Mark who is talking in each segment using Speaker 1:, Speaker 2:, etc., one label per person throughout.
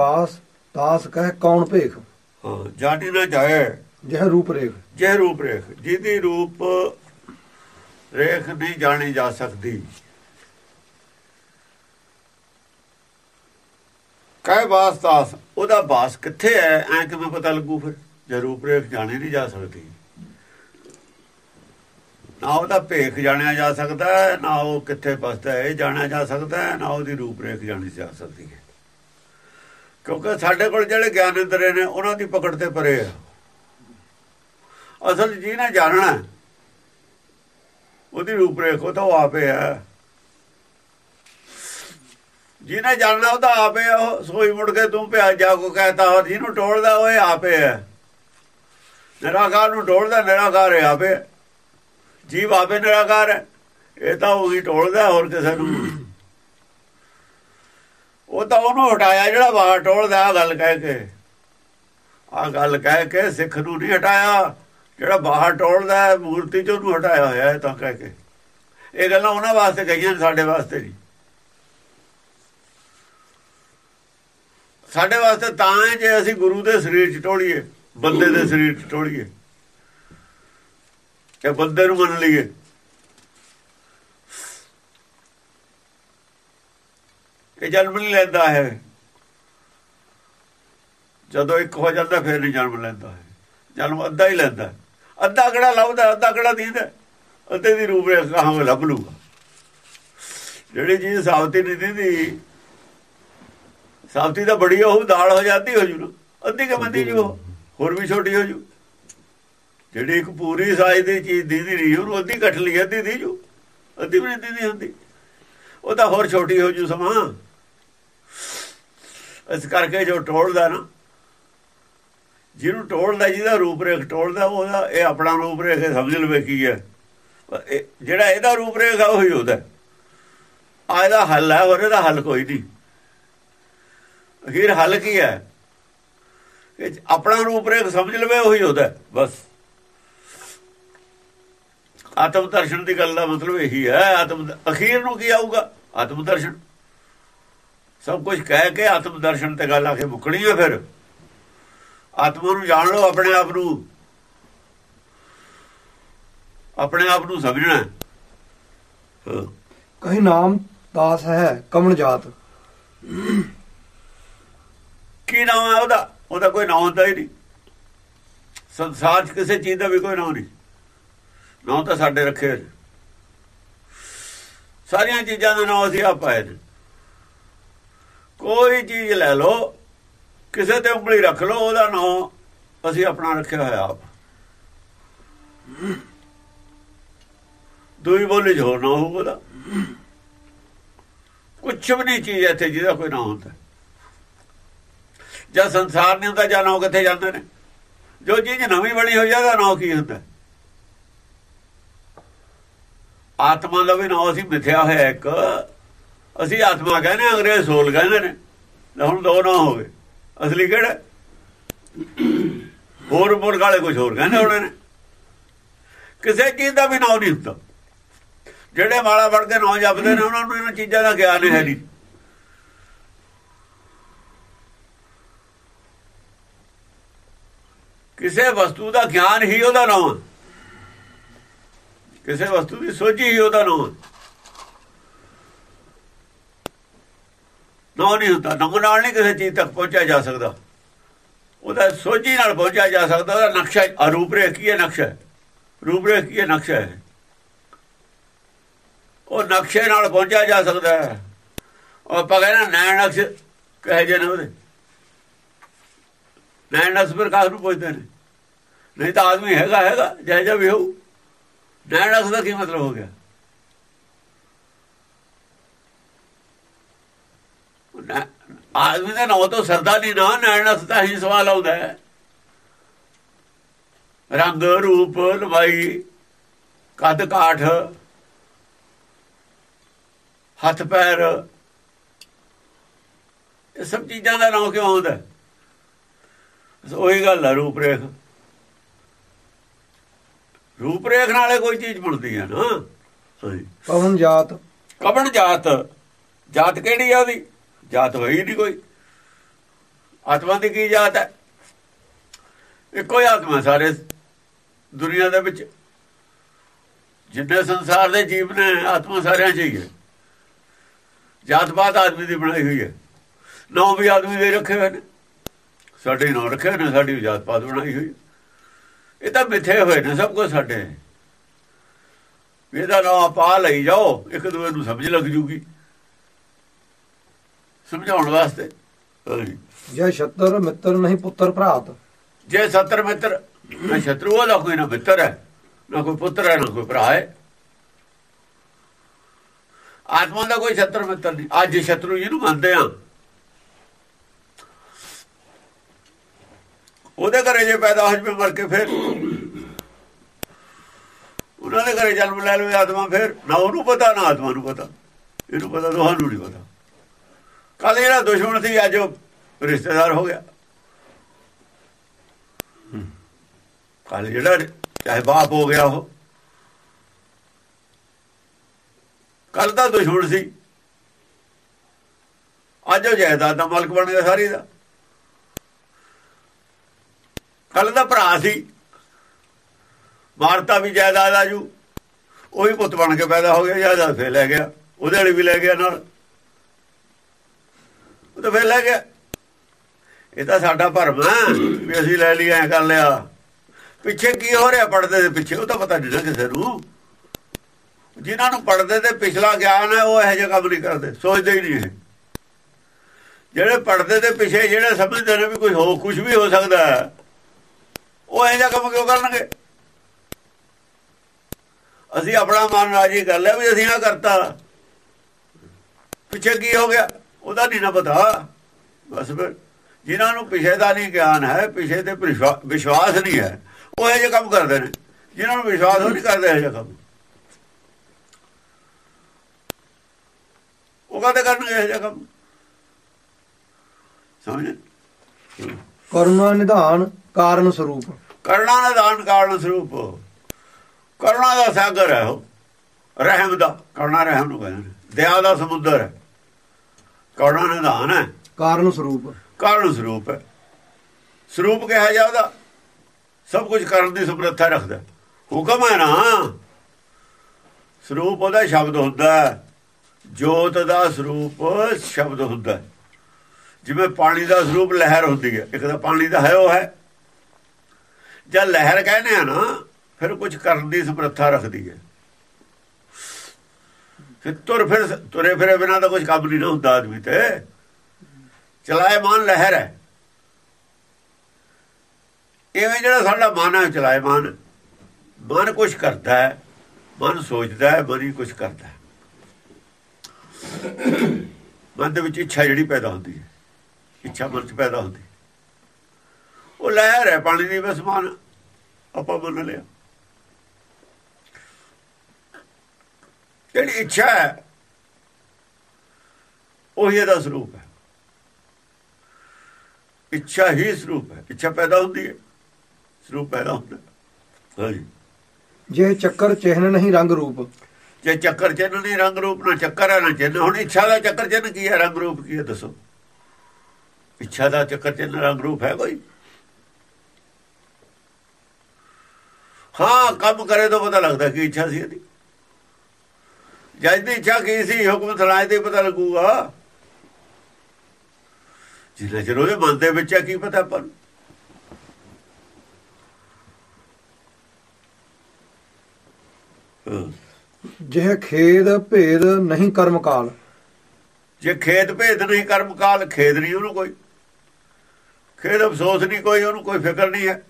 Speaker 1: ਪਾਸ ਤਾਸ ਕਹਿ ਕੌਣ ਭੇਖ?
Speaker 2: ਹਾਂ ਜਾਣੀ ਨਾ ਜਾਏ।
Speaker 1: ਜਹ ਰੂਪ ਰੇਖ।
Speaker 2: ਜੇ ਰੂਪ ਰੇਖ ਜਿਹਦੀ ਰੂਪ ਰੇਖ ਨਹੀਂ ਜਾਣੀ ਜਾ ਸਕਦੀ। ਕਾਇ ਵਾਸਤਾਸ ਉਹਦਾ ਬਾਸ ਕਿੱਥੇ ਹੈ? ਐ ਕਿਵੇਂ ਪਤਾ ਲੱਗੂ ਫਿਰ? ਜੇ ਰੂਪ ਰੇਖ ਜਾਣੀ ਨਹੀਂ ਜਾ ਸਕਦੀ। ਨਾ ਉਹਦਾ ਭੇਖ ਜਾਣਿਆ ਜਾ ਸਕਦਾ ਹੈ, ਨਾ ਉਹ ਕਿੱਥੇ ਬਸਦਾ ਹੈ ਇਹ ਜਾਣਿਆ ਜਾ ਸਕਦਾ ਹੈ, ਨਾ ਉਹਦੀ ਰੂਪ ਰੇਖ ਜਾਣੀ ਜਾ ਸਕਦੀ ਹੈ। ਕਿਉਂਕਿ ਸਾਡੇ ਕੋਲ ਜਿਹੜੇ ਗਿਆਨੇਂਦਰੇ ਨੇ ਉਹਨਾਂ ਦੀ ਪਕੜ ਤੇ ਪਰੇ ਆ। ਅਸਲ ਜੀ ਨੇ ਜਾਣਨਾ ਉਹਦੀ ਰੂਪਰੇਖ ਉਹ ਤਾਂ ਆਪੇ ਹੈ। ਜਿਹਨੇ ਜਾਣਨਾ ਉਹ ਤਾਂ ਆਪੇ ਹੈ, ਉਹ ਸੋਈ ਮੁੜ ਕੇ ਤੂੰ ਪਿਆ ਜਾ ਕੋ ਕਹਤਾ ਹੋਰ ਜਿਹਨੂੰ ਟੋਲਦਾ ਉਹ ਇਹ ਆਪੇ ਹੈ। ਨਿਰਾਕਾਰ ਨੂੰ ਟੋਲਦਾ ਨਿਰਾਕਾਰ ਹੈ ਆਪੇ ਜੀਵ ਆਪੇ ਨਿਰਾਕਾਰ ਹੈ। ਇਹ ਤਾਂ ਉਹੀ ਟੋਲਦਾ ਹੋਰ ਕਿਸੇ ਨੂੰ। ਉਹ ਤਾਂ ਉਹਨੂੰ ਹਟਾਇਆ ਜਿਹੜਾ ਬਾਹਰ ਟੋਲਦਾ ਆ ਗੱਲ ਕਹਿ ਕੇ। ਆ ਗੱਲ ਕਹਿ ਕੇ ਸਿੱਖ ਨੂੰ ਨਹੀਂ ਹਟਾਇਆ ਜਿਹੜਾ ਬਾਹਰ ਟੋਲਦਾ ਮੂਰਤੀ ਚੋਂ ਉਹਨੂੰ ਹਟਾਇਆ ਹੋਇਆ ਹੈ ਤਾਂ ਕਹਿ ਕੇ। ਇਹ ਗੱਲਾਂ ਉਹਨਾਂ ਵਾਸਤੇ ਕਹੀਆਂ ਨੇ, ਸਾਡੇ ਵਾਸਤੇ ਨਹੀਂ। ਸਾਡੇ ਵਾਸਤੇ ਤਾਂ ਹੈ ਜੇ ਅਸੀਂ ਗੁਰੂ ਦੇ ਸਰੀਰ 'ਚ ਟੋਲੀਏ ਬੰਦੇ ਦੇ ਸਰੀਰ 'ਚ ਟੋਲੀਏ। ਕਿ ਬੰਦੇ ਨੂੰ ਮੰਨ ਲਈਏ। ਇਹ ਜਨਮ ਨਹੀਂ ਲੈਂਦਾ ਹੈ ਜਦੋਂ ਇੱਕ ਹੋ ਜਾਂਦਾ ਫਿਰ ਨਹੀਂ ਜਨਮ ਲੈਂਦਾ ਹੈ ਜਨਮ ਅੱਧਾ ਹੀ ਲੈਂਦਾ। ਅੱਧਾ ਕਿਹੜਾ ਲੱਭਦਾ ਅੱਧਾ ਕਿਹੜਾ ਦੀਂਦਾ। ਅੱਧੇ ਦੀ ਰੂਪ ਰੇਖ ਕਹਾਂ ਲੱਭ ਲੂਗਾ। ਜਿਹੜੀ ਚੀਜ਼ ਸਾਬਤੀ ਨਹੀਂ ਦਿੰਦੀ ਸਾਬਤੀ ਤਾਂ ਬੜੀ ਉਹ ਦਾਲ ਹੋ ਜਾਂਦੀ ਹੋ ਜੂ ਨਾ। ਅੱਧੀ ਕਿ ਬੰਦੀ ਜੂ। ਉਹ, ਹੋਰ ਵੀ ਛੋਟੀ ਹੋ ਜੂ ਜਿਹੜੀ ਇੱਕ ਪੂਰੀ ਸਾਈਜ਼ ਦੀ ਚੀਜ਼ ਦੀਦੀ ਨਹੀਂ ਉਹਨੂੰ ਅੱਧੀ ਕੱਟ ਲਈ ਅੱਧੀ ਦੀ ਜੂ। ਅੱਧੀ ਵੀ ਨਹੀਂ ਦੀਦੀ ਹੁੰਦੀ। ਉਹ ਤਾਂ ਹੋਰ ਛੋਟੀ ਹੋ ਜੂ ਸਮਾਂ। ਇਸ ਕਰਕੇ ਜੋ ਟੋਲਦਾ ਨਾ, ਜਿਹਨੂੰ ਟੋਲਦਾ, ਜਿਹਦਾ ਰੂਪ ਰੇਖ ਟੋਲਦਾ, ਉਹਦਾ ਇਹ ਆਪਣਾ ਰੂਪ ਰੇਖ ਸਮਝ ਲਵੇ ਕੀ ਹੈ। ਇਹ ਜਿਹੜਾ ਇਹਦਾ ਰੂਪ ਰੇਖ ਆ, ਉਹੀ ਉਹਦਾ ਆ ਇਹਦਾ ਹੱਲ ਹੈ, ਹੋਰ ਇਹਦਾ ਹੱਲ ਕੋਈ ਨਹੀਂ। ਅਖੀਰ ਹੱਲ ਕੀ ਹੈ? ਇਹ ਆਪਣਾ ਰੂਪ ਰੇਖ ਸਮਝ ਲਵੇ, ਉਹੀ ਉਹਦਾ ਬਸ। ਆਤਮ ਦਰਸ਼ਨ ਦੀ ਗੱਲ ਦਾ ਮਤਲਬ ਇਹੀ ਹੈ, ਆਤਮ ਅਖੀਰ ਨੂੰ ਕੀ ਆਊਗਾ? ਆਤਮ ਦਰਸ਼ਨ। ਸਭ ਕੁਝ ਕਹਿ ਕੇ ਆਤਮ ਦਰਸ਼ਨ ਤੇ ਗੱਲ ਆ ਕੇ ਮੁੱਕਣੀ ਹੈ ਫਿਰ। ਆਤਮਾ ਨੂੰ ਜਾਣ ਲਓ ਆਪਣੇ ਆਪ ਨੂੰ। ਆਪਣੇ ਆਪ ਨੂੰ ਸਮਝਣਾ।
Speaker 1: ਕਹੀ ਨਾਮ ਦਾਸ ਹੈ ਕਮਣ ਜਾਤ।
Speaker 2: ਕੀ ਨਾਮ ਹੈ ਉਹਦਾ? ਉਹਦਾ ਕੋਈ ਨਾਮ ਹੁੰਦਾ ਹੀ ਨਹੀਂ। ਸੰਸਾਰ 'ਚ ਕਿਸੇ ਚੀਜ਼ ਦਾ ਵੀ ਕੋਈ ਨਾਮ ਨਹੀਂ। ਨਾਮ ਤਾਂ ਸਾਡੇ ਰੱਖੇ ਸਾਰੀਆਂ ਚੀਜ਼ਾਂ ਦਾ ਨਾਮ ਅਸੀਂ ਆਪ ਪਾਏ ਨੇ। ਕੋਈ ਚੀਜ਼ ਲੈ ਲਓ, ਕਿਸੇ ਤੇ ਉਂਗਲੀ ਰੱਖ ਲਓ, ਉਹਦਾ ਨਾਮ ਅਸੀਂ ਆਪਣਾ ਰੱਖਿਆ ਹੋਇਆ ਆਪ। ਦੂਈ ਬੋਲੀ 'ਚ ਹੋਰ ਨਾ ਹੋਊ ਕੁਛ ਵੀ ਨਹੀਂ ਚੀਜ਼ ਇੱਥੇ ਜਿਹਦਾ ਕੋਈ ਨਾਮ ਹੁੰਦਾ। ਜਾਂ ਸੰਸਾਰ ਨਹੀਂ ਹੁੰਦਾ, ਜਾਂ ਨਾਮ ਕਿੱਥੇ ਜਾਂਦੇ ਨੇ। ਜੋ ਚੀਜ਼ ਨਵੀਂ ਬਣੀ ਹੋਈ ਆ, ਉਹਦਾ ਨਾਮ ਕੀ ਹੁੰਦਾ? ਆਤਮਾ ਦਾ ਵੀ ਨਾਮ ਅਸੀਂ ਮਿਥਿਆ ਹੋਇਆ ਇੱਕ। ਅਸੀਂ ਆਤਮਾ ਕਹਿੰਦੇ ਹਾਂ, ਅੰਗਰੇਜ਼ ਸੋਲ ਕਹਿੰਦੇ ਨੇ। ਲੈ ਹੁਣ ਦੋ ਨਾਮ ਹੋਵੇ ਅਸਲੀ ਕਿਹੜਾ? ਹੋਰ ਮੁਰਗ ਵਾਲੇ ਕੁਝ ਹੋਰ ਕਹਿੰਦੇ ਹੋਣੇ ਨੇ। ਕਿਸੇ ਚੀਜ਼ ਦਾ ਵੀ ਨਾਮ ਨਹੀਂ ਹੁੰਦਾ। ਜਿਹੜੇ ਮਾਲਾ ਵੜ ਕੇ ਨਾਮ ਜਪਦੇ ਨੇ ਉਹਨਾਂ ਨੂੰ ਇਹਨਾਂ ਚੀਜ਼ਾਂ ਦਾ ਗਿਆਨ ਹੈ ਨਹੀਂ। ਕਿਸੇ ਵਸਤੂ ਦਾ ਗਿਆਨ ਹੀ ਉਹਦਾ ਨਾਮ ਕਿਸੇ ਵਸਤੂ ਦੀ ਸੋਝੀ ਹੀ ਉਹਦਾ ਨਾਮ ਹੈ। ਨਹੀਂ ਹੁੰਦਾ ਨਾਮ ਨਾਲ ਨਹੀਂ ਕਿਸੇ ਚੀਜ਼ ਤੱਕ ਪਹੁੰਚਿਆ ਜਾ ਸਕਦਾ। ਉਹਦਾ ਸੋਝੀ ਨਾਲ ਪਹੁੰਚਿਆ ਜਾ ਸਕਦਾ, ਉਹਦਾ ਨਕਸ਼ਾ ਰੂਪਰੇਖ ਕੀ ਹੈ ਨਕਸ਼ਾ? ਰੂਪਰੇਖ ਕੀ ਹੈ ਨਕਸ਼ਾ? ਹੈ ਉਹ ਨਕਸ਼ੇ ਨਾਲ ਪਹੁੰਚਿਆ ਜਾ ਸਕਦਾ ਹੈ। ਉਹ ਆਪਾਂ ਕਹਿੰਦੇ ਨੈਣ ਨਕਸ਼ ਕਹੇ ਜੇ ਨੇ ਉਹਦੇ। ਨੈਣ ਨਕਸ਼ ਪਰ ਕਾਹ ਨੂੰ ਪੁੱਛਦੇ ਨੇ? ਨਹੀਂ ਤਾਂ ਆਦਮੀ ਹੈਗਾ ਹੈਗਾ ਜੈ ਜੈ ਵੀ ਹੋਊ। ਨੈਣ ਨਕਸ਼ ਦਾ ਕੀ ਮਤਲਬ ਹੋ ਗਿਆ? ਆਦਮੀ ਦਾ ਨਾਮ ਤੋਂ ਸਰਦਾ ਨਹੀਂ ਨਾ ਨੈਣ ਦਾ ਹੀ ਸਵਾਲ ਆਉਂਦਾ ਹੈ। ਰੰਗ ਰੂਪ ਲੰਬਾਈ ਕੱਦ ਕਾਠ ਹੱਥ ਪੈਰ ਇਹ ਸਭ ਚੀਜ਼ਾਂ ਦਾ ਨਾਮ ਕਿਉਂ ਆਉਂਦਾ ਉਹੀ ਗੱਲ ਹੈ ਰੂਪ ਰੇਖ ਰੂਪ ਰੇਖ ਨਾਲੇ ਕੋਈ ਚੀਜ਼ ਬਣਦੀ ਹੈ ਨਾ।
Speaker 1: ਪਵਨ ਜਾਤ।
Speaker 2: ਕਬਣ ਜਾਤ। ਜਾਤ ਕਿਹੜੀ ਆ ਉਹਦੀ? ਜਾਤ ਹੋਈ ਨਹੀਂ ਕੋਈ। ਆਤਮਾ ਦੀ ਕੀ ਜਾਤ ਹੈ? ਇੱਕੋ ਹੀ ਆਤਮਾ ਸਾਰੇ ਦੁਨੀਆ ਦੇ ਵਿੱਚ। ਜਿੰਨੇ ਸੰਸਾਰ ਦੇ ਜੀਵ ਨੇ, ਆਤਮਾ ਸਾਰਿਆਂ 'ਚ ਹੀ ਹੈ। ਜਾਤ ਪਾਤ ਆਦਮੀ ਦੀ ਬਣਾਈ ਹੋਈ ਹੈ। ਨੌ ਵੀ ਆਦਮੀ ਦੇ ਰੱਖੇ ਹੋਏ ਨੇ। ਸਾਡੇ ਨੌ ਰੱਖੇ ਨੇ, ਸਾਡੀ ਜਾਤ ਪਾਤ ਬਣਾਈ ਹੋਈ ਇਹ ਤਾਂ ਮਿੱਥੇ ਹੋਏ ਨੇ, ਸਭ ਕੁਝ ਸਾਡੇ। ਇਹਦਾ ਨਾਮ ਪਾ ਲਈ ਜਾਓ, ਇੱਕ ਦੂਏ ਨੂੰ ਸਮਝ ਲੱਗ ਜੂਗੀ। ਸਮਝਾਉਣ ਵਾਸਤੇ।
Speaker 1: ਜੇ ਛਤਰ ਮਿੱਤਰ ਨਹੀਂ ਪੁੱਤਰ ਭਰਾਤ।
Speaker 2: ਜੇ ਸੱਤਰ ਮਿੱਤਰ ਨਾ ਸ਼ਤਰੂ ਉਹਦਾ ਕੋਈ ਨਾ ਮਿੱਤਰ ਹੈ ਨਾ ਕੋਈ ਪੁੱਤਰ ਹੈ ਨਾ ਕੋਈ ਭਰਾ ਹੈ। ਆਤਮਾ ਦਾ ਕੋਈ ਸ਼ਤਰ ਮਿੱਤਰ ਨਹੀਂ। ਅੱਜ ਸ਼ਤਰੂ ਜਿਹਨੂੰ ਮੰਨਦੇ ਆ ਉਹਦੇ ਘਰੇ ਜੇ ਪੈਦਾ ਹੋ ਜਵੇ ਮਰ ਕੇ ਫਿਰ। ਉਹਨਾਂ ਦੇ ਘਰੇ ਜਨਮ ਲੈ ਲਵੇ ਆਤਮਾ ਫਿਰ। ਨਾ ਉਹਨੂੰ ਪਤਾ ਨਾ ਆਤਮਾ ਨੂੰ ਪਤਾ। ਇਹਨੂੰ ਪਤਾ ਤੁਹਾਨੂੰ ਨਹੀਂ ਪਤਾ। ਕੱਲ ਜਿਹੜਾ ਦੁਸ਼ਮਣ ਸੀ, ਅੱਜ ਉਹ ਰਿਸ਼ਤੇਦਾਰ ਹੋ ਗਿਆ। ਕੱਲ ਜਿਹੜਾ ਚਾਹੇ ਬਾਪ ਹੋ ਗਿਆ ਉਹ। ਕੱਲ ਦਾ ਦੁਸ਼ਮਣ ਸੀ। ਅੱਜ ਉਹ ਜਾਇਦਾਦ ਦਾ ਮਾਲਕ ਬਣ ਗਿਆ ਸਾਰੀ ਦਾ। ਕੱਲ ਦਾ ਭਰਾ ਸੀ। ਮਾਰਤਾ ਵੀ ਜਾਇਦਾਦ ਆਜੂ ਵੀ ਪੁੱਤ ਬਣ ਕੇ ਪੈਦਾ ਹੋ ਗਿਆ, ਜਾਇਦਾਦ ਫੇਰ ਲੈ ਗਿਆ। ਉਹਦੇ ਵਾਲੀ ਵੀ ਲੈ ਗਿਆ ਨਾਲ। ਉਹ ਤਾਂ ਫੇਰ ਲੈ ਗਿਆ। ਇਹ ਤਾਂ ਸਾਡਾ ਭਰਮ ਹੈ ਵੀ ਅਸੀਂ ਲੈ ਲਈ ਐ ਕਰ ਲਿਆ। ਪਿੱਛੇ ਕੀ ਹੋ ਰਿਹਾ ਪੜਦੇ ਦੇ ਪਿੱਛੇ? ਉਹ ਤਾਂ ਪਤਾ ਨਹੀਂ ਨਾ ਕਿਸੇ ਨੂੰ। ਜਿਨ੍ਹਾਂ ਨੂੰ ਪੜਦੇ ਤੇ ਪਿਛਲਾ ਗਿਆਨ ਹੈ, ਉਹ ਇਹੋ ਜਿਹਾ ਕੰਮ ਨਹੀਂ ਕਰਦੇ। ਸੋਚਦੇ ਹੀ ਨਹੀਂ ਜਿਹੜੇ ਪੜਦੇ ਤੇ ਪਿੱਛੇ ਜਿਹੜੇ ਸਮਝਦੇ ਨੇ ਵੀ ਕੋਈ ਹੋ ਕੁਝ ਵੀ ਹੋ ਸਕਦਾ ਹੈ, ਉਹ ਇਹੋ ਜਿਹਾ ਕੰਮ ਕਿਉਂ ਕਰਨਗੇ? ਅਸੀਂ ਆਪਣਾ ਮਨ ਰਾਜੀ ਕਰ ਲਿਆ ਵੀ ਅਸੀਂ ਆ ਕਰਤਾ। ਪਿੱਛੇ ਕੀ ਹੋ ਗਿਆ? ਉਹਦਾ ਨਹੀਂ ਨਾ ਪਤਾ। ਬਸ ਫਿਰ ਜਿਨ੍ਹਾਂ ਨੂੰ ਪਿਛੇ ਦਾ ਨਹੀਂ ਗਿਆਨ ਹੈ ਪਿਛੇ ਤੇ ਵਿਸ਼ਵਾਸ ਨਹੀਂ ਹੈ ਉਹ ਇਹ ਜਿਹੇ ਕੰਮ ਕਰਦੇ ਨੇ। ਜਿਨ੍ਹਾਂ ਨੂੰ ਵਿਸ਼ਵਾਸ ਉਹ ਨਹੀਂ ਕਰਦੇ ਇਹ ਜਿਹੇ ਕੰਮ। ਉਹ ਕਹਦੇ ਕਰਨਗੇ ਇਹ ਜਿਹੇ ਕੰਮ? ਸਮਝ?
Speaker 1: ਕਰੁਣਾ ਨਿਧਾਨ ਕਾਰਨ ਸਰੂਪ।
Speaker 2: ਕਰਣਾ ਨਿਧਾਨ ਕਾਰਨ ਸਰੂਪ। ਕਰਣਾ ਦਾ ਸਾਗਰ ਹੈ ਉਹ। ਰਹਿਮ ਦਾ। ਕਰਣਾ ਰਹਿਮ ਨੂੰ ਕਹਿੰਦੇ ਨੇ। ਦਇਆ ਦਾ ਸਮੁੰਦਰ ਹੈ। ਕਰਣਾ ਨਿਧਾਨ ਹੈ।
Speaker 1: ਕਾਰਨ ਸਰੂਪ।
Speaker 2: ਕਾਰਨ ਸਰੂਪ ਹੈ। ਸਰੂਪ ਕਿਹਾ ਜਾਂਦਾ ਸਭ ਕੁਝ ਕਰਨ ਦੀ ਸਮਰੱਥਾ ਰੱਖਦਾ। ਹੁਕਮ ਹੈ ਨਾ। ਸਰੂਪ ਉਹਦਾ ਸ਼ਬਦ ਹੁੰਦਾ ਜੋਤ ਦਾ ਸਰੂਪ ਸ਼ਬਦ ਹੁੰਦਾ ਜਿਵੇਂ ਪਾਣੀ ਦਾ ਸਰੂਪ ਲਹਿਰ ਹੁੰਦੀ ਹੈ। ਇੱਕ ਤਾਂ ਪਾਣੀ ਦਾ ਹੈ ਉਹ ਹੈ। ਜਦ ਲਹਿਰ ਕਹਿੰਦੇ ਆ ਨਾ ਫਿਰ ਕੁਝ ਕਰਨ ਦੀ ਸਮਰੱਥਾ ਰੱਖਦੀ ਹੈ। ਫਿਰ ਤੁਰ ਫਿਰ ਤੁਰੇ ਫਿਰੇ ਬਿਨਾਂ ਤਾਂ ਕੁਝ ਕੰਮ ਨਹੀਂ ਹੁੰਦਾ ਆਦਮੀ ਤੇ। ਚਲਾਏ ਮਨ ਲਹਿਰ ਹੈ। ਇਵੇਂ ਜਿਹੜਾ ਸਾਡਾ ਮਨ ਹੈ, ਚਲਾਏ ਚਲਾਇਮਾਨ ਮਨ ਕੁਝ ਕਰਦਾ ਹੈ, ਮਨ ਸੋਚਦਾ ਹੈ, ਮਨ ਹੀ ਕੁਝ ਕਰਦਾ ਹੈ। ਮਨ ਦੇ ਵਿੱਚ ਇੱਛਾ ਜਿਹੜੀ ਪੈਦਾ ਹੁੰਦੀ ਹੈ। ਇੱਛਾ ਮਨ ਚ ਪੈਦਾ ਹੁੰਦੀ। ਉਹ ਲਹਿਰ ਹੈ, ਪਾਣੀ ਦੀ ਬਸ ਮਨ। ਆਪਾਂ ਮੰਨ ਲਿਆ। ਜਿਹੜੀ ਇੱਛਾ ਹੈ ਉਹ ਇਹਦਾ ਸਰੂਪ ਹੈ। ਇੱਛਾ ਹੀ ਸਰੂਪ ਹੈ। ਇੱਛਾ ਪੈਦਾ ਹੁੰਦੀ ਹੈ ਸਰੂਪ ਪੈਦਾ ਹੁੰਦਾ ਹਾਂਜੀ।
Speaker 1: ਜੇ ਚੱਕਰ ਚਿਹਨ ਨਹੀਂ ਰੰਗ ਰੂਪ।
Speaker 2: ਜੇ ਚੱਕਰ ਚਿੰਨ ਨਹੀਂ ਰੰਗ ਰੂਪ ਨਾ ਚੱਕਰ ਹੈ ਨਾ ਚਿੰਨ। ਹੁਣ ਇੱਛਾ ਦਾ ਚੱਕਰ ਚਿੰਨ ਕੀ ਹੈ? ਰੰਗ ਰੂਪ ਕੀ ਹੈ? ਦੱਸੋ। ਇੱਛਾ ਦਾ ਚੱਕਰ ਚਿੰਨ ਰੰਗ ਰੂਪ ਹੈ ਕੋਈ? ਹਾਂ ਕੰਮ ਕਰੇ ਤਾਂ ਪਤਾ ਲੱਗਦਾ ਕਿ ਇੱਛਾ ਸੀ ਇਹਦੀ। ਜਦ ਦੀ ਇੱਛਾ ਕੀ ਸੀ? ਹੁਕਮ ਸੁਣਾਏ ਤੇ ਪਤਾ ਲੱਗੂਗਾ। ਜਿੰਨਾ ਚਿਰ ਉਹਦੇ ਮਨ ਦੇ ਵਿੱਚ ਹੈ ਕੀ ਪਤਾ ਪਰ
Speaker 1: ਜੇ ਖੇਦ ਭੇਦ ਨਹੀਂ ਕਰਮ ਕਾਲ
Speaker 2: ਜੇ ਖੇਤ ਭੇਦ ਨਹੀਂ ਕਰਮ ਕਾਲ ਖੇਦ ਨਹੀਂ ਉਹਨੂੰ ਕੋਈ। ਖੇਦ ਅਫਸੋਸ ਨਹੀਂ ਕੋਈ ਉਹਨੂੰ ਕੋਈ ਫਿਕਰ ਨਹੀਂ ਹੈ।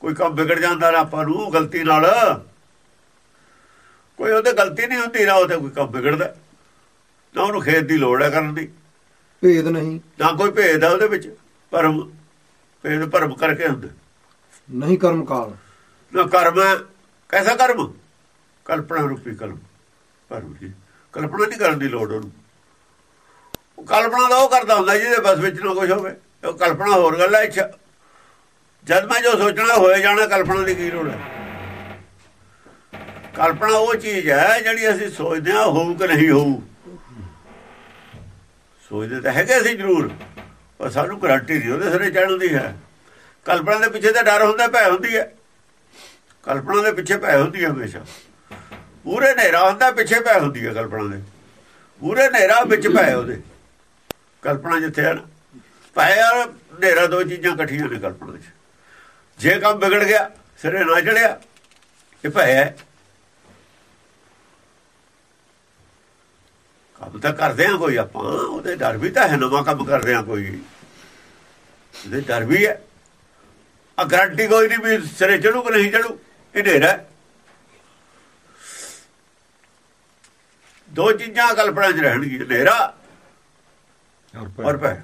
Speaker 2: ਕੋਈ ਕੰਮ ਵਿਗੜ ਜਾਂਦਾ ਆਪਾਂ ਨੂੰ ਗਲਤੀ ਨਾਲ। ਕੋਈ ਉਹਦੇ ਗਲਤੀ ਨਹੀਂ ਹੁੰਦੀ ਨਾ ਉਹਦੇ ਕੋਈ ਕੰਮ ਵਿਗੜਦਾ। ਨਾ ਉਹਨੂੰ ਖੇਤ ਦੀ ਲੋੜ ਹੈ ਕਰਨ ਦੀ।
Speaker 1: ਭੇਦ ਨਹੀਂ।
Speaker 2: ਨਾ ਕੋਈ ਭੇਦ ਹੈ ਉਹਦੇ ਵਿੱਚ ਪਰਮ ਭੇਦ ਭਰਮ ਕਰਕੇ ਹੁੰਦਾ।
Speaker 1: ਨਹੀਂ ਕਰਮ ਕਾਲ।
Speaker 2: ਨਾ ਕਰਮ ਕੈਸਾ ਕਰਮ? ਕਲਪਨਾ ਰੂਪੀ ਕਰਮ ਪਰਮ ਜੀ ਕਲਪਨਾ ਨਹੀਂ ਕਰਨ ਦੀ ਲੋੜ ਉਹਨੂੰ। ਉਹ ਕਲਪਨਾ ਦਾ ਉਹ ਕਰਦਾ ਹੁੰਦਾ ਜਿਹਦੇ ਬਸ ਵਿੱਚ ਨਾ ਕੁਝ ਹੋਵੇ। ਉਹ ਕਲਪਨਾ ਹੋਰ ਗੱਲ ਹੈ ਜਦ ਮੈਂ ਜੋ ਸੋਚਣਾ ਹੋਏ ਜਾਣਾ ਕਲਪਨਾ ਦੀ ਕੀ ਲੋੜ ਹੈ? ਕਲਪਨਾ ਉਹ ਚੀਜ਼ ਹੈ ਜਿਹੜੀ ਅਸੀਂ ਸੋਚਦੇ ਹਾਂ ਹੋਊ ਕਿ ਨਹੀਂ ਹੋਊ। ਸੋਚਦੇ ਤਾਂ ਹੈਗੇ ਸੀ ਜ਼ਰੂਰ, ਪਰ ਸਾਨੂੰ ਗਰੰਟੀ ਨਹੀਂ ਉਹਦੇ ਸਿਰੇ ਚੜ੍ਹਨ ਦੀ ਹੈ। ਕਲਪਨਾ ਦੇ ਪਿੱਛੇ ਤਾਂ ਡਰ ਹੁੰਦਾ, ਭੈ ਹੁੰਦੀ ਹੈ। ਕਲਪਨਾ ਦੇ ਪਿੱਛੇ ਭੈ ਹੁੰਦੀ ਹੈ ਹਮੇਸ਼ਾ। ਪੂਰੇ ਹਨੇਰਾ ਹੁੰਦਾ, ਪਿੱਛੇ ਭੈ ਹੁੰਦੀ ਹੈ ਕਲਪਨਾ ਦੇ। ਪੂਰੇ ਹਨੇਰਾ ਵਿੱਚ ਭੈ ਉਹਦੇ। ਕਲਪਨਾ ਜਿੱਥੇ ਹੈ ਨਾ, ਭੈ ਔਰ ਹਨੇਰਾ ਦੋ ਚੀਜ਼ਾਂ ਇਕੱਠੀਆਂ ਨੇ ਕਲਪਨਾ 'ਚ ਜੇ ਕੰਮ ਵਿਗੜ ਗਿਆ, ਸਿਰੇ ਨਾ ਚੜਿਆ ਇਹ ਭੈ ਹੈ। ਕੰਮ ਤਾਂ ਕਰਦੇ ਆ ਕੋਈ ਆਪਾਂ ਉਹਦੇ ਡਰ ਵੀ ਤਾਂ ਹੈ ਨਵਾਂ ਕੰਮ ਕਰਦੇ ਆ ਕੋਈ। ਉਹਦੇ ਡਰ ਵੀ ਹੈ। ਆ ਗਰੰਟੀ ਕੋਈ ਨਹੀਂ ਵੀ ਸਿਰੇ ਚੜੂ ਕਿ ਨਹੀਂ ਚੜੂ ਇਹ ਢੇਰਾ ਦੋ ਚੀਜ਼ਾਂ ਕਲਪਨਾ 'ਚ ਰਹਿਣਗੀਆਂ ਹਨੇਰਾ ਔਰ ਪੈ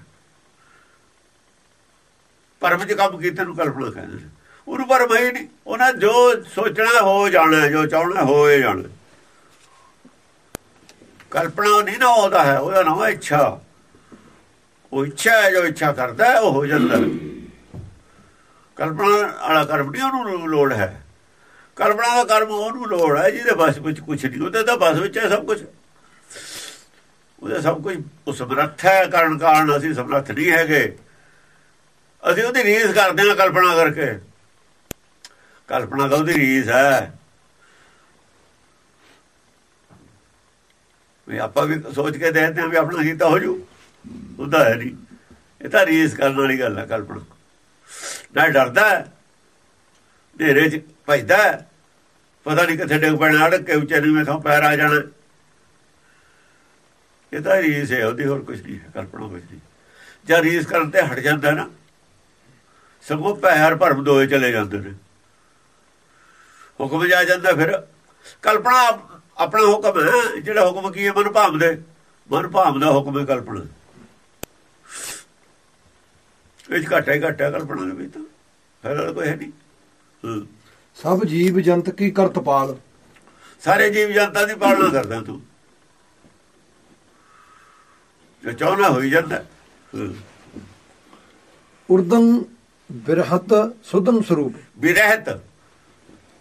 Speaker 2: ਪਰਮ ਚ ਕੰਮ ਕੀਤੇ ਨੂੰ ਕਲਪਨਾ ਕਹਿੰਦੇ ਨੇ। ਉਹਨੂੰ ਪਰਮ ਹੈ ਹੀ ਨਹੀਂ। ਉਹਨਾਂ ਜੋ ਸੋਚਣਾ ਹੋ ਜਾਣਾ ਜੋ ਚਾਹਣਾ ਹੋਏ ਜਾਣਾ। ਕਲਪਨਾ ਨਹੀਂ ਨਾ ਉਹਦਾ ਹੈ, ਉਹਦਾ ਨਾਮ ਹੈ ਇੱਛਾ। ਉਹ ਇੱਛਾ ਹੈ, ਜੋ ਇੱਛਾ ਕਰਦਾ ਹੈ, ਉਹ ਹੋ ਜਾਂਦਾ ਕਲਪਨਾ ਵਾਲਾ ਕਰਮ ਨਹੀਂ ਉਹਨੂੰ ਲੋੜ ਹੈ। ਕਲਪਨਾ ਦਾ ਕਰਮ ਉਹਨੂੰ ਲੋੜ ਹੈ, ਜਿਹਦੇ ਬਸ ਵਿੱਚ ਕੁਝ ਨਹੀਂ, ਉਹਦੇ ਤਾਂ ਬਸ ਵਿੱਚ ਹੈ ਸਭ ਕੁਝ ਉਹਦੇ ਸਭ ਕੁਝ ਉਹ ਸਮਰੱਥ ਹੈ, ਕਰਨ ਕਾਰਨ ਅਸੀਂ ਸਮਰੱਥ ਨਹੀਂ ਹੈਗੇ। ਅਸੀਂ ਉਹਦੀ ਰੀਸ ਕਰਦੇ ਹਾਂ ਕਲਪਨਾ ਕਰਕੇ। ਕਲਪਨਾ ਦਾ ਉਹਦੀ ਰੀਸ ਹੈ। ਵੀ ਆਪਾਂ ਵੀ ਸੋਚ ਕੇ ਦੇਖਦੇ ਹਾਂ ਵੀ ਆਪਣਾ ਕੀਤਾ ਹੋ ਜੂ। ਉਹਦਾ ਹੈ ਨਹੀਂ। ਇਹ ਤਾਂ ਰੀਸ ਕਰਨ ਵਾਲੀ ਗੱਲ ਹੈ ਕਲਪਨਾ। ਨਾ ਡਰਦਾ ਢੇਰੇ ਚ ਭਜਦਾ ਪਤਾ ਨਹੀਂ ਕਿੱਥੇ ਡਿੱਗ ਪੈਣਾ, ਅੜਕ ਕੇ ਉੱਚੇ ਨਹੀਂ ਮੈਥੋਂ ਪੈਰ ਆ ਜਾਣਾ। ਇਹ ਤਾਂ ਰੀਸ ਹੈ, ਉਹਦੀ ਹੋਰ ਕੁਝ ਨਹੀਂ ਕਲਪਨਾ ਕੁਝ ਨਹੀਂ। ਜਾਂ ਰੀਸ ਕਰਨ ਤੇ ਹਟ ਜਾਂਦਾ ਨਾ। ਸਗੋਂ ਪੈਰ ਭਰਮ ਦੋਏ ਚਲੇ ਜਾਂਦੇ ਨੇ। ਹੁਕਮ ਜਾ ਜਾਂਦਾ ਫਿਰ। ਕਲਪਨਾ ਆਪਣਾ ਹੁਕਮ ਹੈ ਜਿਹੜਾ ਹੁਕਮ ਕੀ ਹੈ? ਮਨ ਭਾਵਦੇ ਮਨ ਭਾਵਦਾ ਹੁਕਮ ਹੈ ਕਲਪਨਾ। ਇਹ ਘਟਾ ਹੀ ਘਟਾ ਕਲਪਨਾ ਦੇ ਵਿੱਚ। ਤਾਂ ਫਿਰ ਕੋਈ ਹੈ ਨਹੀਂ।
Speaker 1: ਸਭ ਜੀਵ ਜੰਤ ਕੀ ਕਰਤਪਾਲ
Speaker 2: ਸਾਰੇ ਜੀਵ ਜਨਤਾ ਦੀ ਪਾਲਣਾ ਕਰਦਾ ਤੂੰ। ਜੋ ਚਾਹਣਾ ਹੋਈ ਜਾਂਦਾ।
Speaker 1: ਉਰਦਨ ਬਿਰਹਤ ਸੁਦਮ ਸਰੂਪ।
Speaker 2: ਵਿਰਹਿਤ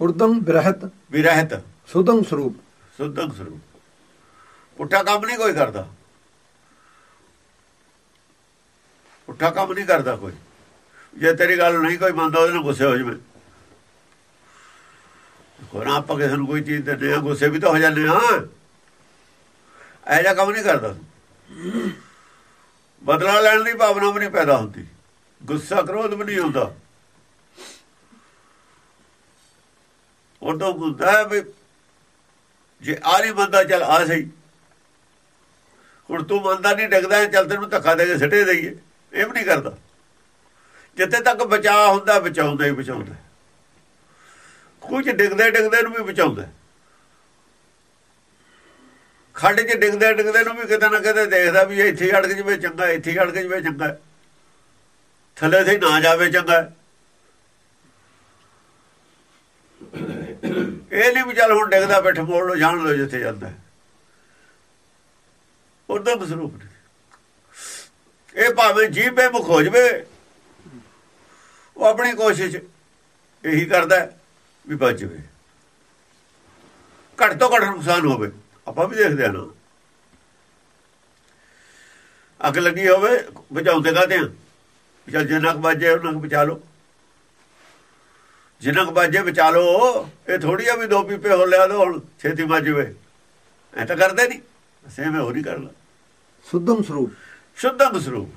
Speaker 1: ਉਰਦਨ ਬਿਰਹਤ
Speaker 2: ਵਿਰਹਿਤ
Speaker 1: ਸੁਦਮ ਸਰੂਪ।
Speaker 2: ਸੁਧੰ ਸਰੂਪ ਪੁੱਠਾ ਕੰਮ ਨਹੀਂ ਕੋਈ ਕਰਦਾ। ਪੁੱਠਾ ਕੰਮ ਨਹੀਂ ਕਰਦਾ ਕੋਈ। ਜੇ ਤੇਰੀ ਗੱਲ ਨਹੀਂ ਕੋਈ ਮੰਨਦਾ, ਉਹਦੇ ਨਾਲ ਗੁੱਸੇ ਹੋ ਜਵੇ। ਹੋਰ ਆਪਾਂ ਕਿਸੇ ਨੂੰ ਕੋਈ ਚੀਜ਼ ਦਿੰਦੇ ਆ ਗੁੱਸੇ ਵੀ ਤਾਂ ਹੋ ਜਾਂਦੇ ਹਾਂ। ਇਹ ਜਿਹਾ ਕੰਮ ਨਹੀਂ ਕਰਦਾ। ਬਦਲਾ ਲੈਣ ਦੀ ਭਾਵਨਾ ਵੀ ਨਹੀਂ ਪੈਦਾ ਹੁੰਦੀ। ਗੁੱਸਾ ਕ੍ਰੋਧ ਵੀ ਨਹੀਂ ਹੁੰਦਾ ਉਦੋਂ ਹੁੰਦਾ ਵੀ ਜੇ ਆ ਨਹੀਂ ਮੰਨਦਾ, ਚੱਲ ਆ ਸਹੀ। ਹੁਣ ਤੂੰ ਮੰਨਦਾ ਨਹੀਂ ਡਿੱਗਦਾ ਚੱਲ ਤੈਨੂੰ ਧੱਕਾ ਦੇ ਕੇ ਸਿੱਟੇ ਦਈਏ। ਇਹ ਵੀ ਨਹੀਂ ਕਰਦਾ। ਜਿੱਥੇ ਤੱਕ ਬਚਾ ਹੁੰਦਾ, ਬਚਾਉਂਦਾ ਹੀ ਬਚਾਉਂਦਾ। ਕੁਝ ਡਿੱਗਦੇ ਡਿੱਗਦੇ ਨੂੰ ਵੀ ਬਚਾਉਂਦਾ। ਖੱਡ 'ਚ ਡਿੱਗਦੇ ਡਿੱਗਦੇ ਨੂੰ ਵੀ ਕਿਤੇ ਨਾ ਕਿਤੇ ਦੇਖਦਾ ਵੀ ਇੱਥੇ ਅੜਕ ਜਵੇ, ਚੰਗਾ, ਇੱਥੇ ਅੜਕ ਜਵੇ, ਚੰਗਾ। ਥੱਲੇ ਸੇ ਨਾ ਜਾਵੇ, ਚੰਗਾ। ਇਹ ਨਹੀਂ ਵੀ ਚੱਲ ਹੁਣ ਡਿੱਗਦਾ ਪਿੱਠ ਮੋੜ ਲੋ ਜਾਣ ਲੋ ਜਿੱਥੇ ਜਾਂਦਾ। ਉਹਦਾ ਸਰੂਪ ਇਹ ਭਾਵੇਂ ਜੀਵ ਬੇਮੁਖ ਹੋ ਜਵੇ, ਉਹ ਆਪਣੀ ਕੋਸ਼ਿਸ਼ ਇਹੀ ਕਰਦਾ ਵੀ ਬਚ ਜਵੇ। ਘੱਟ ਤੋਂ ਘੱਟ ਨੁਕਸਾਨ ਹੋਵੇ। ਆਪਾਂ ਵੀ ਦੇਖਦੇ ਆ ਨਾ। ਅੱਗ ਲੱਗੀ ਹੋਵੇ ਬਚਾਉਂਦੇ ਕਾਤੇ ਆ? ਚੱਲ ਜਿੰਨਾ ਕੁ ਬਾਜੇ ਉਹਨਾਂ ਨੂੰ ਬਚਾ ਲਓ। ਜਿੰਨਾ ਕੁ ਬਾਜੇ ਬਚਾ ਲਓ ਇਹ ਥੋੜੀ ਆ ਵੀ ਦੋ ਪੀਪੇ ਹੋ ਲਿਆ ਦੋ ਹੁਣ ਛੇਤੀ ਮੱਜ ਜਵੇ ਐ ਤਾਂ ਕਰਦੇ ਨਹੀਂ। ਸੇਵੇਂ ਹੋ ਨਹੀਂ ਕਰਨਾ
Speaker 1: ਸੁਦਮ ਸਰੂਪ।
Speaker 2: ਸ਼ੁੱਧਮ ਸਰੂਪ।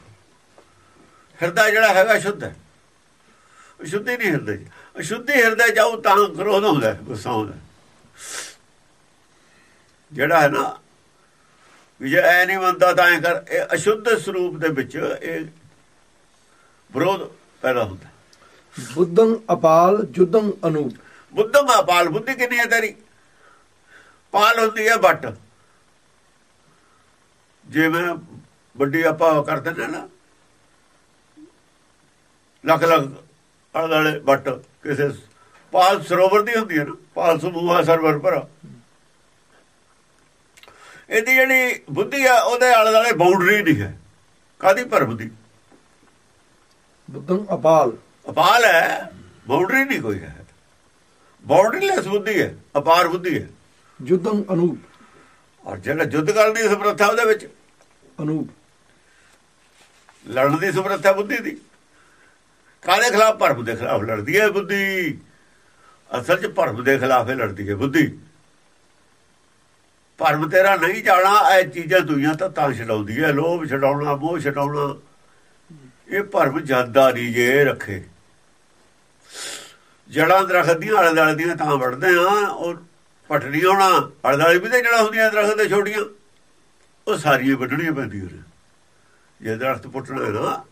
Speaker 2: ਹਿਰਦਾ ਜਿਹੜਾ ਹੈਗਾ ਸ਼ੁੱਧ ਹੈ। ਸ਼ੁੱਧੀ ਨਹੀਂ ਹਿਰਦੇ ਅਸ਼ੁੱਧੀ ਹਿਰਦੇ ਜਾਉ ਤਾਂ ਕ੍ਰੋਧ ਹੁੰਦਾ ਗੁੱਸਾ ਹੁੰਦਾ। ਜਿਹੜਾ ਹੈ ਨਾ ਵੀ ਜੇ ਐ ਨਹੀਂ ਮੰਨਦਾ ਤਾਂ ਐ ਕਰ। ਇਹ ਅਸ਼ੁੱਧ ਸਰੂਪ ਦੇ ਵਿੱਚ ਇਹ ਵਿਰੋਧ ਪੈਦਾ ਹੁੰਦਾ।
Speaker 1: ਬੁੱਧੰ ਅਪਾਲ ਜੁਦੰ ਅਨੂਪ।
Speaker 2: ਬੁੱਧਮ ਅਪਾਲ ਬੁੱਧੀ ਕਿੰਨੀ ਹੈ ਤੇਰੀ? ਪਾਲ ਹੁੰਦੀ ਹੈ ਬੱਟ ਜਿਵੇਂ ਵੱਡੀ ਆਪਾਂ ਕਰਦੇ ਨੇ ਨਾ। ਲੱਖ ਲੱਖ ਆਲੇ ਬੱਟ ਕਿਸੇ ਪਾਲ ਸਰੋਵਰ ਦੀ ਹੁੰਦੀ ਹੈ ਨਾ। ਪਾਲ ਸਮੂਹਾ ਸਰਵਰ ਪਰ। ਇਹਦੀ ਜਿਹੜੀ ਬੁੱਧੀ ਆ ਉਹਦੇ ਆਲੇ ਦੁਆਲੇ ਬਾਉਂਡਰੀ ਨਹੀਂ ਹੈ। ਕਾਦੀ ਭਰਮ ਦੀ?
Speaker 1: ਬੁੱਧੰ ਅਪਾਲ।
Speaker 2: ਅਪਾਲ ਹੈ ਬਾਉਂਡਰੀ ਨਹੀਂ ਕੋਈ ਹੈ ਬਾਉਂਡਰੀਲੈਸ ਬੁੱਧੀ ਹੈ ਅਪਾਰ ਬੁੱਧੀ ਹੈ
Speaker 1: ਜੁਦੰ ਅਨੂਪ
Speaker 2: ਔਰ ਜਿਹੜਾ ਜੁੱਧ ਕਰਨ ਦੀ ਸਮਰੱਥਾ ਉਹਦੇ ਵਿੱਚ
Speaker 1: ਅਨੂਪ
Speaker 2: ਲੜਨ ਦੀ ਸਮਰੱਥਾ ਬੁੱਧੀ ਦੀ ਕਾਹਦੇ ਖਿਲਾਫ ਭਰਮ ਦੇ ਖਿਲਾਫ ਲੜਦੀ ਹੈ ਬੁੱਧੀ ਅਸਲ 'ਚ ਭਰਮ ਦੇ ਖਿਲਾਫ ਹੀ ਲੜਦੀ ਹੈ ਬੁੱਧੀ ਭਰਮ ਤੇਰਾ ਨਹੀਂ ਜਾਣਾ ਇਹ ਚੀਜ਼ਾਂ ਦੁਨੀਆਂ ਤਾਂ ਤਾਂ ਛਡਾਉਂਦੀ ਹੈ ਲੋਭ ਛਡਾਉਣਾ ਮੋਹ ਛਡਾਉਣਾ ਇਹ ਭਰਮ ਜਾਂਦਾ ਨਹੀਂ ਜੇ ਰੱਖੇ ਜੜਾਂ ਦਰਖਤ ਦੀਆਂ, ਆਲੇ ਦਾਲੇ ਦੀਆਂ ਤਾਂ ਵੜਦੇ ਆ ਉਹ ਪਟ ਹੋਣਾ ਆਲੇ ਦਾਲੇ ਵੀ ਤੇ ਜੜਾਂ ਹੁੰਦੀਆਂ, ਦਰਖਤ ਦੇ ਛੋਟੀਆਂ। ਉਹ ਸਾਰੀਆਂ ਵੱਢਣੀਆਂ ਪੈਂਦੀਆਂ ਨੇ। ਜੇ ਦਰਖਤ ਪੁੱਟਣਾ ਨਾ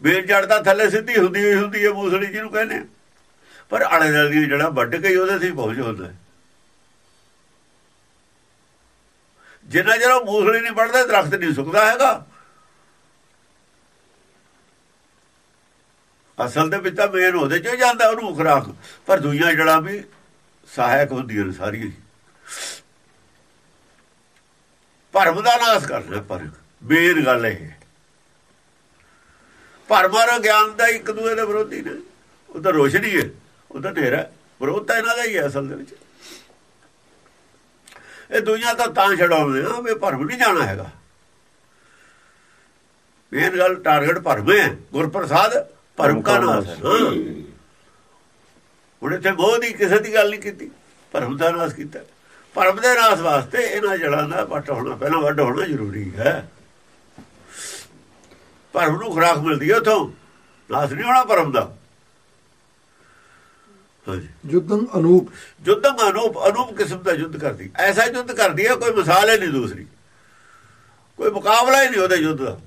Speaker 2: ਬੇਰ ਜੜ ਤਾਂ ਥੱਲੇ ਸਿੱਧੀ ਹੁੰਦੀ ਹੋਈ ਹੁੰਦੀ ਹੈ, ਮੂਸਲੀ ਜਿਹਨੂੰ ਕਹਿੰਦੇ ਪਰ ਆਲੇ ਦਾਲੇ ਦੀਆਂ ਜੜਾਂ ਵੱਢ ਕੇ ਉਹਦੇ ਤੇ ਪਹੁੰਚ ਹੁੰਦਾ ਹੈ। ਜਿੰਨਾ ਜਿਹੜਾ ਮੂਸਲੀ ਨਹੀਂ ਵੱਢਦਾ, ਦਰਖਤ ਨਹੀਂ ਸੁੱਕਦਾ ਹੈਗਾ ਅਸਲ ਦੇ ਵਿੱਚ ਤਾਂ ਮੇਨ ਉਹਦੇ ਚੋਂ ਜਾਂਦਾ, ਉਹਨੂੰ ਖਰਾਕ ਪਰ ਦੂਜੀਆਂ ਜੜਾਂ ਵੀ ਸਹਾਇਕ ਹੁੰਦੀਆਂ ਨੇ ਸਾਰੀਆਂ ਭਰਮ ਦਾ ਨਾਸ ਕਰਨਾ ਪਰ ਬੇਰ ਗੱਲ ਇਹ ਭਰਮ ਔਰ ਗਿਆਨ ਦਾ ਇੱਕ ਦੂਏ ਦੇ ਵਿਰੋਧੀ ਨੇ। ਉਹ ਤਾਂ ਰੋਸ਼ਨੀ ਹੈ, ਉਹ ਤਾਂ ਹਨੇਰਾ ਵਿਰੋਧ ਤਾਂ ਇਹਨਾਂ ਦਾ ਹੀ ਹੈ ਅਸਲ ਦੇ ਵਿੱਚ। ਇਹ ਦੁਨੀਆ ਤਾਂ ਤਾਂ ਛਡਾਉਂਦੇ ਆ, ਵੀ ਭਰਮ ਨਹੀਂ ਜਾਣਾ ਹੈਗਾ। ਮੇਨ ਗੱਲ ਟਾਰਗੇਟ ਭਰਮ ਹੈ, ਗੁਰਪ੍ਰਸਾਦ ਭਰਮ ਕਾ ਨਾਸ। ਹੁਣ ਇੱਥੇ ਮੋਹ ਦੀ ਕਿਸੇ ਦੀ ਗੱਲ ਨਹੀਂ ਕੀਤੀ। ਭਰਮ ਦਾ ਨਾਸ ਕੀਤਾ। ਭਰਮ ਦੇ ਨਾਸ ਵਾਸਤੇ ਇਹਨਾਂ ਜੜਾਂ ਦਾ ਵੱਟ ਹੋਣਾ ਪਹਿਲਾਂ ਵੱਡ ਹੋਣਾ ਜ਼ਰੂਰੀ ਹੈ। ਭਰਮ ਨੂੰ ਖਰਾਕ ਮਿਲਦੀ ਹੈ ਉਥੋਂ। ਨਾਸ ਨਹੀਂ ਹੋਣਾ ਭਰਮ ਦਾ। ਹਾਂਜੀ।
Speaker 1: ਜੁਦੰ ਅਨੂਪ।
Speaker 2: ਜੁੱਧਮ ਅਨੂਪ ਅਨੂਪ ਕਿਸਮ ਦਾ ਯੁੱਧ ਕਰਦੀ। ਐਸਾ ਯੁੱਧ ਕਰਦੀ ਹੈ ਕੋਈ ਮਿਸਾਲ ਹੈ ਨਹੀਂ ਦੂਸਰੀ। ਕੋਈ ਮੁਕਾਬਲਾ ਹੀ ਨਹੀਂ ਉਹਦੇ ਯੁੱਧ ਦਾ।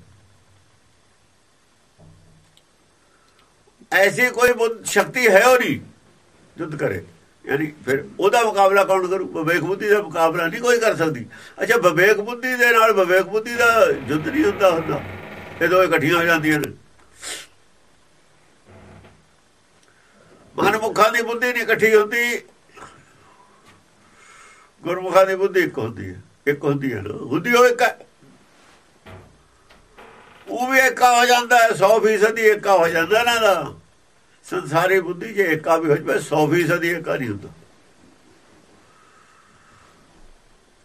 Speaker 2: ਐਸੀ ਕੋਈ ਬੁੱਧ ਸ਼ਕਤੀ ਹੈ ਉਹ ਨਹੀਂ, ਯੁੱਧ ਕਰੇ। ਯਾਨੀ ਫਿਰ ਉਹਦਾ ਮੁਕਾਬਲਾ ਕੌਣ ਕਰੂ? ਵਿਵੇਕ ਬੁੱਧੀ ਦਾ ਮੁਕਾਬਲਾ ਨਹੀਂ ਕੋਈ ਕਰ ਸਕਦੀ। ਅੱਛਾ, ਵਿਵੇਕ ਬੁੱਧੀ ਦੇ ਨਾਲ ਵਿਵੇਕ ਬੁੱਧੀ ਦਾ ਯੁੱਧ ਨਹੀਂ ਹੁੰਦਾ ਹੁੰਦਾ। ਇਹ ਦੋਵੇਂ ਇਕੱਠੀਆਂ ਹੋ ਜਾਂਦੀਆਂ ਨੇ। ਮਨਮੁਖਾਂ ਦੀ ਬੁੱਧੀ ਨਹੀਂ ਇਕੱਠੀ ਹੁੰਦੀ। ਗੁਰਮੁਖਾਂ ਦੀ ਬੁੱਧੀ ਇੱਕ ਹੁੰਦੀ ਹੈ। ਇੱਕ ਹੁੰਦੀ ਹੈ ਹੁੰਦੀ ਉਹ ਇੱਕ ਉਹ ਵੀ ਇੱਕਾ ਹੋ ਜਾਂਦਾ ਹੈ 100% ਹੀ ਇੱਕਾ ਹੋ ਜਾਂਦਾ ਨਾ ਦਾ। ਸੰਸਾਰੀ ਬੁੱਧੀ ਜੇ ਏਕਾ ਵੀ ਹੋ ਜਾਵੇ 100% ਏਕਾ ਨਹੀਂ ਹੁੰਦਾ।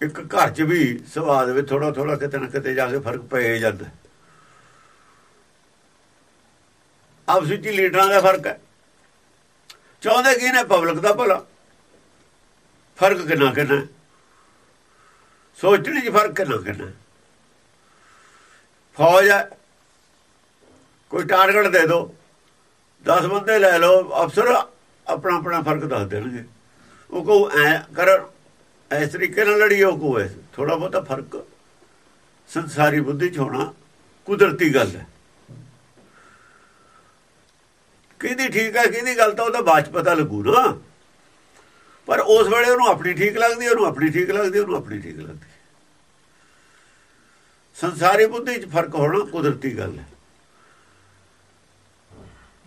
Speaker 2: ਇੱਕ ਘਰ 'ਚ ਵੀ ਸੁਭਾਅ ਦੇ ਵਿੱਚ ਥੋੜਾ ਥੋੜਾ ਕਿਤੇ ਨਾ ਕਿਤੇ ਜਾ ਕੇ ਫ਼ਰਕ ਪੈ ਜਾਂਦਾ। ਆਪਸ ਵਿੱਚ ਲੀਡਰਾਂ ਦਾ ਫ਼ਰਕ ਹੈ। ਚਾਹੁੰਦੇ ਕੀ ਨੇ? ਪਬਲਿਕ ਦਾ ਭਲਾ। ਫ਼ਰਕ ਕਿੰਨਾ ਕਿੰਨਾ ਸੋਚਣੀ 'ਚ ਫ਼ਰਕ ਕਿੰਨਾ ਕਿੰਨਾ ਫੌਜ ਹੈ। ਕੋਈ ਟਾਰਗੇਟ ਦੇ ਦਿਓ। 10 ਬੰਦੇ ਲੈ ਲਓ, ਅਫਸਰ ਆਪਣਾ ਆਪਣਾ ਫ਼ਰਕ ਦੱਸ ਦੇਣਗੇ। ਉਹ ਕੋ ਐ ਕਰ, ਇਸ ਤਰੀਕੇ ਨਾਲ ਲੜੀ ਉਹ ਕੋ ਐ ਥੋੜਾ ਬਹੁਤਾ ਫ਼ਰਕ ਸੰਸਾਰੀ ਬੁੱਧੀ ਚ ਹੋਣਾ ਕੁਦਰਤੀ ਗੱਲ ਹੈ। ਕਿਹਦੀ ਠੀਕ ਹੈ, ਕਿਹਦੀ ਗੱਲ ਤਾਂ ਉਹਦਾ ਬਾਅਦ ਪਤਾ ਲੱਗੂ ਨਾ। ਪਰ ਉਸ ਵੇਲੇ ਉਹਨੂੰ ਆਪਣੀ ਠੀਕ ਲੱਗਦੀ ਉਹਨੂੰ ਆਪਣੀ ਠੀਕ ਲੱਗਦੀ ਉਹਨੂੰ ਆਪਣੀ ਠੀਕ ਲੱਗਦੀ ਸੰਸਾਰੀ ਬੁੱਧੀ 'ਚ ਫ਼ਰਕ ਹੋਣਾ ਕੁਦਰਤੀ ਗੱਲ ਹੈ।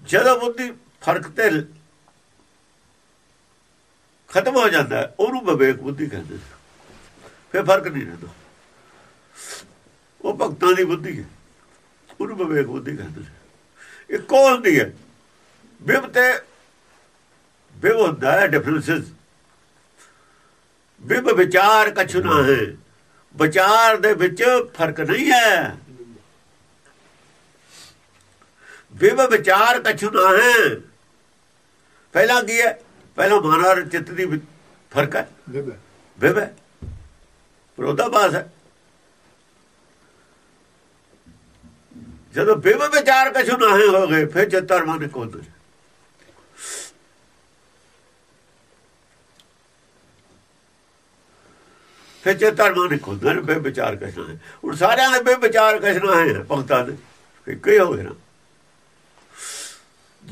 Speaker 2: ਜਦੋਂ ਬੁੱਧੀ ਫ਼ਰਕ ਤੇ ਖਤਮ ਹੋ ਜਾਂਦਾ ਉਹਨੂੰ ਵਿਵੇਕ ਬੁੱਧੀ ਕਹਿੰਦੇ ਫਿਰ ਫ਼ਰਕ ਨਹੀਂ ਰਹਿੰਦਾ। ਉਹ ਭਗਤਾਂ ਦੀ ਬੁੱਧੀ ਹੈ, ਉਹਨੂੰ ਵਿਵੇਕ ਬੁੱਧੀ ਕਹਿੰਦੇ ਇੱਕੋ ਹੁੰਦੀ ਹੈ? ਵਿਵ ਤੇ ਵਿਵ ਹੁੰਦਾ ਹੈ ਡਿਫਰੈਂਸਸ ਵਿਵ ਵਿਚਾਰ ਕਛੁ ਨਾ ਹੈ, ਵਿਚਾਰ ਦੇ ਵਿੱਚ ਫ਼ਰਕ ਨਹੀਂ ਹੈ। ਵਿਵ ਵਿਚਾਰ ਕਛੁ ਨਾ ਹੈ ਪਹਿਲਾਂ ਕੀ ਹੈ? ਪਹਿਲਾਂ ਮਨ ਔਰ ਚਿੱਤ ਦੀ ਫ਼ਰਕ ਹੈ।
Speaker 1: ਵਿਵੈ
Speaker 2: ਹੈ। ਵਿਰੋਧਾਭਾਸ ਹੈ। ਜਦੋਂ ਵਿਵ ਵਿਚਾਰ ਕਛੁ ਨਾ ਹੈ ਹੋ ਗਏ ਫਿਰ ਚਿੱਤ ਔਰ ਮਨ ਕੋ ਫਿਰ ਜੇ ਧਰਮਾਂ ਨੇ ਖੁਦ ਨੇ ਬੇ ਵਿਚਾਰ ਕਸ਼ਨਾ ਹੈ ਹੁਣ ਸਾਰਿਆਂ ਦੇ ਬੇ ਵਿਚਾਰ ਕਸ਼ਨਾ ਹੈ ਭਗਤਾਂ ਦੇ। ਇੱਕ ਹੀ ਹੋ ਗਏ ਨਾ।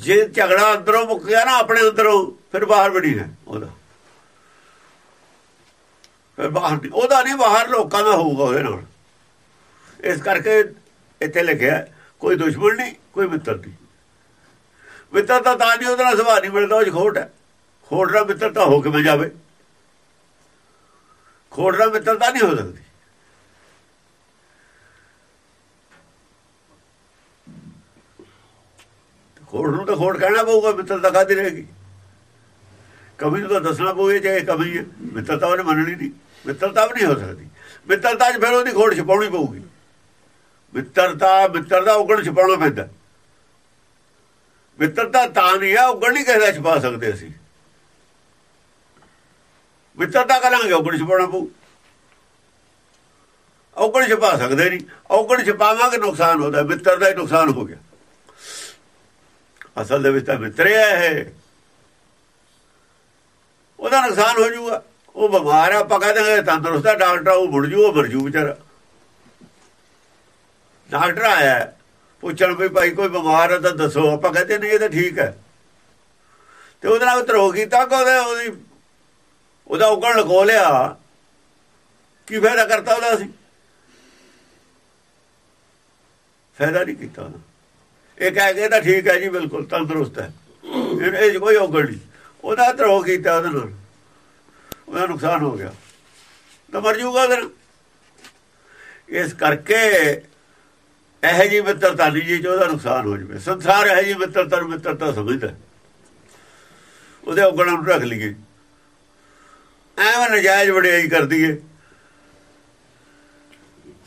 Speaker 2: ਜੇ ਝਗੜਾ ਅੰਦਰੋਂ ਮੁੱਕ ਗਿਆ ਨਾ, ਆਪਣੇ ਅੰਦਰੋਂ, ਫਿਰ ਬਾਹਰ ਬੜੀ ਹੈ ਉਹਦਾ। ਫਿਰ ਬਾਹਰ ਨਹੀਂ ਉਹਦਾ ਨਹੀਂ, ਬਾਹਰ ਲੋਕਾਂ ਦਾ ਹੋਊਗਾ ਉਹਦੇ ਨਾਲ। ਇਸ ਕਰਕੇ ਇੱਥੇ ਲਿਖਿਆ, ਕੋਈ ਦੁਸ਼ਮਣ ਨਹੀਂ, ਕੋਈ ਮਿੱਤਰ ਨਹੀਂ। ਮਿੱਤਰ ਤਾਂ ਤਾਂ ਨਹੀਂ, ਉਹਦੇ ਨਾਲ ਸੁਭਾਅ ਨਹੀਂ ਮਿਲਦਾ, ਉਹ 'ਚ ਖੋਟ ਹੈ। ਖੋਟ ਦਾ ਮਿੱਤਰ ਤਾਂ ਹੋ ਕਿਵੇਂ ਜਾਵੇ। ਖੋਟ ਦਾ ਮਿੱਤਰਤਾ ਨਹੀਂ ਹੋ ਸਕਦੀ। ਖੋੜ ਨੂੰ ਤਾਂ ਖੋੜ ਕਹਿਣਾ ਪਊਗਾ ਮਿੱਤਰਤਾ ਕਾਦੀ ਰਹੇਗੀ ਕਮੀ ਨੂੰ ਤਾਂ ਦੱਸਣਾ ਪਊਗਾ ਚਾਹੇ ਕਮੀ ਹੈ। ਮਿੱਤਰਤਾ ਉਹਨੇ ਮੰਨਣੀ ਨਹੀਂ। ਮਿੱਤਰਤਾ ਵੀ ਨਹੀਂ ਹੋ ਸਕਦੀ। ਮਿੱਤਰਤਾ 'ਚ ਫਿਰ ਉਹਦੀ ਖੋੜ ਛਪਾਉਣੀ ਪਊਗੀ। ਮਿੱਤਰਤਾ ਮਿੱਤਰਤਾ ਉਗਣ ਛਪਾਉਣਾ ਪੈਂਦਾ। ਮਿੱਤਰਤਾ ਤਾਂ ਨਹੀਂ ਆ, ਉਗਣ ਨਹੀਂ ਕਿਸੇ ਛਪਾ ਸਕਦੇ ਅਸੀਂ। ਮਿੱਤਰਤਾ ਕਰਾਂਗੇ, ਉਗਣ ਛਪਾਉਣਾ ਪਊ। ਔਗਣ ਛਪਾ ਸਕਦੇ ਨਹੀਂ। ਔਗਣ ਛਪਾਵਾਂਗੇ, ਨੁਕਸਾਨ ਹੁੰਦਾ ਮਿੱਤਰ ਦਾ ਹੀ ਨੁਕਸਾਨ ਹੋ ਗਿਆ। ਅਸਲ ਦੇ ਵਿੱਚ ਤਾਂ ਮਿੱਤਰ ਹੈ ਉਹਦਾ ਨੁਕਸਾਨ ਹੋ ਜਾਊਗਾ ਉਹ ਬਿਮਾਰ ਆ ਪਕਾ ਦੇਗੇ ਤੰਦਰੁਸਤ ਆ, ਡਾਕਟਰ ਉਹ ਮੁੜ ਜੂ, ਉਹ ਮਰ ਵਿਚਾਰਾ। ਡਾਕਟਰ ਆਇਆ, ਪੁੱਛਣ ਵੀ ਭਾਈ ਕੋਈ ਬਿਮਾਰ ਹੈ ਤਾਂ ਦੱਸੋ, ਆਪਾਂ ਕਹਿੰਦੇ ਨਹੀਂ ਇਹ ਤਾਂ ਠੀਕ ਹੈ ਤੇ ਉਹਦੇ ਨਾਲ ਧਰੋ ਕੀਤਾ ਕਿ ਉਹਦੀ, ਉਹਦਾ ਉਗਣ ਲਗੋ ਲਿਆ। ਕੀ ਫਾਇਦਾ ਕਰਤਾ ਉਹਦਾ ਸੀ ਫਾਇਦਾ ਨਹੀਂ ਕੀਤਾ ਉਹਦਾ। ਇਹ ਕਹਿ ਕੇ ਤਾਂ ਠੀਕ ਹੈ ਜੀ, ਬਿਲਕੁਲ, ਤੰਦਰੁਸਤ ਹੈ। ਇਹ ਕੋਈ ਔਗਣ ਨਹੀਂ। ਉਹਦਾ ਧਰੋ ਕੀਤਾ ਉਹਦੇ ਨਾਲ। ਉਹਦਾ ਨੁਕਸਾਨ ਹੋ ਗਿਆ। ਤਾਂ ਮਰ ਜੂਗਾ ਫਿਰ। ਇਸ ਕਰਕੇ ਇਹ ਜੀ ਮਿੱਤਰਤਾ ਨਹੀਂ ਜੀ ਉਹਦਾ ਨੁਕਸਾਨ ਹੋ ਜਵੇ। ਸੰਸਾਰ ਇਹ ਜੀ ਮਿੱਤਰਤਾ ਮਿੱਤਰਤਾ ਸਮਝਦਾ ਉਹਦੇ ਔਗਣਾਂ ਨੂੰ ਰੱਖ ਲਈਏ। ਐਵੇਂ ਨਜਾਇਜ਼ ਵਡਿਆਈ ਕਰਦੀ ਏ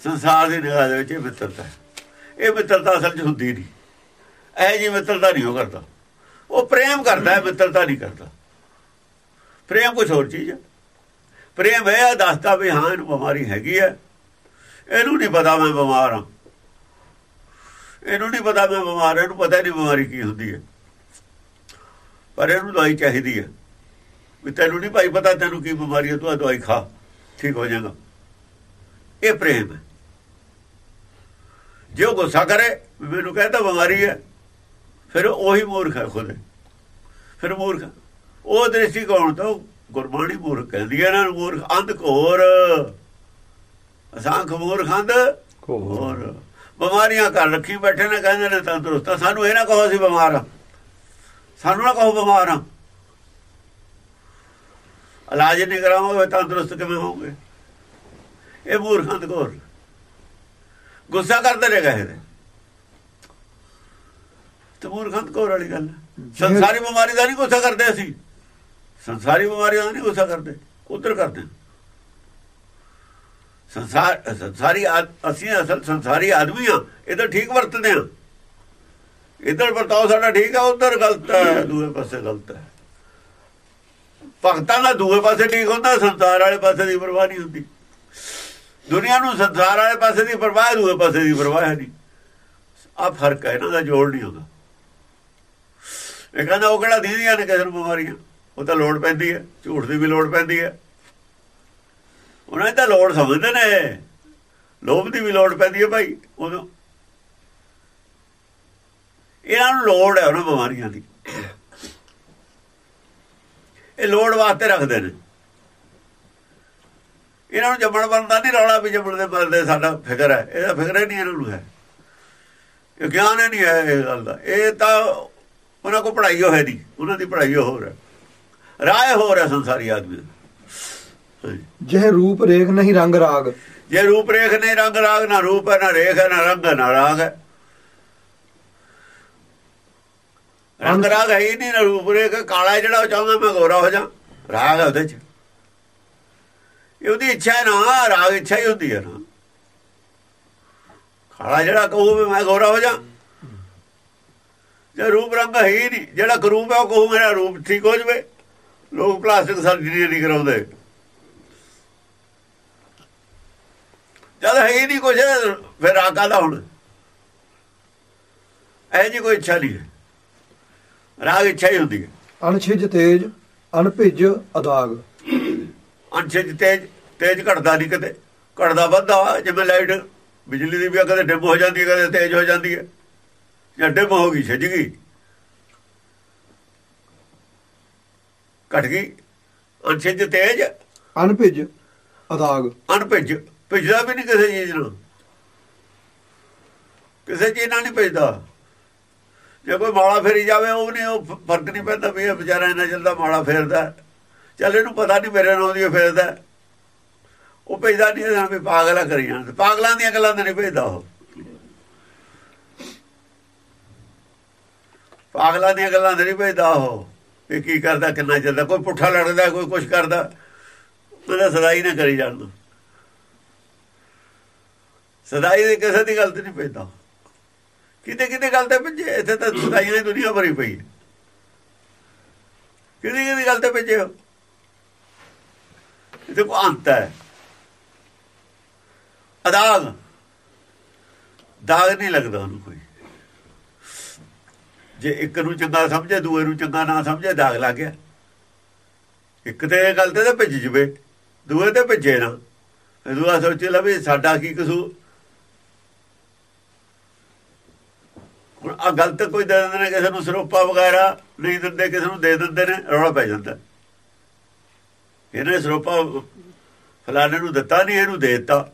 Speaker 2: ਸੰਸਾਰ ਦੀ ਨਿਗਾਹ ਦੇ ਵਿੱਚ ਮਿੱਤਰਤਾ ਇਹ ਮਿੱਤਰਤਾ ਅਸਲ 'ਚ ਹੁੰਦੀ ਨਹੀਂ। ਇਹ ਜੀ ਮਿੱਤਰਤਾ ਨਹੀਂ ਉਹ ਕਰਦਾ। ਉਹ ਪ੍ਰੇਮ ਕਰਦਾ ਹੈ ਮਿੱਤਰਤਾ ਨਹੀਂ ਕਰਦਾ। ਪ੍ਰੇਮ ਕੁਝ ਹੋਰ ਚੀਜ਼ ਹੈ। ਪ੍ਰੇਮ ਇਹ ਦੱਸਦਾ ਵੀ ਹਾਂ, ਇਹਨੂੰ ਬਿਮਾਰੀ ਹੈਗੀ ਹੈ। ਇਹਨੂੰ ਨਹੀਂ ਪਤਾ ਮੈਂ ਬਿਮਾਰ ਹਾਂ। ਇਹਨੂੰ ਨਹੀਂ ਪਤਾ ਮੈਂ ਬਿਮਾਰ ਹਾਂ, ਇਹਨੂੰ ਪਤਾ ਨਹੀਂ ਬਿਮਾਰੀ ਕੀ ਹੁੰਦੀ ਹੈ। ਪਰ ਇਹਨੂੰ ਦਵਾਈ ਚਾਹੀਦੀ ਹੈ। ਵੀ ਤੈਨੂੰ ਨਹੀਂ ਭਾਈ ਪਤਾ ਤੈਨੂੰ ਕੀ ਬਿਮਾਰੀ ਹੈ, ਤੂੰ ਦਵਾਈ ਖਾ, ਠੀਕ ਹੋ ਜਾਏਗਾ। ਇਹ ਪ੍ਰੇਮ ਹੈ। ਜੇ ਉਹ ਗੁੱਸਾ ਕਰੇ ਮੈਨੂੰ ਕਹਿੰਦਾ ਬਿਮਾਰੀ ਹੈ। ਫਿਰ ਉਹੀ ਮੂਰਖ ਹੈ ਖੁਦ। ਫਿਰ ਮੂਰਖ। ਉਹ ਦ੍ਰਿਸ਼ਟੀਕੋਣ ਤੋਂ ਗੁਰਬਾਣੀ ਮੂਰਖ ਕਹਿੰਦੀ ਹੈ ਨਾ, ਮੂਰਖ ਅੰਧ ਘੋਰ। ਅਸਾਂਖ ਮੂਰਖ ਅੰਧ ਹੋਰ ਬਿਮਾਰੀਆਂ ਕਰ ਰੱਖੀ ਬੈਠੇ ਨੇ, ਕਹਿੰਦੇ ਨੇ ਤੰਦਰੁਸਤ। ਸਾਨੂੰ ਇਹ ਨਾ ਕਹੋ ਅਸੀਂ ਬਿਮਾਰ ਆ ਸਾਨੂੰ ਨਾ ਕਹੋ ਬਿਮਾਰ ਆ ਇਲਾਜ ਨਹੀਂ ਕਰਾਵਾਂਗੇ ਤੰਦਰੁਸਤ ਕਿਵੇਂ ਹੋਵਾਂਗੇ? ਇਹ ਮੂਰਖਾਂ ਦੇ ਕੋਲ ਗੁੱਸਾ ਕਰਦੇ ਰਹੇ ਗਏ ਤੇ ਤੇ ਮੂਰਖਾਂ ਦੇ ਕੋਲ ਵਾਲੀ ਗੱਲ। ਸੰਸਾਰੀ ਬਿਮਾਰੀ ਦਾ ਨਹੀਂ ਗੁੱਸਾ ਕਰਦੇ ਅਸੀਂ। ਸੰਸਾਰੀ ਬਿਮਾਰੀ ਦਾ ਨਹੀਂ ਗੁੱਸਾ ਕਰਦੇ। ਉਧਰ ਕਰਦੇ ਸੰਸਾਰ ਸੰਸਾਰੀ ਅਸੀਂ ਅਸਲ ਸੰਸਾਰੀ ਆਦਮੀ ਆ ਇਧਰ ਠੀਕ ਵਰਤਦੇ ਆ ਇਧਰ ਵਰਤਾਓ ਸਾਡਾ ਠੀਕ ਆ ਉਧਰ ਗਲਤ ਹੈ ਦੂਏ ਪਾਸੇ ਗਲਤ ਹੈ। ਭਗਤਾਂ ਦਾ ਦੂਏ ਪਾਸੇ ਠੀਕ ਹੁੰਦਾ ਸੰਸਾਰ ਵਾਲੇ ਪਾਸੇ ਦੀ ਪਰਵਾਹ ਨਹੀਂ ਹੁੰਦੀ। ਦੁਨੀਆ ਨੂੰ ਸੰਸਾਰ ਵਾਲੇ ਪਾਸੇ ਦੀ ਪਰਵਾਹ ਦੂਏ ਪਾਸੇ ਦੀ ਪਰਵਾਹ ਹੈ ਨਹੀਂ। ਆ ਫ਼ਰਕ ਹੈ ਇਹਨਾਂ ਦਾ ਜੋੜ ਨਹੀਂ ਹੁੰਦਾ ਇਹ ਕਹਿੰਦਾ ਉਹ ਕਿਹੜਾ ਦੀਦੀਆਂ ਨੇ ਕਿਸੇ ਨੂੰ ਬਿਮਾਰੀਆਂ ਉਹ ਤਾਂ ਲੋੜ ਪੈਂਦੀ ਹੈ ਝੂਠ ਦੀ ਵੀ ਲੋੜ ਪੈਂਦੀ ਹੈ ਉਹਨਾਂ ਦੀ ਤਾਂ ਲੋੜ ਸਮਝਦੇ ਨੇ। ਲੋਭ ਦੀ ਵੀ ਲੋੜ ਪੈਂਦੀ ਹੈ ਭਾਈ, ਉਦੋਂ। ਇਹਨਾਂ ਨੂੰ ਲੋੜ ਹੈ ਉਹਨਾਂ ਬਿਮਾਰੀਆਂ ਦੀ। ਇਹ ਲੋੜ ਵਾਸਤੇ ਰੱਖਦੇ ਨੇ। ਇਹਨਾਂ ਨੂੰ ਜੰਮਣ ਬਣਦਾ ਨਹੀਂ ਰੌਲਾ ਵੀ ਜੰਮਣ ਦੇ ਮਰਦੇ ਸਾਡਾ ਫਿਕਰ ਹੈ। ਇਹਦਾ ਫਿਕਰ ਹੀ ਨਹੀਂ ਇਹਨਾਂ ਨੂੰ ਹੈ। ਇਹ ਗਿਆਨ ਹੀ ਨਹੀਂ ਹੈ ਇਹ ਗੱਲ ਦਾ। ਇਹ ਤਾਂ ਉਹਨਾਂ ਕੋ ਪੜ੍ਹਾਈ ਹੋਏ ਦੀ ਉਹਨਾਂ ਦੀ ਪੜ੍ਹਾਈ ਹੋਰ ਹੈ। ਰਾਏ ਹੋਰ ਹੈ ਸੰਸਾਰੀ ਆਦਮੀ
Speaker 1: ਜੇ ਰੂਪ ਰੇਖ ਨਹੀਂ ਰੰਗ ਰਾਗ।
Speaker 2: ਜੇ ਰੂਪ ਰੇਖ ਨਹੀਂ ਰੰਗ ਰਾਗ ਨਾ ਰੂਪ ਹੈ ਨਾ ਰੇਖ ਹੈ ਨਾ ਰੰਗ ਨਾ ਰਾਗ ਹੈ। ਰੰਗ ਰਾਗ ਹੈ ਹੀ ਨਹੀਂ ਨਾ ਰੂਪ ਰੇਖ ਕਾਲਾ ਜਿਹੜਾ ਉਹ ਚਾਹੁੰਦਾ ਮੈਂ ਗੋਰਾ ਹੋ ਜਾ ਰਾਗ ਹੈ ਉਹਦੇ ਚ। ਇਹ ਉਹਦੀ ਇੱਛਾ ਨਾ ਰਾਗ ਇੱਛਾ ਹੀ ਹੁੰਦੀ ਹੈ ਨਾ। ਕਾਲਾ ਜਿਹੜਾ ਕਹੂ ਮੈਂ ਗੋਰਾ ਹੋ ਜਾ ਜੇ ਰੂਪ ਰੰਗ ਹੈ ਹੀ ਨਹੀਂ ਜਿਹੜਾ ਕਰੂਪ ਹੈ ਉਹ ਕਹੂ ਮੇਰਾ ਰੂਪ ਠੀਕ ਹੋ ਜਵੇ। ਲੋਕ ਪਲਾਸਟਿਕ ਸਰਜਰੀ ਨਹੀਂ ਕਰਾਉਂਦੇ। ਜਦ ਹੈ ਹੀ ਨਹੀਂ ਕੁਝ ਫਿਰ ਆਕਾ ਦਾ ਹੁਣ? ਇਹ ਜੀ ਕੋਈ ਇੱਛਾ ਨਹੀਂ ਰਾਗ ਇੱਛਾ ਹੀ ਹੁੰਦੀ ਹੈ।
Speaker 1: ਅਣਛਿਜ ਤੇਜ ਅਣਭਿਜ ਅਦਾਗ।
Speaker 2: ਅਣਛਿਜ ਤੇਜ ਤੇਜ ਘਟਦਾ ਨਹੀਂ ਕਦੇ ਘਟਦਾ ਵੱਧਦਾ ਜਿਵੇਂ ਲਾਈਟ ਬਿਜਲੀ ਦੀ ਵੀ ਕਦੇ ਡਿਮ ਹੋ ਜਾਂਦੀ ਹੈ ਕਦੇ ਤੇਜ਼ ਹੋ ਜਾਂਦੀ ਹੈ। ਜਾਂ ਡਿਮ ਹੋ ਗਈ ਛਿਜ ਗਈ। ਘਟ ਗਈ। ਅਣਛਿਜ ਤੇਜ।
Speaker 1: ਅਣਭਿਜ ਅਦਾਗ।
Speaker 2: ਅਣਭਿਜ। ਭਿਜਦਾ ਵੀ ਨਹੀਂ ਕਿਸੇ ਚੀਜ਼ ਨੂੰ। ਕਿਸੇ ਚੀਜ਼ ਨਾਲ ਨਹੀਂ ਭਿਜਦਾ। ਜੇ ਕੋਈ ਮਾਲਾ ਫੇਰੀ ਜਾਵੇ ਉਹ ਨਹੀਂ ਉਹ ਫ਼ਰਕ ਨਹੀਂ ਪੈਂਦਾ ਵੀ ਇਹ ਵਿਚਾਰਾ ਇਹਨਾਂ ਚੱਲਦਾ ਮਾਲਾ ਫੇਰਦਾ। ਚੱਲ ਇਹਨੂੰ ਪਤਾ ਨਹੀਂ ਮੇਰੇ ਨਾਲ ਦੀ ਫੇਰਦਾ। ਉਹ ਭੇਜਦਾ ਨਹੀਂ ਇਹਨਾਂ ਵੀ ਪਾਗਲਾ ਕਰੀ ਜਾਂਦੇ ਪਾਗਲਾਂ ਦੀਆਂ ਗੱਲਾਂ ਨਹੀਂ ਭੇਜਦਾ ਉਹ। ਪਾਗਲਾਂ ਦੀਆਂ ਗੱਲਾਂ ਨਹੀਂ ਭੇਜਦਾ ਉਹ। ਇਹ ਕੀ ਕਰਦਾ, ਕਿੰਨਾ ਚੱਲਦਾ ਕੋਈ ਪੁੱਠਾ ਲੜਦਾ, ਕੋਈ ਕੁਝ ਕਰਦਾ। ਉਹਦਾ ਸਦਾਈ ਨਾ ਕਰੀ ਜਾਂਦਾ ਸਦਾਈ ਦੇ ਕਿਸੇ ਦੀ ਗਲਤੀ ਨਹੀਂ ਭੇਜਦਾ ਕਿਤੇ ਕਿਤੇ ਗੱਲ ਤੇ ਭੇਜੇ। ਇੱਥੇ ਤਾਂ ਸਦਾਈਆਂ ਦੀ ਦੁਨੀਆ ਭਰੀ ਪਈ ਹੈ। ਕਿਹਦੀ ਕਿਤੇ ਗੱਲ ਤੇ ਭੇਜੇ ਹੋ ਇਹ ਕੋ ਅੰਤ ਹੈ। ਅਦਾਗ। ਦਾਗ ਨਹੀਂ ਲੱਗਦਾ ਉਹਨੂੰ ਕੋਈ। ਜੇ ਇੱਕ ਨੂੰ ਚੰਗਾ ਸਮਝੇ, ਦੂਏ ਨੂੰ ਚੰਗਾ ਨਾ ਸਮਝੇ ਦਾਗ ਲੱਗ ਗਿਆ ਇੱਕ ਤੇ ਗੱਲ ਤੇ ਤਾਂ ਭਿੱਜ ਜਵੇ, ਦੂਏ ਤੇ ਭਿੱਜੇ ਨਾ। ਦੂਆ ਸੋਚੇ ਲਾ ਵੀ ਸਾਡਾ ਕੀ ਕਸੂਰ? ਹੁਣ ਆ ਗਲਤ ਕੋਈ ਦੇ ਦਿੰਦੇ ਨੇ, ਕਿਸੇ ਨੂੰ ਸਰੋਪਾ ਵਗੈਰਾ ਨਹੀਂ ਦਿੰਦੇ, ਕਿਸੇ ਨੂੰ ਦੇ ਦਿੰਦੇ ਨੇ, ਰੌਲਾ ਪੈ ਜਾਂਦਾ। ਇਹਨੇ ਸਰੋਪਾ ਫਲਾਣੇ ਨੂੰ ਦਿੱਤਾ ਨਹੀਂ, ਇਹਨੂੰ ਦੇ ਦਿੱਤਾ।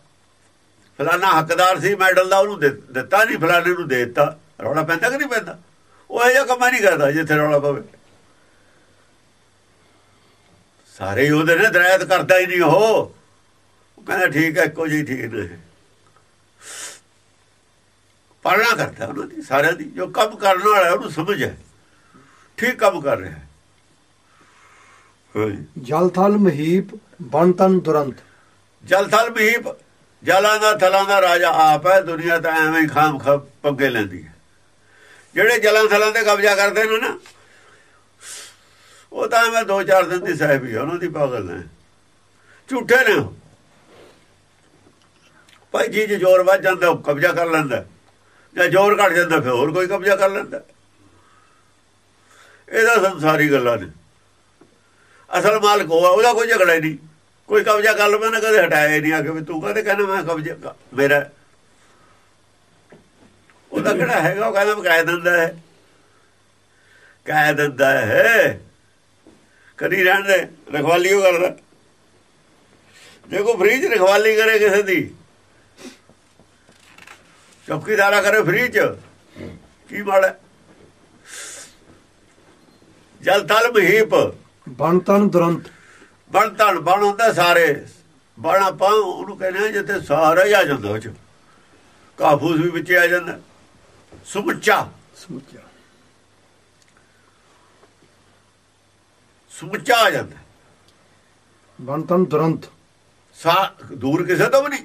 Speaker 2: ਫਲਾਣਾ ਹੱਕਦਾਰ ਸੀ, ਮੈਡਲ ਦਾ ਉਹਨੂੰ ਦਿੱਤਾ ਨਹੀਂ, ਫਲਾਣੇ ਨੂੰ ਦੇ ਦਿੱਤਾ। ਰੌਲਾ ਪੈਂਦਾ ਕਿ ਨਹੀਂ ਪੈਂਦਾ? ਉਹ ਇਹ ਕੰਮ ਨਹੀਂ ਕਰਦਾ ਜਿੱਥੇ ਰੌਲਾ ਪਵੇ। ਸਾਰੇ ਹੀ ਉਹਦੇ ਨੇ ਦਰਾਇਤ ਕਰਦਾ ਹੀ ਨਹੀਂ ਉਹ। ਕਹਿੰਦਾ ਠੀਕ ਹੈ ਇੱਕੋ ਜਿਹੀ ਠੀਕ ਨੇ ਪਾਲਣਾ ਕਰਦਾ ਉਹਨਾਂ ਦੀ ਸਾਰਿਆਂ ਦੀ। ਜੋ ਕੰਮ ਕਰਨ ਵਾਲਾ ਉਹਨੂੰ ਸਮਝ ਹੈ। ਠੀਕ ਕੰਮ ਕਰ ਰਿਹਾ ਹੈ।
Speaker 1: ਜਲ ਥਲ ਮਹੀਪ ਬਣ ਤਨ ਤੁਰੰਤ
Speaker 2: ਜਲ ਥਲ ਮਹੀਪ ਜਲਾਂ ਦਾ ਥਲਾਂ ਦਾ ਰਾਜਾ ਆਪ ਹੈ। ਦੁਨੀਆ ਤਾਂ ਐਵੇਂ ਹੀ ਖਾਮ ਖਾਮ ਪੰਗੇ ਲੈਂਦੀ ਹੈ। ਜਿਹੜੇ ਜਲਾਂ ਥਲਾਂ ਤੇ ਕਬਜ਼ਾ ਕਰਦੇ ਨੇ ਨਾ, ਉਹ ਤਾਂ ਮੈਂ ਦੋ ਚਾਰ ਦਿਨ ਦੀ ਸਾਹਿਬੀ ਉਹਨਾਂ ਦੀ ਪਾਗਲ ਨੇ। ਝੂਠੇ ਨੇ ਭਾਈ ਜੀ, ਜੇ ਜ਼ੋਰ ਵੱਜ ਜਾਂਦਾ ਕਬਜ਼ਾ ਕਰ ਲੈਂਦਾ। ਜਾਂ ਜ਼ੋਰ ਘਟ ਜਾਂਦਾ, ਫਿਰ ਹੋਰ ਕੋਈ ਕਬਜ਼ਾ ਕਰ ਲੈਂਦਾ। ਇਹਦਾ ਸੰਸਾਰੀ ਗੱਲਾਂ ਨੇ। ਅਸਲ ਮਾਲਕ ਹੋਆ ਉਹਦਾ ਕੋਈ ਝਗੜਾ ਨਹੀਂ। ਕੋਈ ਕਬਜ਼ਾ ਕਰ ਲਵੇ ਨਾ ਕਦੇ ਹਟਾਇਆ ਨਹੀਂ। ਆ ਕੇ ਵੀ ਤੂੰ ਕਹਦੇ ਕਹਿੰਦਾ, ਮੈਂ ਕਬਜ਼ਾ ਮੇਰਾ ਉਹਦਾ ਕਿਹੜਾ ਹੈਗਾ ਉਹ ਕਹਿੰਦਾ ਕਹਿ ਦਿੰਦਾ ਹੈ। ਕਹਿ ਦਿੰਦਾ ਹੈ। ਕਦੀ ਰਹਿਣ ਦੇ ਰਖਵਾਲੀ ਉਹ ਕਰਦਾ। ਜੇ ਕੋ ਫ੍ਰੀਜ ਰਖਵਾਲੀ ਕਰੇ ਕਿਸੇ ਦੀ ਚੌਕੀਦਾਰਾ ਕਰੇ ਫ੍ਰੀਜ ਕੀ ਮਾੜਾ ਜਲ ਤਲ ਮਹੀਪ।
Speaker 1: ਬਣ ਤਨ ਤੁਰੰਤ
Speaker 2: ਬਣ ਤਨ ਬਣ ਹੁੰਦਾ ਸਾਰੇ। ਬਣ ਆਪਾਂ ਉਹਨੂੰ ਕਹਿੰਦੇ ਜਿੱਥੇ ਸਾਰਾ ਹੀ ਆ ਜਾਂਦਾ ਉਹ ਚ ਕਾਫੂਸ ਵੀ ਵਿੱਚ ਆ ਜਾਂਦਾ। ਸੁਮੱਚਾ
Speaker 1: ਸਮੁੱਚਾ
Speaker 2: ਸੁਮੱਚਾ ਆ ਜਾਂਦਾ।
Speaker 1: ਬਣ ਤਨ ਤੁਰੰਤ।
Speaker 2: ਸਾ ਦੂਰ ਕਿਸੇ ਤੋਂ ਵੀ ਨਹੀਂ।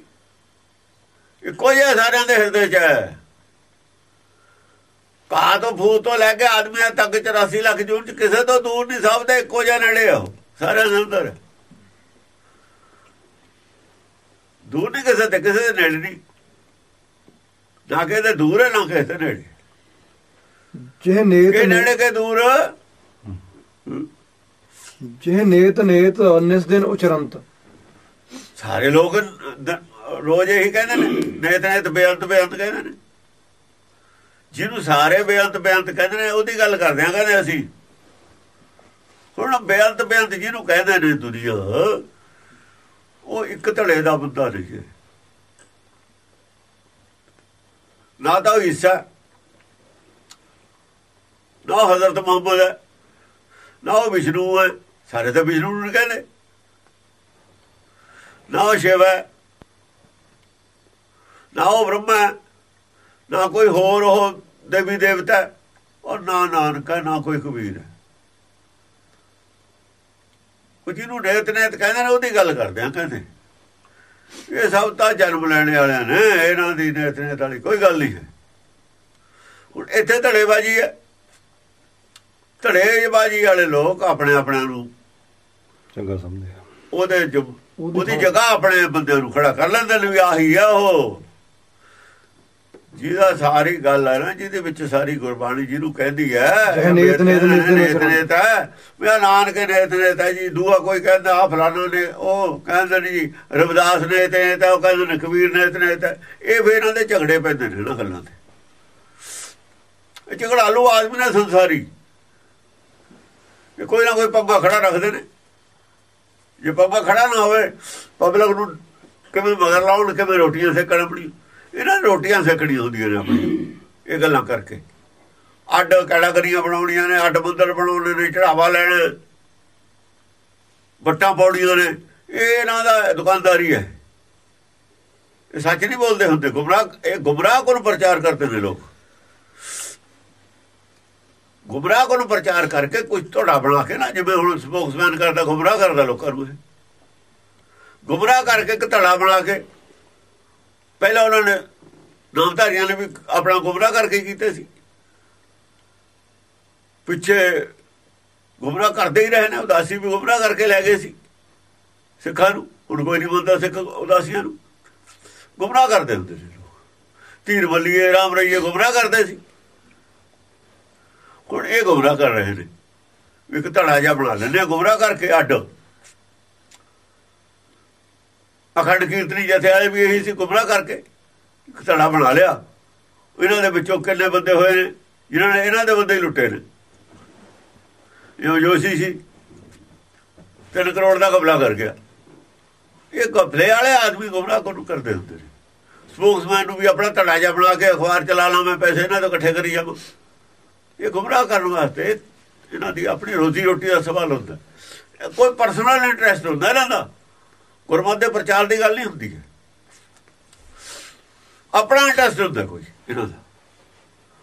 Speaker 2: ਇੱਕੋ ਜਿਹਾ ਸਾਰਿਆਂ ਦੇ ਹਿਰਦੇ 'ਚ ਹੈ। ਕਾ ਤੋਂ ਫੂ ਤੋਂ ਲੈ ਕੇ ਆਦਮੀਆਂ ਤੱਕ 84 ਲੱਖ ਜੂਨ 'ਚ ਕਿਸੇ ਤੋਂ ਦੂਰ ਨਹੀਂ ਸਭ ਦੇ ਇੱਕੋ ਜਿਹਾ ਨੇੜੇ ਹੋ ਸਾਰਿਆਂ ਦੇ ਅੰਦਰ। ਦੂਰ ਨਹੀਂ ਕਿਸੇ ਤੇ ਕਿਸੇ ਦੇ ਨੇੜੇ ਨਹੀਂ। ਨਾ ਕਿਸੇ ਦੇ ਦੂਰ ਹੈ ਨਾ ਕਿਸੇ ਦੇ ਨੇੜੇ।
Speaker 1: ਜਿਹ ਨੇਤ
Speaker 2: ਕਿ ਨੇੜੇ ਕੇ ਦੂਰ?
Speaker 1: ਜਿਹ ਨੇਤ ਨੇਤ ਅਨਿਸ ਦਿਨ ਉਚਰੰਤ।
Speaker 2: ਸਾਰੇ ਲੋਕ ਰੋਜ਼ ਇਹੀ ਕਹਿੰਦੇ ਨੇ ਨੇਤ ਨੇਤ ਬੇਅੰਤ ਬੇਅੰਤ ਕਹਿੰਦੇ ਨੇ। ਜਿਹਨੂੰ ਸਾਰੇ ਬੇਅੰਤ ਬੇਅੰਤ ਕਹਿੰਦੇ ਨੇ ਉਹਦੀ ਗੱਲ ਕਰਦੇ ਆ ਕਹਿੰਦੇ ਅਸੀਂ। ਹੁਣ ਬੇਅੰਤ ਬੇਅੰਤ ਜਿਹਨੂੰ ਕਹਿੰਦੇ ਨੇ ਦੁਨੀਆ ਉਹ ਇੱਕ ਧੜੇ ਦਾ ਬੰਦਾ ਨਹੀਂ ਹੈ। ਨਾ ਤਾਂ ਉਹ ਈਸਾ ਨਾ ਹਜ਼ਰਤ ਮੁਹੰਮਦ ਹੈ। ਨਾ ਉਹ ਵਿਸ਼ਨੂੰ ਹੈ। ਸਾਰੇ ਤਾਂ ਵਿਸ਼ਨੂੰ ਨੂੰ ਕਹਿੰਦੇ। ਨਾ ਉਹ ਸ਼ਿਵ ਹੈ। ਨਾ ਉਹ ਬ੍ਰਹਮਾ ਹੈ। ਨਾ ਕੋਈ ਹੋਰ ਉਹ ਦੇਵੀ ਦੇਵਤਾ ਹੈ, ਔਰ ਨਾ ਨਾਨਕ ਹੈ ਨਾ ਕੋਈ ਕਬੀਰ ਹੈ। ਉਹ ਜਿਹਨੂੰ ਨੇਤ ਨੇਤ ਕਹਿੰਦੇ ਨੇ ਉਹਦੀ ਗੱਲ ਕਰਦੇ ਆ ਕਹਿੰਦੇ। ਇਹ ਸਭ ਤਾਂ ਜਨਮ ਲੈਣੇ ਵਾਲਿਆਂ ਨੇ ਇਹਨਾਂ ਦੀ ਨੇਤ ਨੇਤ ਵਾਲੀ ਕੋਈ ਗੱਲ ਨਹੀਂ ਹੈ। ਹੁਣ ਇੱਥੇ ਧੜੇਬਾਜੀ ਹੈ। ਧੜੇਬਾਜੀ ਵਾਲੇ ਲੋਕ ਆਪਣੇ ਆਪਣਿਆਂ ਨੂੰ
Speaker 3: ਚੰਗਾ ਸਮਝਦੇ ਆ।
Speaker 2: ਉਹਦੇ ਜ-
Speaker 1: ਉਹਦੀ
Speaker 2: ਜਗ੍ਹਾ ਆਪਣੇ ਬੰਦੇ ਨੂੰ ਖੜਾ ਕਰ ਲੈਂਦੇ ਨੇ ਵੀ ਆਹੀ ਆ ਉਹ। ਜਿਹਦਾ ਸਾਰੀ ਗੱਲ ਹੈ ਨਾ ਜਿਹਦੇ ਵਿੱਚ ਸਾਰੀ ਗੁਰਬਾਣੀ ਜਿਹਨੂੰ ਕਹਿੰਦੀ ਹੈ
Speaker 1: ਨੇਤ ਨੇਤ ਨੇਤ ਨੇਤ
Speaker 2: ਨੇਤ ਹੈ। ਮੇਰਾ ਨਾਨਕ ਨੇਤ ਨੇਤ ਹੈ ਜੀ ਦੂਆ ਕੋਈ ਕਹਿੰਦਾ ਆ ਫਲਾਣਾ ਨੇ ਉਹ ਕਹਿੰਦੇ ਨੇ ਜੀ ਰਵਿਦਾਸ ਨੇਤ ਨੇਤ ਹੈ ਉਹ ਕਹਿੰਦੇ ਨੇ ਕਬੀਰ ਨੇਤ ਨੇਤ ਹੈ। ਇਹ ਫੇਰ ਇਹਨਾਂ ਦੇ ਝਗੜੇ ਪੈਂਦੇ ਨੇ ਨਾ ਗੱਲਾਂ ਤੇ। ਇਹ ਝਗੜਾਲੂ ਆਦਮੀ ਨੇ ਸੰਸਾਰੀ। ਕੋਈ ਨਾ ਕੋਈ ਪੰਗਾ ਖੜਾ ਰੱਖਦੇ ਨੇ। ਜੇ ਪੰਗਾ ਖੜਾ ਨਾ ਹੋਵੇ ਪਬਲਿਕ ਨੂੰ ਕਿਵੇਂ ਮਗਰ ਲਾਉਣ ਕਿਵੇਂ ਰੋਟੀਆਂ ਸੇਕਣ ਆਪਣੀ। ਇਹਨਾਂ ਨੇ ਰੋਟੀਆਂ ਸੇਕਣੀਆਂ ਹੁੰਦੀਆਂ ਨੇ ਆਪਣੀ ਇਹ ਗੱਲਾਂ ਕਰਕੇ। ਅੱਡ ਕੈਟਾਗਰੀਆਂ ਬਣਾਉਣੀਆਂ ਨੇ, ਅੱਡ ਮੰਦਰ ਬਣਾਉਣੇ ਨੇ ਚੜਾਵਾ ਲੈਣਾ। ਵੱਟਾਂ ਪੌੜੀਆਂ ਨੇ। ਇਹ ਇਹਨਾਂ ਦਾ ਦੁਕਾਨਦਾਰੀ ਹੈ। ਇਹ ਸੱਚ ਨਹੀਂ ਬੋਲਦੇ ਹੁੰਦੇ। ਗੁੰਮਰਾਹ, ਇਹ ਗੁੰਮਰਾਹ ਕੋਲ ਪ੍ਰਚਾਰ ਕਰਦੇ ਨੇ ਲੋਕ। ਗੁੰਮਰਾਹ ਕੋਲ ਪ੍ਰਚਾਰ ਕਰਕੇ ਕੁਝ ਧੜਾ ਬਣਾ ਕੇ ਨਾ, ਜਿਵੇਂ ਹੁਣ ਸਪੋਕਸਮੈਨ ਕਰਦਾ, ਗੁੰਮਰਾਹ ਕਰਦਾ ਲੋਕਾਂ ਨੂੰ ਇਹ। ਗੁੰਮਰਾਹ ਕਰਕੇ ਇੱਕ ਧੜਾ ਬਣਾ ਕੇ ਪਹਿਲਾਂ ਉਹਨਾਂ ਨੇ ਨਾਮਧਾਰੀਆਂ ਨੇ ਵੀ ਆਪਣਾ ਗੁੰਮਰਾਹ ਕਰਕੇ ਕੀਤੇ ਸੀ। ਪਿੱਛੇ ਗੁੰਮਰਾਹ ਕਰਦੇ ਹੀ ਰਹੇ ਨੇ ਉਦਾਸੀ ਵੀ ਗੁੰਮਰਾਹ ਕਰਕੇ ਲੈ ਗਏ ਸੀ ਸਿੱਖਾਂ ਨੂੰ। ਹੁਣ ਕੋਈ ਨਹੀਂ ਮੰਨਦਾ ਸਿੱਖ ਉਦਾਸੀਆਂ ਨੂੰ। ਗੁੰਮਰਾਹ ਕਰਦੇ ਹੁੰਦੇ ਸੀ ਧੀਰ ਮੱਲੀਏ ਰਾਮ ਰਈਏ ਗੁੰਮਰਾਹ ਕਰਦੇ ਸੀ। ਹੁਣ ਇਹ ਗੁੰਮਰਾਹ ਕਰ ਰਹੇ ਨੇ। ਇੱਕ ਧੜਾ ਜਿਹਾ ਬਣਾ ਲੈਂਦੇ ਗੁੰਮਰਾਹ ਕਰਕੇ ਅੱਡ। ਅਖੰਡ ਕੀਰਤਨੀ ਜਥੇ ਵਾਲੇ ਵੀ ਇਹੀ ਸੀ ਗੁੰਮਰਾਹ ਕਰਕੇ ਇੱਕ ਧੜਾ ਬਣਾ ਲਿਆ। ਇਹਨਾਂ ਦੇ ਵਿੱਚੋਂ ਕਿੰਨੇ ਬੰਦੇ ਹੋਏ ਨੇ ਜਿਨ੍ਹਾਂ ਨੇ ਇਹਨਾਂ ਦੇ ਬੰਦੇ ਹੀ ਲੁੱਟੇ ਨੇ। ਇਹ ਜੋਸ਼ੀ ਸੀ 3 ਕਰੋੜ ਦਾ ਕਬਲਾ ਕਰ ਗਿਆ। ਇਹ ਕਬਲੇ ਵਾਲੇ ਆਦਮੀ ਗੁੰਮਰਾਹ ਕੋਨੂੰ ਕਰਦੇ ਹੁੰਦੇ ਨੇ? ਸਪੋਕਸਮੈਨ ਨੂੰ ਵੀ ਆਪਣਾ ਧੜਾ ਜਿਹਾ ਬਣਾ ਕੇ ਅਖਬਾਰ ਚਲਾ ਲਾਂ, ਮੈਂ ਪੈਸੇ ਇਹਨਾਂ ਤੋਂ ਇਕੱਠੇ ਕਰੀ ਜਾਵਾਂ। ਇਹ ਗੁੰਮਰਾਹ ਕਰਨ ਵਾਸਤੇ ਇਹਨਾਂ ਦੀ ਆਪਣੀ ਰੋਜ਼ੀ ਰੋਟੀ ਦਾ ਸਵਾਲ ਹੁੰਦਾ। ਕੋਈ ਪਰਸਨਲ ਇੰਟਰਸਟ ਹੁੰਦਾ ਇਹਨਾਂ ਦਾ। ਗੁਰਮਤਿ ਦੇ ਪ੍ਰਚਾਰ ਦੀ ਗੱਲ ਨਹੀਂ ਹੁੰਦੀ। ਹੈ ਆਪਣਾ ਇੰਟਰਸਟ ਹੁੰਦਾ ਕੋਈ ਇਹਨਾਂ ਦਾ।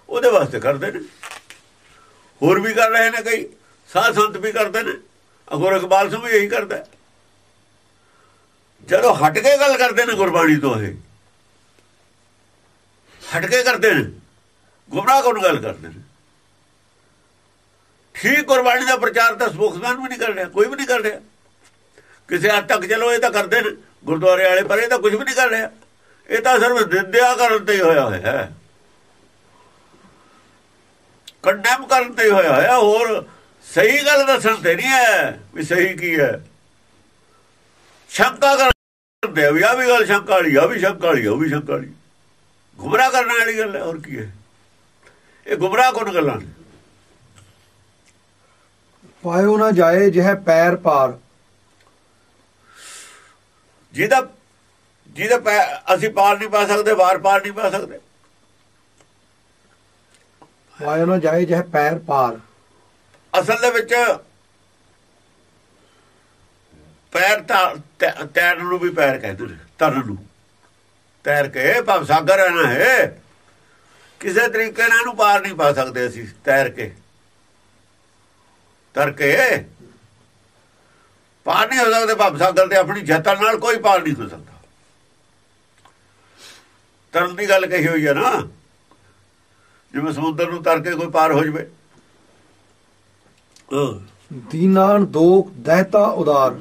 Speaker 2: ਉਹਦੇ ਵਾਸਤੇ ਕਰਦੇ ਨੇ। ਹੋਰ ਵੀ ਕਰ ਰਹੇ ਨੇ ਕਈ, ਸਾਧ ਸੰਤ ਵੀ ਕਰਦੇ ਨੇ। ਅਗਰ ਅਕਬਾਲ ਸਿੰਘ ਵੀ ਇਹੀ ਕਰਦਾ। ਜਦੋਂ ਹਟ ਕੇ ਗੱਲ ਕਰਦੇ ਨੇ ਗੁਰਬਾਣੀ ਤੋਂ ਇਹ, ਹਟ ਕੇ ਕਰਦੇ ਨੇ, ਗੁੰਮਰਾਹ ਕੋਣ ਗੱਲ ਕਰਦੇ ਨੇ? ਠੀਕ ਗੁਰਬਾਣੀ ਦਾ ਪ੍ਰਚਾਰ ਤਾਂ ਸਪੋਕਸਮੈਨ ਵੀ ਨਹੀਂ ਕਰ ਰਿਹਾ, ਕੋਈ ਵੀ ਨਹੀਂ ਕਰ ਰਿਹਾ। ਕਿਸੇ ਹੱਦ ਤੱਕ ਚਲੋ, ਇਹ ਤਾਂ ਕਰਦੇ ਨੇ ਗੁਰਦੁਆਰੇ ਵਾਲੇ, ਪਰ ਇਹ ਤਾਂ ਕੁਝ ਵੀ ਨਹੀਂ ਕਰ ਰਿਹਾ। ਇਹ ਤਾਂ ਸਿਰਫ ਨਿੰਦਿਆ ਕਰਨ ਤੇ ਹੋਇਆ ਹੋਇਆ ਹੈ। ਕੰਡੈਮ ਕਰਨ ਤੇ ਹੋਇਆ ਹੋਇਆ। ਹੋਰ ਸਹੀ ਗੱਲ ਦੱਸਣ ਤੇ ਨਹੀਂ ਹੈ ਵੀ ਸਹੀ ਕੀ ਹੈ। ਸ਼ੰਕਾ ਕਰਦੇ ਆ ਵੀ ਆ ਵੀ ਗੱਲ ਸ਼ੰਕਾ ਵਾਲੀ ਆ ਵੀ ਸ਼ੰਕਾ ਵਾਲੀ ਆ ਵੀ ਸ਼ੰਕਾ ਵਾਲੀ। ਗੁੰਮਰਾਹ ਕਰਨ ਵਾਲੀ ਗੱਲ ਹੈ, ਹੋਰ ਕੀ ਹੈ। ਇਹ ਗੁੰਮਰਾਹ ਕੋਣ ਗੱਲਾਂ ਨੇ?
Speaker 1: ਪਾਇਓ ਨਾ ਜਾਏ ਜਿਹੇ ਪੈਰ ਪਾਰ।
Speaker 2: ਜਿਹਦਾ ਜਿਹਦਾ ਅਸੀਂ ਪਾਰ ਨਹੀਂ ਪਾ ਸਕਦੇ ਵਾਰ ਪਾਰ ਨਹੀਂ ਪਾ ਸਕਦੇ।
Speaker 1: ਪਾਇਓ ਨਾ ਜਾਏ ਜਿਹ ਪੈਰ ਪਾਰ।
Speaker 2: ਅਸਲ ਦੇ ਵਿੱਚ ਪੈਰ ਤਾਂ ਤੈਰਨ ਨੂੰ ਵੀ ਪੈਰ ਕਹਿੰਦੇ ਨੇ ਤਰਨ ਨੂੰ। ਤੈਰ ਕੇ ਭਵ ਸਾਗਰ ਰਹਿਣਾ ਹੈ ਕਿਸੇ ਤਰੀਕੇ ਨਾਲ ਇਹਨੂੰ ਪਾਰ ਨਹੀਂ ਪਾ ਸਕਦੇ ਅਸੀਂ ਤੈਰ ਕੇ। ਤਰ ਕੇ ਪਾਰ ਨਹੀਂ ਹੋ ਸਕਦੇ ਭਵ ਸਾਗਰ ਤੇ ਆਪਣੀ ਜਤਨ ਨਾਲ ਕੋਈ ਪਾਰ ਨਹੀਂ ਹੋ ਸਕਦਾ। ਤਰਨ ਦੀ ਗੱਲ ਕਹੀ ਹੋਈ ਹੈ ਨਾ ਜਿਵੇਂ ਸਮੁੰਦਰ ਨੂੰ ਤਰ ਕੇ ਕੋਈ ਪਾਰ ਹੋ ਜਵੇ।
Speaker 1: ਦੀਨਾਨ ਦੋਖ ਦਹਿਤਾ ਉਦਾਰ।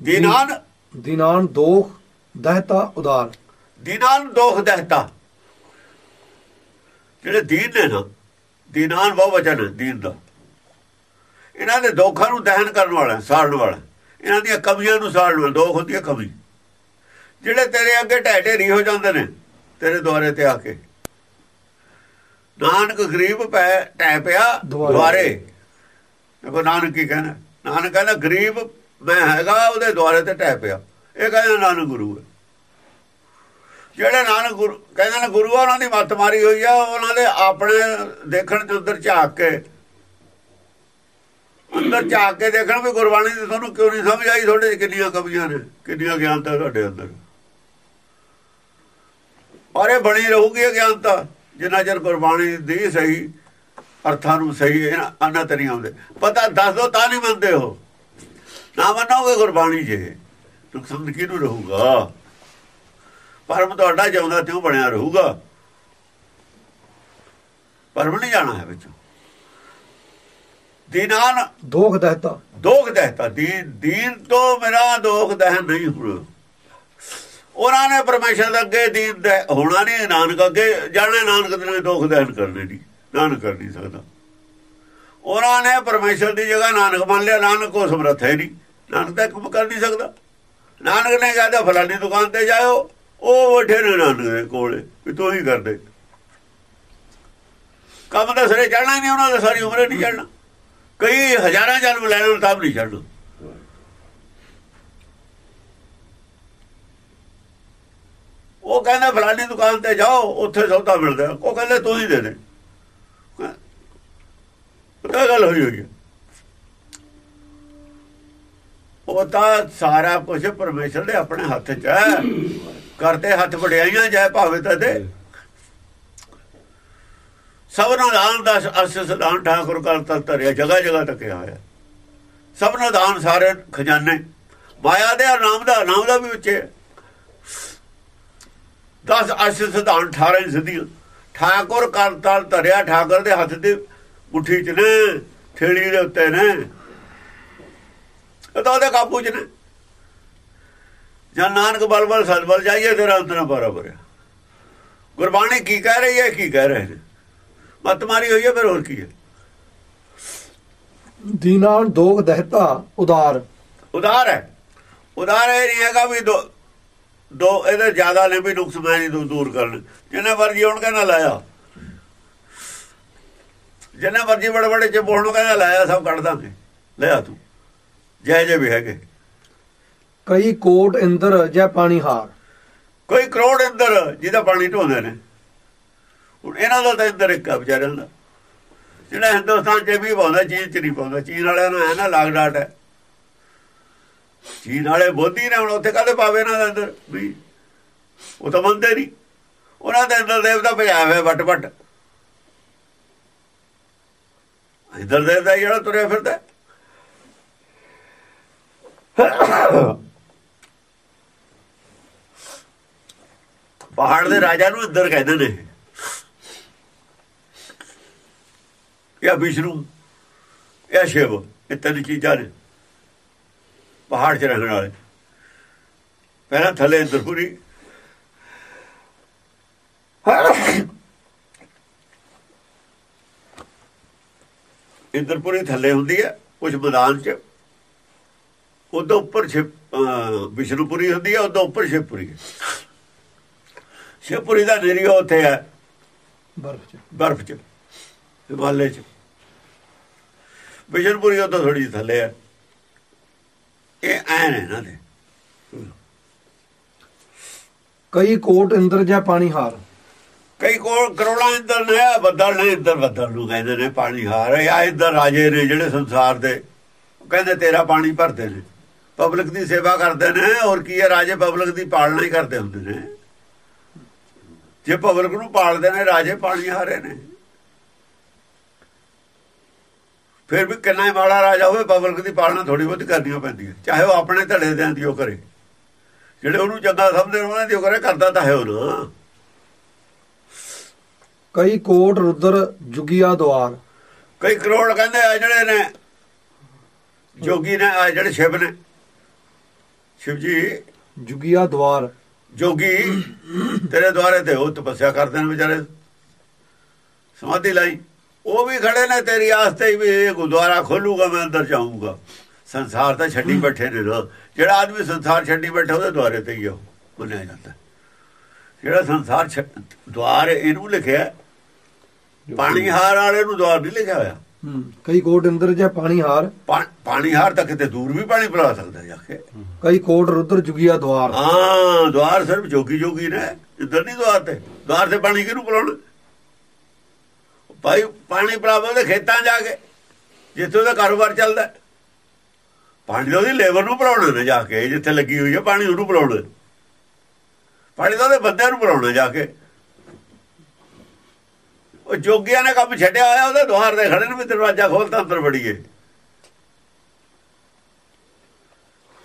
Speaker 2: ਦੀਨਾਨ
Speaker 1: ਦੀਨਾਨ ਦੋਖ ਦਹਿਤਾ ਉਦਾਰ।
Speaker 2: ਦੀਨਾਨ ਦੋਖ ਦਹਤਾ। ਜਿਹੜੇ ਦੀਨ ਨੇ ਨਾ ਦੀਨਾਨ ਬਹੁ ਵਚਨ ਦੀਨ ਦਾ। ਇਹਨਾਂ ਦੇ ਦੋਖਾਂ ਨੂੰ ਦਹਨ ਕਰਨ ਵਾਲਾ ਸਾੜਨ ਵਾਲਾ। ਇਹਨਾਂ ਦੀਆਂ ਕਮੀਆਂ ਨੂੰ ਸਾੜਨ ਵਾਲਾ ਦੋਖ ਹੁੰਦੀ ਹੈ ਕਮੀ। ਜਿਹੜੇ ਤੇਰੇ ਅੱਗੇ ਢਹਿ ਢੇਰੀ ਹੋ ਜਾਂਦੇ ਨੇ ਤੇਰੇ ਦੁਆਰੇ ਤੇ ਆ ਕੇ। ਨਾਨਕ ਗਰੀਬ ਪੈ ਟੈ ਪਿਆ
Speaker 1: ਦੁਆਰੇ।
Speaker 2: ਦੇਖੋ ਨਾਨਕ ਕੀ ਕਹਿੰਦਾ ਨਾਨਕ ਕਹਿੰਦਾ ਗਰੀਬ ਮੈਂ ਹੈਗਾ ਉਹਦੇ ਦੁਆਰੇ ਤੇ ਟੈ ਪਿਆ। ਇਹ ਕਹਿੰਦਾ ਨਾਨਕ ਗੁਰੂ ਹੈ। ਜਿਹੜੇ ਨਾਨਕ ਗੁਰੂ ਕਹਿੰਦੇ ਨੇ ਗੁਰੂ ਉਹਨਾਂ ਦੀ ਮੱਤ ਮਾਰੀ ਹੋਈ ਆ ਉਹਨਾਂ ਦੇ ਆਪਣੇ ਦੇਖਣ ਚ ਉੱਧਰ ਝਾਕ ਕੇ ਅੰਦਰ ਝਾਕ ਕੇ ਦੇਖਣ ਵੀ ਗੁਰਬਾਣੀ ਦੀ ਤੁਹਾਨੂੰ ਕਿਉਂ ਨਹੀਂ ਸਮਝ ਆਈ? ਤੁਹਾਡੇ 'ਚ ਕਿੰਨੀਆਂ ਕਮੀਆਂ ਨੇ, ਕਿੰਨੀਆਂ ਗਿਆਨਤਾ ਤੁਹਾਡੇ ਅੰਦਰ। ਔਰ ਇਹ ਬਣੀ ਰਹੂਗੀ ਗਿਆਨਤਾ, ਜਿੰਨਾ ਚਿਰ ਗੁਰਬਾਣੀ ਦੀ ਸਹੀ, ਅਰਥਾਂ ਨੂੰ ਸਹੀ ਇਹਨਾਂ ਅਨਤ ਨਹੀਂ ਆਉਂਦੇ। ਪਤਾ ਦੱਸ ਦੋ ਤਾਂ ਨਹੀਂ ਮੰਨਦੇ ਹੋ ਨਾ ਮੰਨੋਗੇ ਗੁਰਬਾਣੀ ਜੇ, ਨੁਕਸਾਨ ਕਿਹਨੂੰ ਰਹੂਗਾ? ਪਰਮ ਤੁਹਾਡਾ ਜਿਉਂਦਾ ਤਿਉ ਬਣਿਆ ਰਹੂਗਾ। ਪਰਮ ਨਹੀਂ ਜਾਣਾ ਹੈ ਵਿੱਚੋਂ। ਦੀਨਾਨ
Speaker 1: ਦੋਖ ਦਹਿਤਾ।
Speaker 2: ਦੋਖ ਦਹਿਤਾ। ਦੀਨ ਦੀਨ ਤੋਂ ਮੇਰਾ ਦੋਖ ਦਹਿ ਨਹੀਂ ਹੋਣਾ। ਉਹਨਾਂ ਨੇ ਪਰਮੇਸ਼ਰ ਦੇ ਅੱਗੇ ਦੀਨ ਹੋਣਾ ਨਹੀਂ। ਨਾਨਕ ਅੱਗੇ ਜਾਣੇ ਨਾਨਕ ਦੇ ਦੋਖ ਦਹਿਨ ਕਰਨੇ ਨਹੀਂ। ਨਾਨਕ ਕਰ ਨਹੀਂ ਸਕਦਾ। ਉਹਨਾਂ ਨੇ ਪਰਮੇਸ਼ਰ ਦੀ ਜਗ੍ਹਾ ਨਾਨਕ ਮੰਨ ਲਿਆ। ਨਾਨਕ ਕੋ ਸਮਰੱਥ ਹੈ ਨਹੀਂ। ਨਾਨਕ ਤਾਂ ਕੰਮ ਕਰ ਨਹੀਂ ਸਕਦਾ। ਨਾਨਕ ਨੇ ਕਹਿੰਦਾ ਫਲਾਣੀ ਦੁਕਾਨ ਤੇ ਜਾਓ ਉਹ ਬੈਠੇ ਨੇ ਨਾਨਕ ਦੇ ਕੋਲੇ ਵੀ ਤੂੰ ਹੀ ਕਰ ਦੇ। ਕੰਮ ਤਾਂ ਸਰੇ ਚੜਨਾ ਨਹੀਂ। ਉਹਨਾਂ ਦਾ ਸਾਰੀ ਉਮਰ ਨਹੀਂ ਚੜਨਾ ਕਈ ਹਜ਼ਾਰਾਂ ਜਨਮ ਲੈਣ ਤਾਂ ਨਹੀਂ ਚੜਨਾ ਉਹ ਕਹਿੰਦਾ, ਫਲਾਣੀ ਦੁਕਾਨ ਤੇ ਜਾਓ, ਉੱਥੇ ਸੌਦਾ ਮਿਲਦਾ ਉਹ ਕਹਿੰਦੇ, ਤੂੰ ਹੀ ਦੇ ਦੇ। ਪਤਾ ਗੱਲ ਹੋਈ ਹੋਈ ਉਹ ਤਾਂ ਸਾਰਾ ਕੁਝ ਪਰਮੇਸ਼ਰ ਦੇ ਆਪਣੇ ਹੱਥ 'ਚ ਹੈ। ਕਰਦੇ ਹੱਥ ਵਡਿਆਈਆਂ ਜਾਏ ਭਾਵੇਂ ਤਾਂ ਦੇ। ਸਭਨਾਂ ਦਾਨ ਦਾ ਅਸਸ ਦਾਨ ਠਾਕੁਰ ਕਰ ਤਲ ਧਰਿਆ ਜਗਾ ਜਗਾ ਤੱਕ ਆਇਆ ਸਭਨਾਂ ਦਾਨ ਸਾਰੇ ਖਜ਼ਾਨੇ। ਮਾਇਆ ਦੇ ਨਾਮ ਦਾ ਨਾਮ ਦਾ ਵੀ ਵਿੱਚ 10 ਅਸ਼ ਸਿਧਾਂਤ 18 ਸਿੱਧੀਆਂ ਠਾਕੁਰ ਕਰਤਾਲ ਧਰਿਆ, ਠਾਕੁਰ ਦੇ ਹੱਥ ਦੇ ਮੁੱਠੀ 'ਚ ਨੇ ਥੇੜੀ ਦੇ ਉੱਤੇ ਨੇ। ਇਹ ਤਾਂ ਉਹਦੇ ਕਾਬੂ 'ਚ ਨੇ। ਜਾਂ ਨਾਨਕ ਬਲ ਬਲ ਸਦ ਬਲ ਜਾਈਏ, ਤੇਰਾ ਅੰਤ ਅੰਤਰਾ ਬਰਾਬਰ ਹੈ ਗੁਰਬਾਣੀ ਕੀ ਕਹਿ ਰਹੀ ਹੈ, ਕੀ ਕਹਿ ਰਹੇ ਨੇ? ਮਤ ਮਾਰੀ ਹੋਈ ਹੈ ਫਿਰ ਹੋਰ ਕੀ ਹੈ?
Speaker 1: ਦੀਨਾਨ ਦੋਗ ਦਹਿਤਾ ਉਦਾਰ
Speaker 2: ਉਦਾਰ ਹੈ। ਉਦਾਰ ਇਹ ਨਹੀਂ ਹੈਗਾ ਵੀ ਦੋ ਦੋ ਇਹਦੇ ਜ਼ਿਆਦਾ ਨੇ ਵੀ ਨੁਕਸ ਮੈਂ ਨਹੀਂ ਦੂਰ ਕਰਨ। ਜਿੰਨੇ ਮਰਜ਼ੀ ਹੁਣ ਕਹਿੰਦਾ ਲਾਇਆ। ਜਿੰਨੇ ਮਰਜ਼ੀ ਬੜੇ ਬੜੇ ਚ ਬੋਲਣ ਕਹਿੰਦਾ ਲਾਇਆ ਸਭ ਕੱਢ ਦਾਂਗੇ। ਲਿਆ ਤੂੰ। ਜੈ ਜੈ ਵੀ ਹੈਗੇ।
Speaker 1: ਕਈ ਕੋਟ ਇੰਦਰ ਜੈ ਪਾਣੀ ਹਾਰ।
Speaker 2: ਕੋਈ ਕਰੋੜ ਅੰਦਰ ਜਿਹਦਾ ਪਾਣੀ ਢੋਂਦੇ ਨੇ। ਹੁਣ ਇਹਨਾਂ ਦਾ ਤਾਂ ਇੰਦਰ ਇੱਕ ਆ ਵਿਚਾਰਿਆਂ ਦਾ। ਜਿਹੜਾ ਹਿੰਦੁਸਤਾਨ 'ਚ ਵੀ ਪਾਉਂਦਾ, ਚੀਨ 'ਚ ਨਹੀਂ ਪਾਉਂਦਾ। ਚੀਨ ਵਾਲਿਆਂ ਨੂੰ ਐ ਨਾ ਲਾਗ ਡਾਟ ਹੈ। ਚੀਨ ਵਾਲੇ ਬੋਧੀ ਨੇ ਹੁਣ ਉੱਥੇ ਕਾਹਦੇ ਪਾਵੇ ਇਹਨਾਂ ਦੇ ਅੰਦਰ? ਵੀ ਉਹ ਤਾਂ ਮੰਨਦੇ ਨਹੀਂ। ਉਹਨਾਂ ਦੇ ਅੰਦਰ ਦੇਵਤਾ ਭਜਾਇਆ ਹੋਇਆ ਵੱਟ ਵੱਟ। ਇੰਦਰ ਦੇਵਤਾ ਜਿਹੜਾ ਤੁਰਿਆ ਫਿਰਦਾ। ਪਹਾੜ ਦੇ ਰਾਜਾ ਨੂੰ ਇੰਦਰ ਕਹਿੰਦੇ ਨੇ। ਇਹ ਵਿਸ਼ਨੂੰ। ਇਹ ਸ਼ਿਵ। ਇਹ ਤਿੰਨ ਚੀਜ਼ਾਂ ਨੇ। ਪਹਾੜ 'ਚ ਰਹਿਣ ਵਾਲੇ। ਪਹਿਲਾਂ ਥੱਲੇ ਇੰਦਰਪੁਰੀ ਇੰਦਰਪੁਰੀ ਥੱਲੇ ਹੁੰਦੀ ਹੈ ਕੁਝ ਮੈਦਾਨ 'ਚ। ਉਦੋਂ ਉੱਪਰ ਵਿਸ਼ਨੂਪੁਰੀ ਹੁੰਦੀ ਹੈ ਉਦੋਂ ਉੱਪਰ ਸ਼ਿਵਪੁਰੀ ਹੈ। ਸ਼ਿਵਪੁਰੀ ਦਾ ਨੇਰੀਓ ਉੱਥੇ ਹੈ।
Speaker 1: ਬਰਫ ਚ।
Speaker 2: ਬਰਫ਼ 'ਚ। ਹਿਮਾਲੇ 'ਚ। ਵਿਸ਼ਨਪੁਰੀ ਉਹ ਤਾਂ ਥੋੜੀ ਥੱਲੇ ਹੈ ਇਹ ਐਨ ਹੈ ਨਾ ਦੇ।
Speaker 1: ਕਈ ਕੋਟ ਇੰਦਰ ਜੈ ਪਾਣੀ ਹਾਰ।
Speaker 2: ਕਈ ਕੋਲ ਕਰੋੜਾਂ ਇੰਦਰ ਨੇ ਬੱਦਲ ਨੇ ਇੰਦਰ ਬੱਦਲ ਨੂੰ ਕਹਿੰਦੇ ਨੇ ਪਾਣੀ ਹਾਰ। ਆ ਇੰਦਰ ਰਾਜੇ ਨੇ ਜਿਹੜੇ ਸੰਸਾਰ ਦੇ ਕਹਿੰਦੇ ਤੇਰਾ ਪਾਣੀ ਭਰਦੇ ਨੇ। ਪਬਲਿਕ ਦੀ ਸੇਵਾ ਕਰਦੇ ਨੇ ਔਰ ਕੀ ਹੈ ਰਾਜੇ ਪਬਲਿਕ ਦੀ ਪਾਲਣਾ ਹੀ ਕਰਦੇ ਹੁੰਦੇ ਨੇ। ਜੇ ਪਬਲਿਕ ਨੂੰ ਪਾਲਦੇ ਨੇ ਰਾਜੇ ਪਾਣੀ ਹਾਰੇ ਨੇ। ਫਿਰ ਵੀ ਕਿੰਨਾ ਹੀ ਮਾੜਾ ਰਾਜਾ ਹੋਵੇ ਪਬਲਿਕ ਦੀ ਪਾਲਣਾ ਥੋੜੀ ਬਹੁਤ ਕਰਨੀ ਪੈਂਦੀ ਹੈ ਚਾਹੇ ਉਹ ਆਪਣੇ ਧੜੇ ਦੇ ਦੀ ਉਹ ਕਰੇ। ਜਿਹੜੇ ਉਹਨੂੰ ਚੰਗਾ ਸਮਝਦੇ ਉਹਨਾਂ ਦੀ ਉਹ ਕਰੇ ਕਰਦਾ ਤਾਂ ਹੈ ਉਹ ਨਾ।
Speaker 1: ਕਈ ਕੋਟ ਰੁਦਰ ਜੁਗੀਆ ਦਵਾਰ।
Speaker 2: ਕਈ ਕਰੋੜ ਕਹਿੰਦੇ ਆ ਜਿਹੜੇ ਨੇ ਜੋਗੀ ਨੇ ਆ ਜਿਹੜੇ ਸ਼ਿਵ ਨੇ। ਸ਼ਿਵ ਜੀ
Speaker 1: ਜੁਗੀਆ ਦਵਾਰ।
Speaker 2: ਜੋਗੀ ਤੇਰੇ ਦੁਆਰੇ ਤੇ ਉਹ ਤਪੱਸਿਆ ਕਰਦੇ ਨੇ ਵਿਚਾਰੇ। ਸਮਾਧੀ ਲਾਈ। ਉਹ ਵੀ ਖੜੇ ਨੇ ਤੇਰੀ ਆਸਤੇ ਹੀ ਵੀ ਇਹ ਗੁਰਦੁਆਰਾ ਖੋਲੂਗਾ ਮੈਂ ਅੰਦਰ ਜਾਊਂਗਾ। ਸੰਸਾਰ ਤਾਂ ਛੱਡੀ ਬੈਠੇ ਨੇ ਨਾ ਜਿਹੜਾ ਆਦਮੀ ਸੰਸਾਰ ਛੱਡੀ ਬੈਠਾ ਉਹਦੇ ਦੁਆਰੇ ਤੇ ਹੀ ਉਹ ਮੰਨਿਆ ਜਾਂਦਾ। ਜਿਹੜਾ ਸੰਸਾਰ ਦੁਆਰ ਇਹਨੂੰ ਲਿਖਿਆ ਪਾਣੀ ਹਾਰ ਵਾਲੇ ਨੂੰ ਦੁਆਰ ਨਹੀਂ ਲਿਖਿਆ ਹੋਇਆ।
Speaker 1: ਹੂੰ ਕਈ ਕੋਟ ਇੰਦਰ ਜੈ ਪਾਣੀ ਹਾਰ।
Speaker 2: ਪਾਣੀ ਹਾਰ ਤੇ ਦੂਰ ਵੀ ਪਾਣੀ ਪਿਲਾ ਸਕਦਾ ਜਾ ਕੇ।
Speaker 1: ਕਈ ਕੋਟ ਰੁਦਰ ਜੁਗੀਆ ਦਵਾਰ
Speaker 2: ਹਾਂ ਦਵਾਰ ਸਿਰਫ ਜੋਗੀ ਜੋਗੀ ਨੇ ਇੱਧਰ ਨਹੀਂ ਦਵਾਰ ਤੇ। ਦਵਾਰ ਤੇ ਪਾਣੀ ਕਿਹਨੂੰ ਪਿਲਾਉਣਾ? ਭਾਈ, ਪਾਣੀ ਪਿਲਾਵੇ ਦੇ ਖੇਤਾਂ ਜਾ ਕੇ। ਜਿੱਥੇ ਉਹਦਾ ਕਾਰੋਬਾਰ ਚੱਲਦਾ। ਪਾਣੀ ਤਾਂ ਉਹਦੀ ਲੇਬਰ ਨੂੰ ਪਿਲਾਉਣਾ ਨੇ ਜਾ ਕੇ। ਜਿੱਥੇ ਲੱਗੀ ਹੋਈ ਹੈ ਪਾਣੀ ਉਹਨੂੰ ਪਿਲਾਉਣਾ ਪਾਣੀ ਤਾਂ ਉਹਦੇ ਬੰਦਿਆਂ ਨੂੰ ਪਿਲਾਉਣਾ ਜਾ ਕੇ। ਉਹ ਜੋਗੀਆਂ ਨੇ ਕੰਮ ਛੱਡਿਆ ਹੋਇਆ, ਉਹਦੇ ਦਵਾਰ ਦੇ ਖੜੇ ਨੇ ਵੀ ਦਰਵਾਜ਼ਾ ਖੋਲਤਾ, ਅੰਦਰ ਵੜੀਏ।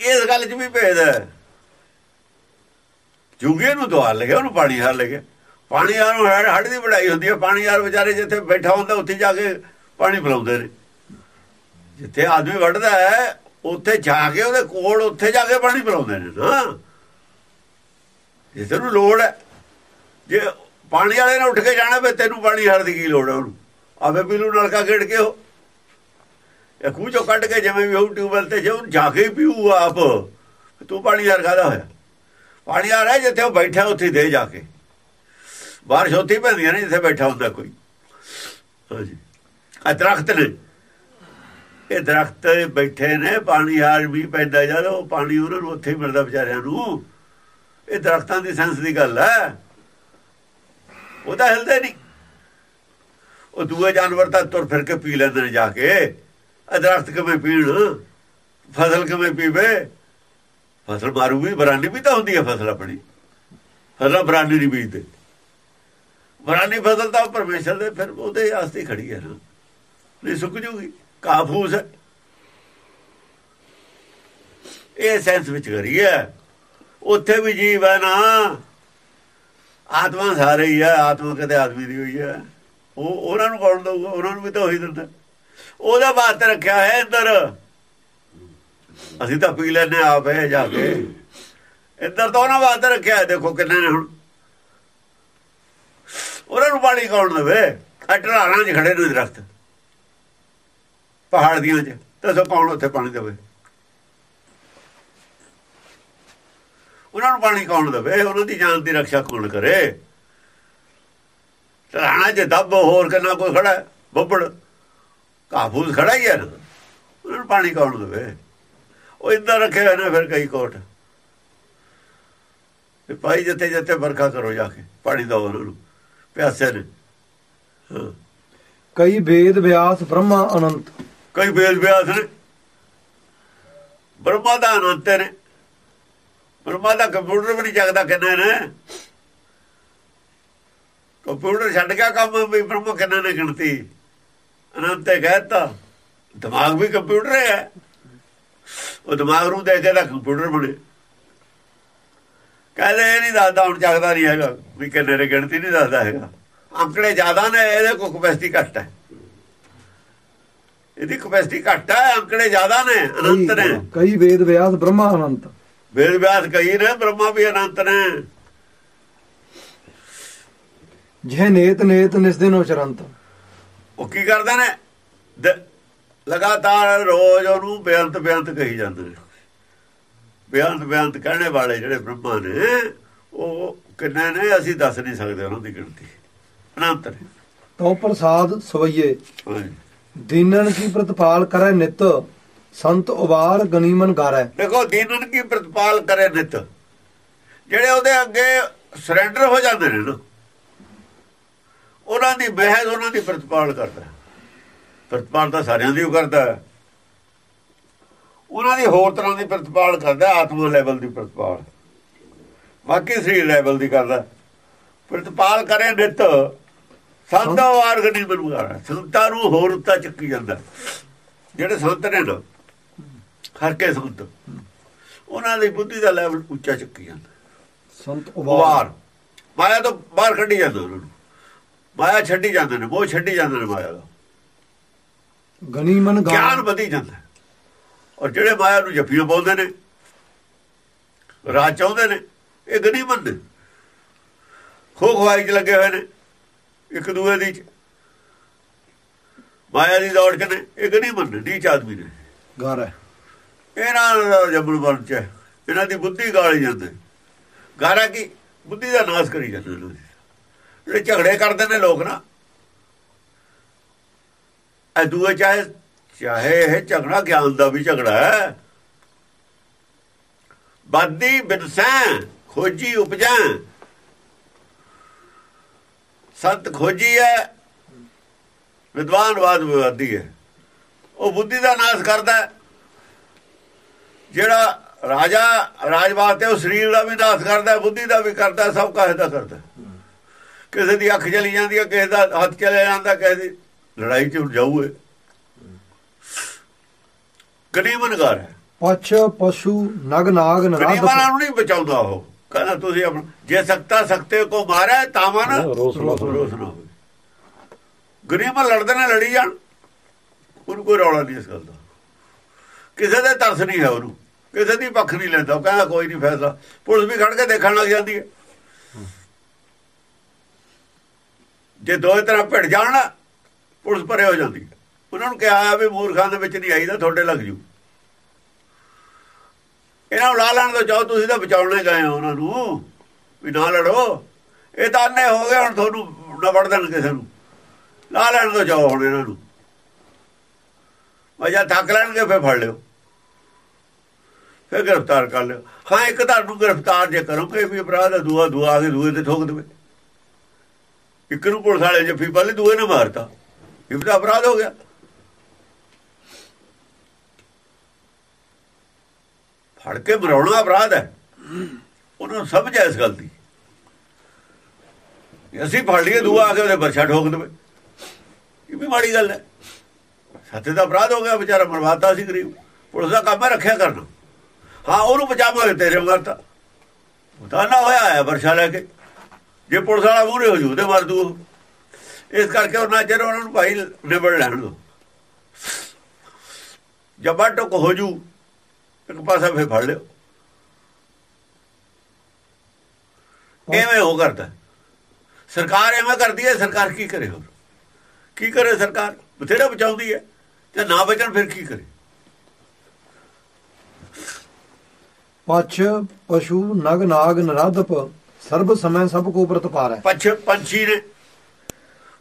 Speaker 2: ਇਸ ਗੱਲ 'ਚ ਵੀ ਭੇਦ ਹੈ। ਜੋਗੀ ਨੂੰ ਦਵਾਰ ਲੱਗਿਆ ਉਹਨੂੰ ਪਾਣੀ ਹਾਰ ਲੱਗਿਆ ਪਾਣੀ ਹਾਰ ਨੂੰ ਹੜ ਹੜ ਦੀ ਵੜਾਈ ਹੁੰਦੀ ਹੈ। ਪਾਣੀ ਹਾਰ ਵਿਚਾਰੇ ਜਿੱਥੇ ਬੈਠਾ ਹੁੰਦਾ, ਉੱਥੇ ਜਾ ਕੇ ਪਾਣੀ ਪਿਲਾਉਂਦੇ ਨੇ। ਜਿੱਥੇ ਆਦਮੀ ਵੱਢਦਾ ਹੈ, ਉੱਥੇ ਜਾ ਕੇ ਉਹਦੇ ਕੋਲ ਉੱਥੇ ਜਾ ਕੇ ਪਾਣੀ ਪਿਲਾਉਂਦੇ ਨੇ ਨਾ ਜਿੱਥੇ ਨੂੰ ਲੋੜ ਹੈ। ਜੇ ਪਾਣੀ ਵਾਲੇ ਨੇ ਉੱਠ ਕੇ ਜਾਣਾ ਵੀ ਤੈਨੂੰ ਪਾਣੀ ਹਾਰ ਦੀ ਕੀ ਲੋੜ ਹੈ ਉਹਨੂੰ? ਆਵੇ ਪੀਲੂ ਨਲਕਾ ਖੇਡ ਕੇ ਉਹ। ਇਹ ਖੂਹ ਚੋਂ ਕੱਢ ਕੇ ਜਿਵੇਂ ਵੀ ਉਹ ਟਿਊਬਵੈਲ ਤੇ ਜੇ ਉਹ ਜਾ ਕੇ ਪੀਊ ਆਪ, ਤੂੰ ਪਾਣੀ ਹਾਰ ਖਾਦਾ ਹੋਇਆ? ਪਾਣੀ ਆ ਰਿਹਾ ਜਿੱਥੇ ਉਹ ਬੈਠਾ, ਉੱਥੇ ਦੇ ਜਾ ਕੇ। ਬਾਰਿਸ਼ ਉੱਥੇ ਪੈਂਦੀਆਂ ਨੇ, ਜਿੱਥੇ ਬੈਠਾ ਹੁੰਦਾ ਕੋਈ। ਹਾਂਜੀ ਆ ਦਰਖਤ ਨੇ। ਇਹ ਦਰਖਤ ਬੈਠੇ ਨੇ, ਪਾਣੀ ਹਾਰ ਵੀ ਪੈਂਦਾ ਜਦੋਂ ਪਾਣੀ ਉਹਨਾਂ ਨੂੰ ਉੱਥੇ ਹੀ ਮਿਲਦਾ ਵਿਚਾਰਿਆਂ ਨੂੰ। ਇਹ ਦਰਖਤਾਂ ਦੀ ਸੈਂਸ ਦੀ ਗੱਲ ਹੈ। ਉਹ ਤਾਂ ਹਿਲਦੇ ਨਹੀਂ। ਉਹ ਦੂਏ ਜਾਨਵਰ ਤਾਂ ਤੁਰ ਫਿਰ ਕੇ ਪੀ ਲੈਂਦੇ ਨੇ ਜਾ ਕੇ। ਇਹ ਦਰਖਤ ਕਿਵੇਂ ਪੀਣ? ਫਸਲ ਕਿਵੇਂ ਪੀਵੇ? ਫਸਲ ਮਾਰੂ ਵੀ ਬਰਾਨੀ ਵੀ ਤਾਂ ਹੁੰਦੀ ਹੈ ਫਸਲ ਆਪਣੀ। ਫਸਲ ਬਰਾਨੀ ਨਹੀਂ ਬੀਜਦੇ। ਬਰਾਨੀ ਫਸਲ ਤਾਂ ਪਰਮੇਸ਼ਰ ਦੇ ਫਿਰ ਉਹਦੇ ਆਸਤੇ ਖੜੀ ਹੈ ਨਾ। ਨਹੀਂ ਸੁੱਕ ਜੂਗੀ ਕਾਫੂਸ ਹੈ। ਇਹ ਸੈਂਸ ਵਿੱਚ ਕਰੀ ਹੈ। ਉੱਥੇ ਵੀ ਜੀਵ ਹੈ ਨਾ। ਆਤਮਾ ਸਾਰੇ ਹੀ ਆ ਆਤਮਾ ਕਦੇ ਆਦਮੀ ਦੀ ਹੋਈ ਹੈ। ਉਹ ਉਹਨਾਂ ਨੂੰ ਕੌਣ ਦਊਗਾ? ਉਹਨਾਂ ਨੂੰ ਵੀ ਤਾਂ ਉਹੀ ਦਿੰਦਾ। ਉਹਦਾ ਬਾਤ ਰੱਖਿਆ ਹੈ ਇੰਦਰ ਅਸੀਂ ਤਾਂ ਪੀ ਲੈਨੇ ਆਪ ਹੈ ਜਾ ਕੇ। ਇੰਦਰ ਤਾਂ ਉਹਨਾਂ ਬਾਤ ਰੱਖਿਆ ਹੈ, ਦੇਖੋ ਕਿੰਨੇ ਨੇ ਹੁਣ। ਉਹਨਾਂ ਨੂੰ ਪਾਣੀ ਕੌਣ ਦੇਵੇ। ਅਟਰਾਣਾ 'ਚ ਖੜੇ ਨੇ ਦਰਖਤ। ਪਹਾੜ ਦੀਆਂ 'ਚ। ਦੱਸੋ ਕੌਣ ਉੱਥੇ ਪਾਣੀ ਦੇਵੇ। ਉਹਨਾਂ ਨੂੰ ਪਾਣੀ ਕੌਣ ਦੇਵੇ। ਉਹਨਾਂ ਦੀ ਜਾਨ ਦੀ ਰੱਖਿਆ ਕੌਣ ਕਰੇ? ਟਰਾਣਾ 'ਚ ਦੱਬ ਹੋਰ ਕਿੰਨਾ ਕੋਈ ਖੜਾ ਬੱਬੜ। ਕਾਬੂਸ ਖੜਾ ਹੀ ਹੈ ਨਾ। ਉਹਨਾਂ ਨੂੰ ਪਾਣੀ ਕੌਣ ਦੇਵੇ। ਉਹ ਇੰਦਰ ਰੱਖੇ ਹੋਏ ਨੇ ਫਿਰ ਕਈ ਕੋਟ। ਤੇ ਭਾਈ ਜਿੱਥੇ ਜਿੱਥੇ ਵਰਖਾ ਕਰੋ ਜਾ ਕੇ। ਪਾਣੀ ਦੋ ਉਹਨਾਂ ਨੂੰ। ਪਿਆਸੇ ਨੇ।
Speaker 1: ਕਈ ਵੇਦ ਵਿਆਸ ਬ੍ਰਹਮਾ ਅਨੰਤ।
Speaker 2: ਕਈ ਬੇਲ ਵਿਆਸ ਨੇ। ਬ੍ਰਹਮਾ ਦਾ ਅਨੰਤ ਨੇ। ਬ੍ਰਹਮਾ ਦਾ ਕੰਪਿਊਟਰ ਵੀ ਨਹੀਂ ਚੱਕਦਾ ਕਿੰਨੇ ਨੇ। ਕੰਪਿਊਟਰ ਛੱਡ ਗਿਆ ਕੰਮ ਵੀ ਬ੍ਰਹਮਾ ਕਿੰਨੇ ਨੇ ਗਿਣਤੀ। ਅਨੰਤ ਹੈ ਕਹਿਤਾ ਦਿਮਾਗ ਵੀ ਕੰਪਿਊਟਰ ਹੈ। ਉਹ ਦਿਮਾਗ ਨੂੰ ਦੇਖ ਕੇ ਤਾਂ ਕੰਪਿਊਟਰ ਬਣੇ। ਕਹਿੰਦੇ ਇਹ ਨਹੀਂ ਦੱਸਦਾ ਹੁਣ ਚੱਕਦਾ ਨਹੀਂ ਹੈਗਾ ਵੀ ਕਿੰਨੇ ਨੇ ਗਿਣਤੀ ਨਹੀਂ ਦੱਸਦਾ ਹੈਗਾ। ਅੰਕੜੇ ਜ਼ਿਆਦਾ ਨੇ ਇਹਦੇ ਕੋਲ ਕਪੈਸਿਟੀ ਘੱਟ ਹੈ। ਇਹਦੀ ਕਪੈਸਿਟੀ ਘੱਟ ਹੈ ਅੰਕੜੇ ਜ਼ਿਆਦਾ ਨੇ ਅਨੰਤ ਨੇ।
Speaker 1: ਕਈ- ਵੇਦ ਵਿਆਸ ਬ੍ਰਹਮਾ ਅਨੰਤ।
Speaker 2: ਵੇਦ ਵਿਆਸ ਕਈ ਨੇ ਬ੍ਰਹਮਾ ਵੀ ਅਨੰਤ ਨੇ।
Speaker 1: ਜਿਹ ਨੇਤ ਨੇਤ ਨਿਸਦਿਨ ਉਚਰੰਤ।
Speaker 2: ਉਹ ਕੀ ਕਰਦੇ ਨੇ? ਲਗਾਤਾਰ ਰੋਜ਼ ਉਹਨੂੰ ਬੇਅੰਤ ਬੇਅੰਤ ਕਹੀ ਜਾਂਦੇ ਨੇ। ਬੇਅੰਤ ਬੇਅੰਤ ਕਹਿਣੇ ਵਾਲੇ ਜਿਹੜੇ ਬ੍ਰਹਮਾ ਨੇ ਉਹ ਕਿੰਨੇ ਨੇ ਅਸੀਂ ਦੱਸ ਨਹੀਂ ਸਕਦੇ ਉਹਨਾਂ ਦੀ ਗਿਣਤੀ ਅਨੰਤ ਨੇ
Speaker 1: ਤਉ ਪ੍ਰਸਾਦ ਸਵਈਏ। ਦੀਨਨ ਕੀ ਪ੍ਰਤਪਾਲ ਕਰੈ ਨਿਤ ਸੰਤ ਉਬਾਰ ਗਨੀਮਨ ਗਾਰੈ
Speaker 2: ਦੇਖੋ ਦੀਨਨ ਕੀ ਪ੍ਰਤਪਾਲ ਕਰੇ ਨਿਤ ਜਿਹੜੇ ਉਹਦੇ ਅੱਗੇ ਸਰੈਂਡਰ ਹੋ ਜਾਂਦੇ ਨੇ ਨਾ ਉਹਨਾਂ ਦੀ ਮਹਿਜ਼ ਉਹਨਾਂ ਦੀ ਪ੍ਰਤਪਾਲ ਕਰਦਾ। ਪ੍ਰਤਪਾਲ ਤਾਂ ਸਾਰਿਆਂ ਦੀ ਉਹ ਕਰਦਾ ਹੈ। ਉਹਨਾਂ ਦੀ ਹੋਰ ਤਰ੍ਹਾਂ ਦੀ ਪ੍ਰਤਪਾਲ ਕਰਦਾ ਆਤਮਾ ਲੈਵਲ ਦੀ ਪ੍ਰਤਪਾਲ। ਬਾਕੀ ਸਰੀਰ ਲੈਵਲ ਦੀ ਕਰਦਾ। ਪ੍ਰਤਪਾਲ ਕਰੇ ਨਿਤ। ਸੰਤਾ ਵਾਰ ਗਨੀ ਬਨਵਾਰਾ ਸੰਤਾਂ ਨੂੰ ਹੋਰ ਉੱਤਾ ਚੱਕੀ ਜਾਂਦਾ। ਜਿਹੜੇ ਸੰਤ ਨੇ ਨਾ ਹਰ ਕੇ ਸੰਤ ਉਹਨਾਂ ਦੀ ਬੁੱਧੀ ਦਾ ਲੈਵਲ ਉੱਚਾ ਚੱਕੀ ਜਾਂਦਾ।
Speaker 1: ਸੰਤ ਉਬਾਰ।
Speaker 2: ਉਵਾਰ ਮਾਇਆ ਤੋਂ ਬਾਹਰ ਕੱਢੀ ਜਾਂਦਾ ਉਹਨਾਂ ਨੂੰ। ਮਾਇਆ ਛੱਡੀ ਜਾਂਦੇ ਨੇ ਮੋਹ ਛੱਡੀ ਜਾਂਦੇ ਨੇ ਮਾਇਆ ਦਾ
Speaker 1: ਗਨੀਮਨ
Speaker 2: ਗਿਆਨ ਵਧੀ ਜਾਂਦਾ। ਔਰ ਜਿਹੜੇ ਮਾਇਆ ਨੂੰ ਜੱਫੀਆਂ ਪਾਉਂਦੇ ਨੇ ਰਾਜ ਚਾਹੁੰਦੇ ਨੇ ਇਹ ਗਨੀਮਤ ਨੇ ਖੋ ਖਵਾਈ ਚ ਲੱਗੇ ਹੋਏ ਨੇ ਇੱਕ ਦੂਏ ਦੀ। ਮਾਇਆ ਦੀ ਦੌੜ ਕੇ ਨੇ ਇਹ ਗਨੀਮਤ ਨੇ ਨੀਚ ਆਦਮੀ ਨੇ।
Speaker 1: ਗਾਰੈ
Speaker 2: ਇਹਨਾਂ ਦਾ ਜਬਰ ਬਣ ਚ ਹੈ। ਇਹਨਾਂ ਦੀ ਬੁੱਧੀ ਗਾਲੀ ਜਾਂਦੇ। ਗਾਰਾ ਕੀ? ਬੁੱਧੀ ਦਾ ਨਾਸ਼ ਕਰੀ ਜਾਂਦੇ ਦੀ ਜਿਹੜੇ ਝਗੜੇ ਕਰਦੇ ਨੇ ਲੋਕ ਨਾ ਇਹ ਦੂਏ ਚਾਹੇ ਚਾਹੇ ਇਹ ਝਗੜਾ ਗਿਆਨ ਦਾ ਵੀ ਝਗੜਾ ਹੈ। ਬਾਦੀ ਬਿਨਸੈਂ ਖੋਜੀ ਉਪਜੈ। ਸੰਤ ਖੋਜੀ ਹੈ ਵਿਦਵਾਨ ਵਾਦ ਵਿਵਾਦੀ ਹੈ। ਉਹ ਬੁੱਧੀ ਦਾ ਨਾਸ਼ ਕਰਦਾ ਜਿਹੜਾ ਰਾਜਾ ਰਾਜ ਵਾਸਤੇ ਉਹ ਸਰੀਰ ਦਾ ਵੀ ਨਾਸ਼ ਕਰਦਾ ਬੁੱਧੀ ਦਾ ਵੀ ਕਰਦਾ ਸਭ ਕਾਹੇ ਦਾ ਕਰਦਾ ਕਿਸੇ ਦੀ ਅੱਖ ਚਲੀ ਜਾਂਦੀ ਹੈ, ਕਿਸੇ ਦਾ ਹੱਥ ਚਲੇ ਜਾਂਦਾ, ਕਿਸੇ ਦੀ ਲੜਾਈ ਚ ਜਾਊਏ ਗਰੀਬਨਗਰ ਹੈ।
Speaker 1: ਪਛ ਪਸ਼ੂ ਨਗ ਨਾਗ
Speaker 2: ਗਰੀਬਾਂ
Speaker 1: ਨਰਾਧ
Speaker 2: ਨੂੰ ਨਹੀਂ ਬਚਾਉਂਦਾ ਉਹ। ਕਹਿੰਦਾ ਤੁਸੀਂ ਆਪਣਾ ਜੇ ਸਕਤਾ ਸਕਤੇ ਕੋ ਮਾਰੇ ਤਾਂ ਮਨ
Speaker 3: ਰੋਸ ਨਾ
Speaker 2: ਰੋਸ ਨਾ ਹੋਵੇ। ਗਰੀਬ ਲੜਦੇ ਨੇ ਲੜੀ ਜਾਣ। ਉਹਨੂੰ ਕੋਈ ਰੌਲਾ ਨਹੀਂ ਇਸ ਗੱਲ ਦਾ। ਕਿਸੇ ਦੇ ਤਰਸ ਨਹੀਂ ਹੈ ਉਹਨੂੰ। ਕਿਸੇ ਦੀ ਪੱਖ ਨਹੀਂ ਲੈਂਦਾ। ਉਹ ਕਹਿੰਦਾ ਕੋਈ ਨਹੀਂ ਫੈਸਲਾ। ਪੁਲਿਸ ਵੀ ਖੜ ਕੇ ਦੇਖਣ ਲੱਗ ਜਾਂਦੀ ਹੈ। ਜੇ ਦੋਏ ਤਰ੍ਹਾਂ ਭਿੜ ਜਾਣ ਪੁਲਿਸ ਪਰੇ ਹੋ ਜਾਂਦੀ ਹੈ। ਉਹਨਾਂ ਨੂੰ ਕਿਹਾ ਵੀ ਮੂਰਖਾਂ ਦੇ ਵਿੱਚ ਨਹੀਂ ਆਈਦਾ ਤੁਹਾਡੇ ਲੱਗ ਜੂ। ਇਹਨਾਂ ਨੂੰ ਲਾ ਲੈਣ ਤੋਂ ਚਾਹੋ ਤੁਸੀਂ ਤਾਂ ਬਚਾਉਣੇ ਗਏ ਹੋ ਉਹਨਾਂ ਨੂੰ, ਵੀ ਨਾ ਲੜੋ। ਇਹ ਤਾਂ ਅੰਨੇ ਹੋ ਗਏ, ਹੁਣ ਤੁਹਾਨੂੰ ਨਾ ਵੜ ਦੇਣ ਕਿਸੇ ਨੂੰ। ਲਾ ਲੈਣ ਤੋਂ ਚਾਹੋ ਹੁਣ ਇਹਨਾਂ ਨੂੰ। ਵਜਾ ਥੱਕ ਲੈਣਗੇ, ਫਿਰ ਫੜ ਲਿਓ। ਫਿਰ ਗ੍ਰਿਫਤਾਰ ਕਰ ਲਿਓ। ਹਾਂ, ਇੱਕ ਤੁਹਾਨੂੰ ਗ੍ਰਿਫਤਾਰ ਜੇ ਕਰੋਗੇ, ਵੀ ਅਪਰਾਧ ਹੈ ਦੂਆ ਦੂਆ ਆ ਕੇ ਦੂਏ ਤੇ ਠੋਕ ਦੇਵੇ। ਇੱਕ ਨੂੰ ਪੁਲਿਸ ਵਾਲੇ ਜੱਫੀ ਪਾ ਲਈ, ਦੂਏ ਨੇ ਮਾਰਤਾ। ਇਹ ਤਾਂ ਅਪਰਾਧ ਹੋ ਗਿਆ। ਫੜ ਕੇ ਮਰਾਉਣਾ ਅਪਰਾਧ ਹੈ। ਉਹਨਾਂ ਨੂੰ ਸਮਝ ਹੈ ਇਸ ਗੱਲ ਦੀ। ਅਸੀਂ ਫੜ ਲਈਏ, ਦੂਆ ਆ ਕੇ ਉਹਦੇ ਵਰਸ਼ਾ ਠੋਕ ਦੇਵੇ। ਇਹ ਵੀ ਮਾੜੀ ਗੱਲ ਹੈ। ਸੱਤੇ ਦਾ ਅਪਰਾਧ ਹੋ ਗਿਆ, ਵਿਚਾਰਾ ਮਰਵਾਤਾ ਸੀ ਗਰੀਬ। ਪੁਲਿਸ ਦਾ ਕੰਮ ਹੈ ਰੱਖਿਆ ਕਰਨਾ। ਹਾਂ, ਉਹਨੂੰ ਬਚਾਵਾਂਗੇ ਤੇਰੇ ਵਰਤਾ ਤਾਂ। ਨਾ ਹੋਇਆ ਹੈ ਵਰਸ਼ਾ ਲੈ ਕੇ। ਜੇ ਪੁਲਿਸ ਵਾਲਾ ਮੂਹਰੇ ਹੋ ਜੂ ਤੇ ਮਾਰ ਦੂ ਇਸ ਕਰਕੇ ਉਹਨਾਂ ਚਿਰ ਉਹਨਾਂ ਨੂੰ ਭਾਈ ਨਿਬੜ ਲੈਣ ਦੋ। ਜਬਾ ਟੁਕ ਹੋ ਜੂ। ਇੱਕ ਪਾਸਾ ਫੇਰ ਫੜ ਲਿਓ। ਐਵੇਂ ਹੋ ਕਰਦਾ? ਸਰਕਾਰ ਐਵੇਂ ਕਰਦੀ ਹੈ ਸਰਕਾਰ ਕੀ ਕਰੇ ਹੋਰ? ਕੀ ਕਰੇ ਸਰਕਾਰ? ਬਥੇਰਾ ਬਚਾਉਂਦੀ ਹੈ। ਤੇ ਨਾ ਬਚਣ ਫਿਰ ਕੀ ਕਰੇ?
Speaker 1: ਪਛ ਪਸ਼ੂ ਨਗ ਨਾਗ ਨਰਾਧਪ ਸਰਬ ਸਮੈ ਸਭ ਕੋ ਪ੍ਰਤਪਾਰ ਹੈ
Speaker 2: ਪਛ ਪੰਛੀ ਨੇ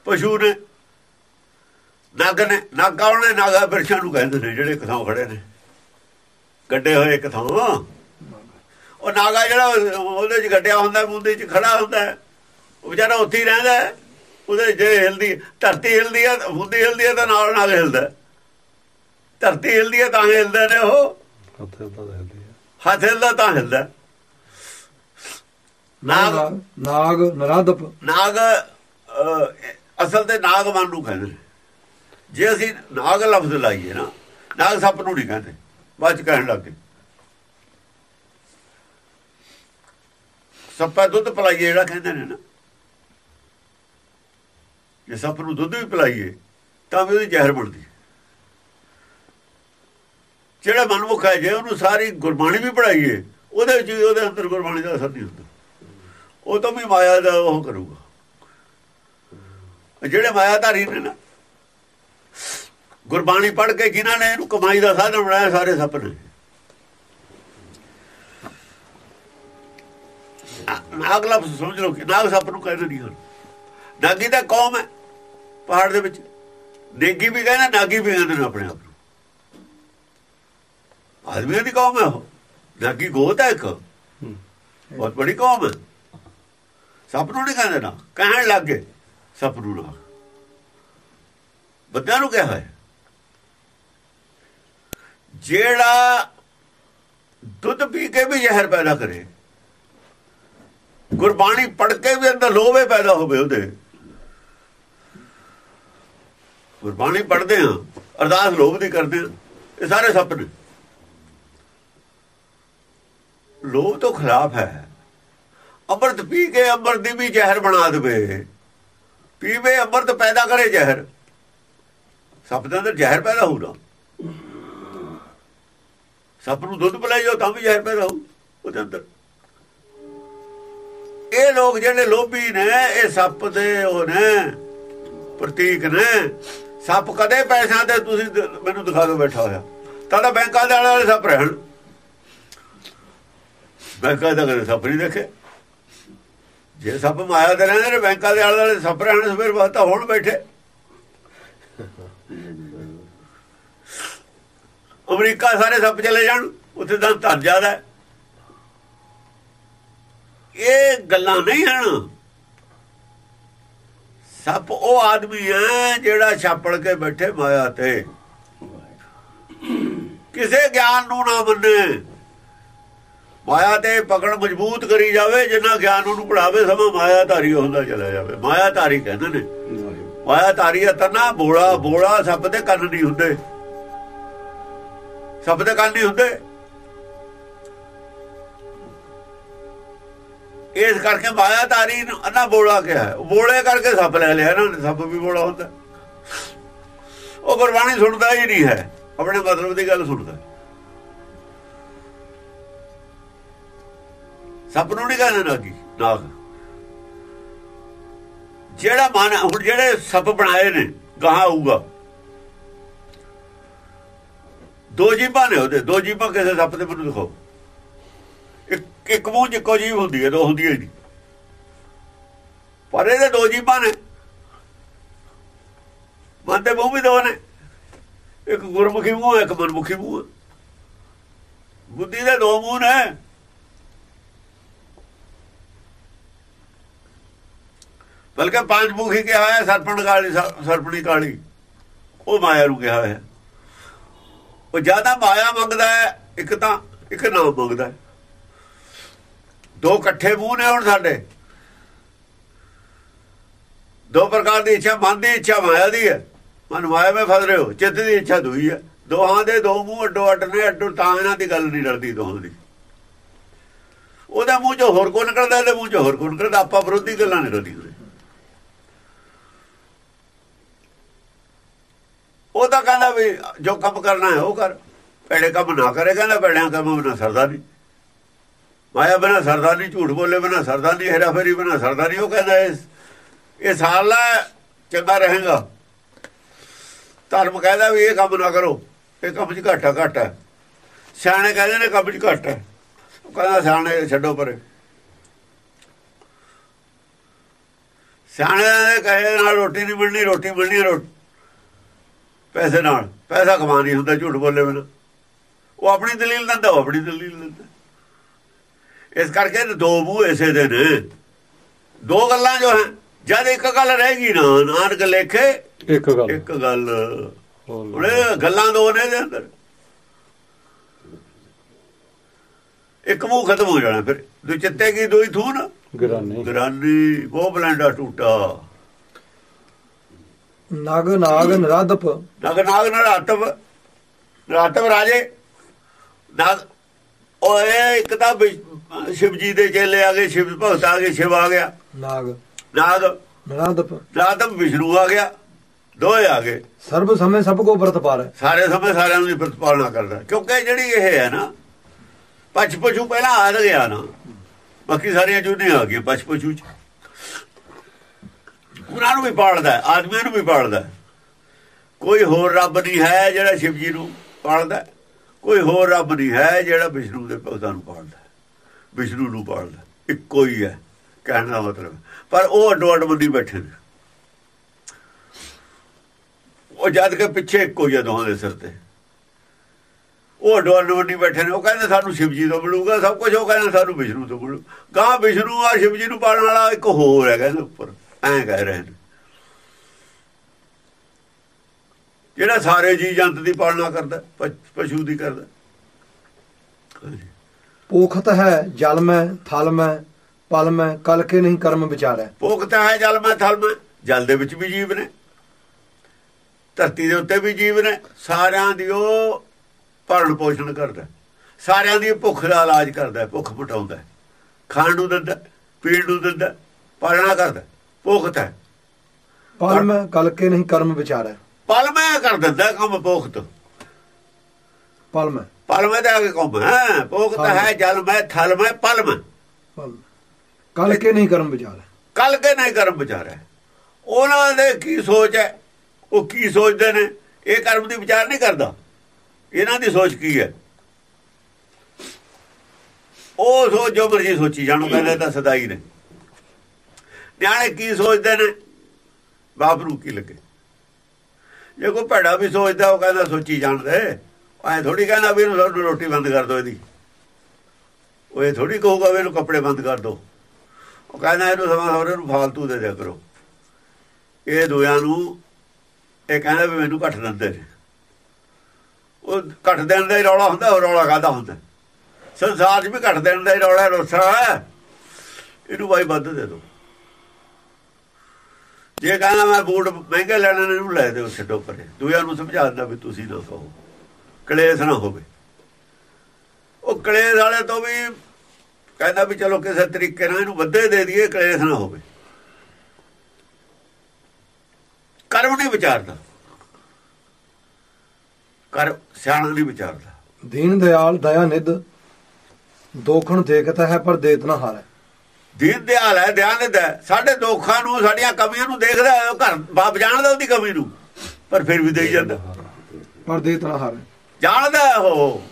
Speaker 2: ਪਸ਼ੂ ਨੇ ਨਗ ਨੇ ਨਾਗਾ ਉਹਨੇ ਨਾਗਾ ਬਿਰਛਾਂ ਨੂੰ ਕਹਿੰਦੇ ਨੇ ਜਿਹੜੇ ਕਿਥੋਂ ਖੜੇ ਨੇ। ਗੱਡੇ ਹੋਏ ਕਿਥੋਂ ਉਹ ਨਾਗਾ ਜਿਹੜਾ ਉਹਦੇ ਚ ਗੱਡਿਆ ਹੁੰਦਾ ਮੁੰਦੇ ਚ ਖੜਾ ਹੁੰਦਾ ਹੈ, ਉਹ ਵਿਚਾਰਾ ਉੱਥੇ ਹੀ ਰਹਿੰਦਾ। ਉਹਦੇ ਜੇ ਹਿਲਦੀ ਧਰਤੀ ਹਿਲਦੀ ਹੈ ਮੁੰਦੀ ਹਿਲਦੀ ਹੈ ਤਾਂ ਨਾਲ ਨਾਲ ਹਿਲਦਾ। ਧਰਤੀ ਹਿਲਦੀ ਹੈ ਤਾਂ ਹਿਲਦੇ ਨੇ ਉਹ
Speaker 3: ਹੱਥ
Speaker 2: ਹਿਲਦਾ ਤਾਂ ਹਿਲਦਾ। ਨਾਗ
Speaker 1: ਨਾਗ ਨਰਾਧਪ
Speaker 2: ਨਾਗ ਅਸਲ ਤੇ ਨਾਗ ਮਨ ਨੂੰ ਕਹਿੰਦੇ ਨੇ ਜੇ ਅਸੀਂ ਨਾਗ ਲਫ਼ਜ਼ ਲਾਈਏ ਨਾ ਨਾਗ ਸੱਪ ਨੂੰ ਨਹੀਂ ਕਹਿੰਦੇ ਬਾਅਦ ਚ ਕਹਿਣ ਲੱਗੇ ਸੱਪਾ ਦੁੱਧ ਪਲਾਈਏ ਜਿਹੜਾ ਕਹਿੰਦੇ ਨੇ ਨਾ। ਜੇ ਸੱਪ ਨੂੰ ਦੁੱਧ ਵੀ ਪਲਾਈਏ, ਤਾਂ ਵੀ ਉਹਦੀ ਜ਼ਹਿਰ ਬਣਦੀ ਜਿਹੜਾ ਮਨਮੁਖ ਹੈ, ਜੇ ਉਹਨੂੰ ਸਾਰੀ ਗੁਰਬਾਣੀ ਵੀ ਪੜਾਈਏ ਉਹਦੇ ਵਿੱਚ ਵੀ ਉਹਦੇ ਅੰਦਰ ਗੁਰਬਾਣੀ ਦਾ ਅਸਰ ਨਹੀਂ ਹੁੰਦਾ। ਉਹ ਤਾਂ ਵੀ ਮਾਇਆ ਦਾ ਉਹ ਕਰੂਗਾ। ਜਿਹੜੇ ਮਾਇਆਧਾਰੀ ਨੇ ਨਾ ਗੁਰਬਾਣੀ ਪੜ੍ਹ ਕੇ ਜਿਨ੍ਹਾਂ ਨੇ ਇਹਨੂੰ ਕਮਾਈ ਦਾ ਸਾਧਨ ਬਣਾਇਆ ਸਾਰੇ ਸੱਪ ਨੇ। ਨਾ- ਨਾਗ ਲਫ਼ਜ਼ ਸਮਝ ਲਓ ਕਿ ਨਾਗ ਸੱਪ ਨੂੰ ਕਹਿੰਦੇ ਨਹੀਂ ਹਨ ਨਾਗੀ ਦਾ ਕੌਮ ਹੈ ਪਹਾੜ ਦੇ ਵਿੱਚ। ਨੇਗੀ ਵੀ ਕਹਿੰਦੇ ਨਾਗੀ ਵੀ ਕਹਿੰਦੇ ਨੇ ਆਪਣੇ ਆਪ ਨੂੰ। ਆਦਮੀਆਂ ਦੀ ਕੌਮ ਹੈ ਉਹ। ਨਾਗੀ ਗੋਤ ਹੈ ਇੱਕ। ਬਹੁਤ ਬੜੀ ਕੌਮ ਹੈ। ਸੱਪ ਨੂੰ ਨਹੀਂ ਕਹਿੰਦੇ ਨਾ। ਕਹਿਣ ਲੱਗੇ ਸੱਪ ਨੂੰ ਨਾ। ਬੰਦਿਆਂ ਨੂੰ ਕਿਹਾ ਹੈ ਜਿਹੜਾ ਦੁੱਧ ਪੀ ਕੇ ਵੀ ਜ਼ਹਿਰ ਪੈਦਾ ਕਰੇ, ਗੁਰਬਾਣੀ ਪੜ ਕੇ ਵੀ ਅੰਦਰ ਲੋਭੇ ਪੈਦਾ ਹੋਵੇ ਉਹਦੇ। ਗੁਰਬਾਣੀ ਪੜਦੇ ਆ ਅਰਦਾਸ ਲੋਭ ਦੀ ਕਰਦੇ ਆ ਇਹ ਸਾਰੇ ਸੱਪ ਨੇ। ਲੋਭ ਤੋਂ ਖਿਲਾਫ ਹੈ। ਅੰਮ੍ਰਿਤ ਪੀ ਕੇ ਅੰਮ੍ਰਿਤ ਦੀ ਵੀ ਜ਼ਹਿਰ ਬਣਾ ਦੇਵੇ। ਪੀਵੇ ਅੰਮ੍ਰਿਤ ਪੈਦਾ ਕਰੇ ਜ਼ਹਿਰ। ਸੱਪ ਦੇ ਅੰਦਰ ਜ਼ਹਿਰ ਪੈਦਾ ਹੋਊਗਾ। ਸੱਪ ਨੂੰ ਦੁੱਧ ਪਿਲਾਈ ਜਾਓ ਤਾਂ ਵੀ ਜ਼ਹਿਰ ਪੈਦਾ ਹੋਊ ਉਹਦੇ ਅੰਦਰ। ਇਹ ਲੋਕ ਜਿਹੜੇ ਲੋਭੀ ਨੇ, ਇਹ ਸੱਪ ਦੇ ਉਹ ਨੇ, ਪ੍ਰਤੀਕ ਨੇ। ਸੱਪ ਕਦੇ ਪੈਸਿਆਂ ਤੇ ਤੁਸੀਂ ਮੈਨੂੰ ਦਿਖਾ ਦਿਓ ਬੈਠਾ ਹੋਇਆ। ਤਾਂ ਬੈਂਕਾਂ ਦੇ ਵਾਲੇ ਸੱਪ ਰਹਿਣ। ਬੈਂਕਾਂ ਦਾ ਕਦੇ ਸੱਪ ਨਹੀਂ ਦੇਖੇ। ਜੇ ਸੱਪ ਮਾਇਆ ਦੇ ਰਹਿੰਦੇ ਨੇ, ਬੈਂਕਾਂ ਦੇ ਆਲੇ ਦੁਆਲੇ ਸੱਪ ਰਹਿਣ, ਸਵੇਰ ਬਾਅਦ ਤਾਂ ਹੋਣ ਬੈਠੇ। ਅਮਰੀਕਾ ਸਾਰੇ ਸੱਪ ਚਲੇ ਜਾਣ ਉੱਥੇ ਤਾਂ ਧਨ ਜ਼ਿਆਦਾ ਹੈ। ਇਹ ਗੱਲਾਂ ਨਹੀਂ ਹਨ। ਸੱਪ ਉਹ ਆਦਮੀ ਹੈ ਜਿਹੜਾ ਛਾਪੜ ਕੇ ਬੈਠੇ ਮਾਇਆ ਤੇ। ਕਿਸੇ ਗਿਆਨ ਨੂੰ ਨਾ ਮੰਨੇ। ਮਾਇਆ ਤੇ ਪਕੜ ਮਜ਼ਬੂਤ ਕਰੀ ਜਾਵੇ ਜਿੰਨਾ ਗਿਆਨ ਉਹਨੂੰ ਪੜਾਵੇ ਸਮਾਂ ਮਾਇਆ ਧਾਰੀ ਹੁੰਦਾ ਚਲਾ ਜਾਵੇ। ਮਾਇਆ ਧਾਰੀ ਕਹਿੰਦੇ ਨੇ। ਮਾਇਆ ਧਾਰੀ ਤਨਾ ਬੋਲਾ ਬੋਲਾ ਸੱਪ ਦੇ ਕੰਨ ਨਹੀਂ ਹੁੰਦੇ। ਸੱਪ ਦੇ ਕੰਨ ਨਹੀਂ ਹੁੰਦੇ। ਇਸ ਕਰਕੇ ਮਾਇਆ ਧਾਰੀ ਨੂੰ ਅੰਨਾ ਬੋਲਾ ਕਿਹਾ ਬੋਲੇ ਕਰਕੇ ਸੱਪ ਲੈ ਲਿਆ, ਇਹਨਾਂ ਨੇ ਸੱਪ ਵੀ ਬੋਲਾ ਹੁੰਦਾ। ਉਹ ਗੁਰਬਾਣੀ ਸੁਣਦਾ ਹੀ ਨਹੀਂ ਹੈ। ਆਪਣੇ ਮਤਲਬ ਦੀ ਗੱਲ ਸੁਣਦਾ ਸੱਪ ਨੂੰ ਨਹੀਂ ਕਹਿੰਦੇ ਨਾਗੀ, ਨਾਗ। ਜਿਹੜਾ ਮਨ, ਹੁਣ ਜਿਹੜੇ ਸੱਪ ਬਣਾਏ ਨੇ, ਗਾਹ ਆਊਗਾ। ਦੋ ਜੀਬਾਂ ਨੇ ਉਹਦੇ ਦੋ ਜੀਬਾਂ ਕਿਸੇ ਸੱਪ ਦੇ ਮੈਨੂੰ ਦਿਖਾਓ। ਇੱਕ ਇੱਕ ਮੂੰਹ 'ਚ ਇੱਕੋ ਜੀਭ ਹੁੰਦੀ ਹੈ ਦੋ ਹੁੰਦੀਆਂ ਹੀ ਨਹੀਂ। ਪਰ ਇਹਦੇ ਦੋ ਜੀਬਾਂ ਨੇ। ਮਨ ਦੇ ਮੂੰਹ ਵੀ ਦੋ ਨੇ। ਇੱਕ ਗੁਰਮੁਖੀ ਮੂੰਹ ਹੈ, ਇੱਕ ਮਨਮੁਖੀ ਮੂੰਹ। ਬੁੱਧੀ ਦੇ ਦੋ ਮੂੰਹ ਨੇ। ਬਲਕਿ ਪੰਜ ਮੁਖੀ ਕਿਹਾ ਹੋਇਆ ਸਰਪਣ ਕਾਲੀ ਸਰਪਣੀ ਕਾਲੀ। ਉਹ ਮਾਇਆ ਨੂੰ ਕਿਹਾ ਹੋਇਆ। ਉਹ ਜ਼ਿਆਦਾ ਮਾਇਆ ਮੰਗਦਾ ਹੈ, ਇੱਕ ਤਾਂ, ਇੱਕ ਨਾਮ ਮੰਗਦਾ ਦੋ ਇਕੱਠੇ ਮੂੰਹ ਨੇ ਹੁਣ ਸਾਡੇ। ਦੋ ਪ੍ਰਕਾਰ ਦੀ ਇੱਛਾ, ਮਨ ਦੀ ਇੱਛਾ ਮਾਇਆ ਦੀ ਹੈ। ਮਨ ਮਾਇਆ ਵਿੱਚ ਫਸ ਰਹੇ ਹੋ, ਚਿੱਤ ਦੀ ਇੱਛਾ ਦੂਈ ਹੈ। ਦੋਹਾਂ ਦੇ ਦੋ ਮੂੰਹ ਅੱਡੋ ਅੱਡ ਨੇ, ਅੱਡੋ ਤਾਂ ਇਹਨਾਂ ਦੀ ਗੱਲ ਨਹੀਂ ਲੜਦੀ ਦੋਹਾਂ ਦੀ। ਉਹਦੇ ਮੂੰਹ ਚੋਂ ਹੋਰ ਕੋ ਨਿਕਲਦਾ, ਇਹਦੇ ਮੂੰਹ ਚੋਂ ਹੋਰ ਕੋ ਨਿਕਲਦਾ, ਆਪਾਂ ਵਿਰੋਧੀ ਗੱਲਾਂ ਨਿਕਲਦੀਆਂ ਨੇ ਉਹ ਤਾਂ ਕਹਿੰਦਾ ਵੀ ਜੋ ਕੰਮ ਕਰਨਾ ਹੈ ਉਹ ਕਰ। ਭੈੜੇ ਕੰਮ ਨਾ ਕਰੇ, ਕਹਿੰਦਾ ਭੈੜਿਆਂ ਕੰਮ ਬਿਨਾ ਸਰਦਾ ਨਹੀਂ। ਮਾਇਆ ਬਿਨਾ ਸਰਦਾ ਨਹੀਂ, ਝੂਠ ਬੋਲੇ ਬਿਨਾ ਸਰਦਾ ਨਹੀਂ ਹੇਰਾ ਫੇਰੀ ਬਿਨਾ ਸਰਦਾ ਨਹੀਂ, ਉਹ ਕਹਿੰਦਾ ਇਸ ਇਹ ਸਾਲਾ ਚੰਗਾ ਰਹੇਗਾ। ਧਰਮ ਕਹਿੰਦਾ ਵੀ ਇਹ ਕੰਮ ਨਾ ਕਰੋ, ਇਹ ਕੰਮ 'ਚ ਘਾਟਾ ਘਾਟਾ ਸਿਆਣੇ ਕਹਿੰਦੇ ਨੇ ਕੰਮ 'ਚ ਘਾਟਾ ਉਹ ਕਹਿੰਦਾ ਸਿਆਣੇ ਛੱਡੋ ਪਰੇ। ਸਿਆਣੇ ਦੇ ਕਹੇ ਨਾਲ ਰੋਟੀ ਨਹੀਂ ਮਿਲਣੀ, ਰੋਟੀ ਮਿਲਣੀ ਰੋਟੀ। ਪੈਸੇ ਨਾਲ। ਪੈਸਾ ਕਮਾ ਨਹੀਂ ਹੁੰਦਾ ਝੂਠ ਬੋਲੇ ਬਿਨਾ। ਉਹ ਆਪਣੀ ਦਲੀਲ ਦਿੰਦਾ ਉਹ ਆਪਣੀ ਦਲੀਲ ਦਿੰਦਾ। ਇਸ ਕਰਕੇ ਦੋ ਮੂੰਹ ਐਸੇ ਦੇ ਨੇ। ਦੋ ਗੱਲਾਂ ਜੋ ਹੈ ਜਦ ਇੱਕ ਗੱਲ ਰਹੇਗੀ ਨਾ ਨਾਨਕ ਲੇਖੇ
Speaker 3: ਇੱਕ ਗੱਲ।
Speaker 2: ਇੱਕ ਗੱਲ। ਉਹਨੇ ਗੱਲਾਂ ਦੋ ਨੇ ਦੇ ਅੰਦਰ। ਇੱਕ ਮੂੰਹ ਖਤਮ ਹੋ ਜਾਣਾ ਫਿਰ। ਦੋ ਚਿੱਤੇ ਕੀ ਦੋਈ ਥੂਨ
Speaker 3: ਗਿਰਾਨੀ।
Speaker 2: ਗਰਾਨੀ ਉਹ ਬਲੈਂਡਾ ਟੂਟਾ।
Speaker 1: ਨਗ ਨਾਗ ਨਰਾਧਪ
Speaker 2: ਨਗ ਨਾਗ ਨਰਾਤਵ ਨਰਾਤਵ ਰਾਜੇ। ਨਗ ਓਏ ਇੱਕ ਤਾਂ ਸ਼ਿਵ ਜੀ ਦੇ ਚੇਲੇ ਆ ਗਏ ਸ਼ਿਵ ਭਗਤ ਆ ਗਏ ਸ਼ਿਵ ਆ ਗਿਆ।
Speaker 1: ਨਾਗ।
Speaker 2: ਨਾਗ।
Speaker 1: ਨਰਾਧਪ
Speaker 2: ਨਰਾਤਵ ਵਿਸ਼ਨੂੰ ਆ ਗਿਆ। ਦੋਏ ਆ ਗਏ।
Speaker 1: ਸਰਬ ਸਮੇਂ ਸਭ ਕੋ ਵਰਤ ਪਾਰੈ।
Speaker 2: ਸਾਰੇ ਸਮੇਂ ਸਾਰਿਆਂ ਦੀ ਪ੍ਰਤਪਾਲਨਾ ਕਰਦਾ। ਕਿਉਂਕਿ ਜਿਹੜੀ ਇਹ ਹੈ ਨਾ ਪਛ ਪਛੂ ਪਹਿਲਾਂ ਆ ਗਿਆ ਨਾ। ਬਾਕੀ ਸਾਰੀਆਂ ਜੁਨੇ ਆ ਗਈਆਂ ਪਛ ਪਛੂ ਚ। ਉਹਨਾਂ ਨੂੰ ਵੀ ਪਾਲਦਾ ਆਦਮੀਆਂ ਨੂੰ ਵੀ ਪਾਲਦਾ ਕੋਈ ਹੋਰ ਰੱਬ ਨਹੀਂ ਹੈ ਜਿਹੜਾ ਸ਼ਿਵ ਜੀ ਨੂੰ ਪਾਲਦਾ ਕੋਈ ਹੋਰ ਰੱਬ ਨਹੀਂ ਹੈ ਜਿਹੜਾ ਵਿਸ਼ਨੂੰ ਦੇ ਭਗਤਾਂ ਨੂੰ ਪਾਲਦਾ ਵਿਸ਼ਨੂੰ ਨੂੰ ਪਾਲਦਾ ਇੱਕੋ ਹੀ ਹੈ, ਕਹਿਣ ਦਾ ਮਤਲਬ ਪਰ ਉਹ ਅੱਡੋ ਅੱਡ ਬੰਦੀ ਬੈਠੇ ਨੇ। ਉਹ ਜਦ ਕੇ ਪਿੱਛੇ ਇੱਕੋ ਹੀ ਆ ਦੋਹਾਂ ਦੇ ਸਿਰ ਤੇ। ਉਹ ਅੱਡੋ ਅੱਡ ਨਵੰਡੀ ਬੈਠੇ ਨੇ। ਉਹ ਕਹਿੰਦੇ ਸਾਨੂੰ ਸ਼ਿਵ ਜੀ ਤੋਂ ਮਿਲੂਗਾ, ਸਭ ਕੁਝ ਉਹ ਕਹਿੰਦੇ ਸਾਨੂੰ ਵਿਸ਼ਨੂੰ ਤੋਂ ਮਿਲੂ। ਗਾਂ ਵਿਸ਼ਨੂੰ ਆ, ਸ਼ਿਵ ਜੀ ਨੂੰ ਪਾਲਣ ਵਾਲਾ ਇੱਕ ਹੋਰ ਹੈ, ਕਹਿੰਦੇ ਉੱਪਰ। ਐਂ ਕਹਿ ਰਹੇ ਨੇ। ਜਿਹੜਾ ਸਾਰੇ ਜੀ ਜੰਤ ਦੀ ਪਾਲਣਾ ਕਰਦਾ ਪਸ਼ੂ ਦੀ ਕਰਦਾ।
Speaker 1: ਪੋਖਤ ਹੈ ਜਲ ਮੈਂ ਥਲ ਮੈਂ ਪਲ ਮੈਂ ਕਲ ਕੇ ਨਹੀਂ ਕਰਮ ਵਿਚਾਰੈ।
Speaker 2: ਭੋਗਤਾ ਹੈ ਜਲ ਮੈਂ ਥਲ ਮੈਂ ਜਲ ਦੇ ਵਿੱਚ ਵੀ ਜੀਵ ਨੇ। ਧਰਤੀ ਦੇ ਉੱਤੇ ਵੀ ਜੀਵ ਨੇ। ਸਾਰਿਆਂ ਦੀ ਉਹ ਭਰਨ ਪੋਸ਼ਣ ਕਰਦਾ। ਸਾਰਿਆਂ ਦੀ ਭੁੱਖ ਦਾ ਇਲਾਜ ਕਰਦਾ ਭੁੱਖ ਮਟਾਉਂਦਾ। ਖਾਣ ਨੂੰ ਦਿੰਦਾ ਪੀਣ ਨੂੰ ਦਿੰਦਾ ਪਾਲਣਾ ਕਰਦਾ। ਭੁੱਖਤ ਹੈ।
Speaker 1: ਪਲ ਮੈਂ ਕਲ ਕੇ ਨਹੀਂ ਕਰਮ ਵਿਚਾਰੈ।
Speaker 2: ਪਲ ਮੈਂ ਕਰ ਦਿੰਦਾ ਕੰਮ ਭੁੱਖਤ
Speaker 1: ਪਲ ਮੈਂ
Speaker 2: ਪਲ ਮੈਂ ਦਾ ਕੰਮ ਹੈ? ਭੁੱਖਤ ਹੈ ਜਲ ਮੈਂ ਥਲ ਮੈਂ ਪਲ ਮੈਂ
Speaker 1: ਪਲ ਕਲ ਕੇ ਨਹੀਂ ਕਰਮ ਵਿਚਾਰੈ।
Speaker 2: ਕੱਲ ਕੇ ਨਹੀਂ ਕਰਮ ਵਿਚਾਰ। ਉਹਨਾਂ ਦੇ ਕੀ ਸੋਚ ਹੈ? ਉਹ ਕੀ ਸੋਚਦੇ ਨੇ? ਇਹ ਕਰਮ ਦੀ ਵਿਚਾਰ ਨਹੀਂ ਕਰਦਾ। ਇਹਨਾਂ ਦੀ ਸੋਚ ਕੀ ਹੈ? ਉਹ ਸੋਚ ਜੋ ਮਰਜ਼ੀ ਸੋਚੀ ਜਾਣੋ ਕਹਿੰਦੇ ਤਾਂ ਸਦਾਈ ਨੇ। ਨਿਆਣੇ ਕੀ ਸੋਚਦੇ ਨੇ? ਬਾਪ ਨੂੰ ਕੀ ਲੱਗੇ? ਜੇ ਕੋਈ ਭੈੜਾ ਵੀ ਸੋਚਦਾ, ਉਹ ਕਹਿੰਦਾ, ਸੋਚੀ ਜਾਣਦੇ। ਐ ਥੋੜੀ ਕਹਿੰਦਾ ਵੀ ਇਹਨੂੰ ਰੋਟੀ ਬੰਦ ਕਰ ਦਿਓ ਇਹਦੀ। ਉਹ ਇਹ ਥੋੜੀ ਕਹੂਗਾ ਵੀ ਇਹਨੂੰ ਕੱਪੜੇ ਬੰਦ ਕਰ ਦਿਓ। ਉਹ ਕਹਿੰਦਾ, ਇਹਨੂੰ ਸਮਾਂ ਹੋਰ ਇਹਨੂੰ ਫਾਲਤੂ ਦੇ ਦਿਆ ਕਰੋ। ਇਹ ਦੋਆਂ ਨੂੰ ਇਹ ਕਹਿੰਦਾ ਵੀ ਮੈਨੂੰ ਘੱਟ ਦਿੰਦੇ ਨੇ। ਉਹ ਘੱਟ ਦੇਣ ਦਾ ਹੀ ਰੌਲਾ ਹੁੰਦਾ, ਉਹ ਰੌਲਾ ਕਾਹਦਾ ਹੁੰਦਾ? ਸੰਸਾਰ 'ਚ ਵੀ ਘੱਟ ਦੇਣ ਦਾ ਹੀ ਰੌਲਾ ਰੋਸਾ ਇਹਨੂੰ ਬਾਈ ਵੱਧ ਦੇ ਦੋ ਜੇ ਕਹਿੰਦਾ ਮੈਂ ਬੂਟ ਮਹਿੰਗੇ ਲੈਣੇ ਨੇ, ਇਹਨੂੰ ਲੈ ਦਿਓ ਛੱਡੋ ਪਰੇ। ਦੂਜਿਆਂ ਨੂੰ ਸਮਝਾ ਦਿੰਦਾ ਵੀ ਤੁਸੀਂ ਨਾ ਕਹੋ ਕਲੇਸ਼ ਨਾ ਹੋਵੇ। ਉਹ ਕਲੇਸ਼ ਵਾਲੇ ਤੋਂ ਵੀ ਕਹਿੰਦਾ ਵੀ ਚਲੋ ਕਿਸੇ ਤਰੀਕੇ ਨਾਲ ਇਹਨੂੰ ਵੱਧੇ ਦੇ ਦਈਏ, ਕਲੇਸ਼ ਨਾ ਹੋਵੇ। ਕਰਮ ਨਹੀਂ ਵਿਚਾਰਦਾ। ਕਰ ਸਿਆਣਾ ਨਹੀਂ ਵਿਚਾਰਦਾ।
Speaker 1: ਦੀਨ ਦਿਆਲ, ਦਇਆ ਨਿਧ, ਦੋਖਣ ਦੇਖਤਾ ਹੈ, ਪਰ ਦੇਤ ਨਾ ਹਾਰੈ।
Speaker 2: ਦੀਨ ਦਿਆਲ ਹੈ ਧਿਆਨ ਦਿੰਦਾ ਹੈ। ਸਾਡੇ ਦੁੱਖਾਂ ਨੂੰ ਸਾਡੀਆਂ ਕਮੀਆਂ ਨੂੰ ਦੇਖਦਾ ਹੈ, ਉਹ ਘਰ ਬਾਪ ਜਾਣਦਾ ਉਹਦੀ ਕਮੀ ਨੂੰ। ਪਰ ਫਿਰ ਵੀ ਦੇਈ ਜਾਂਦਾ।
Speaker 1: ਪਰ ਦੇਤ ਨਾ ਹਾਰੈ
Speaker 2: ਜਾਣਦਾ ਉਹ।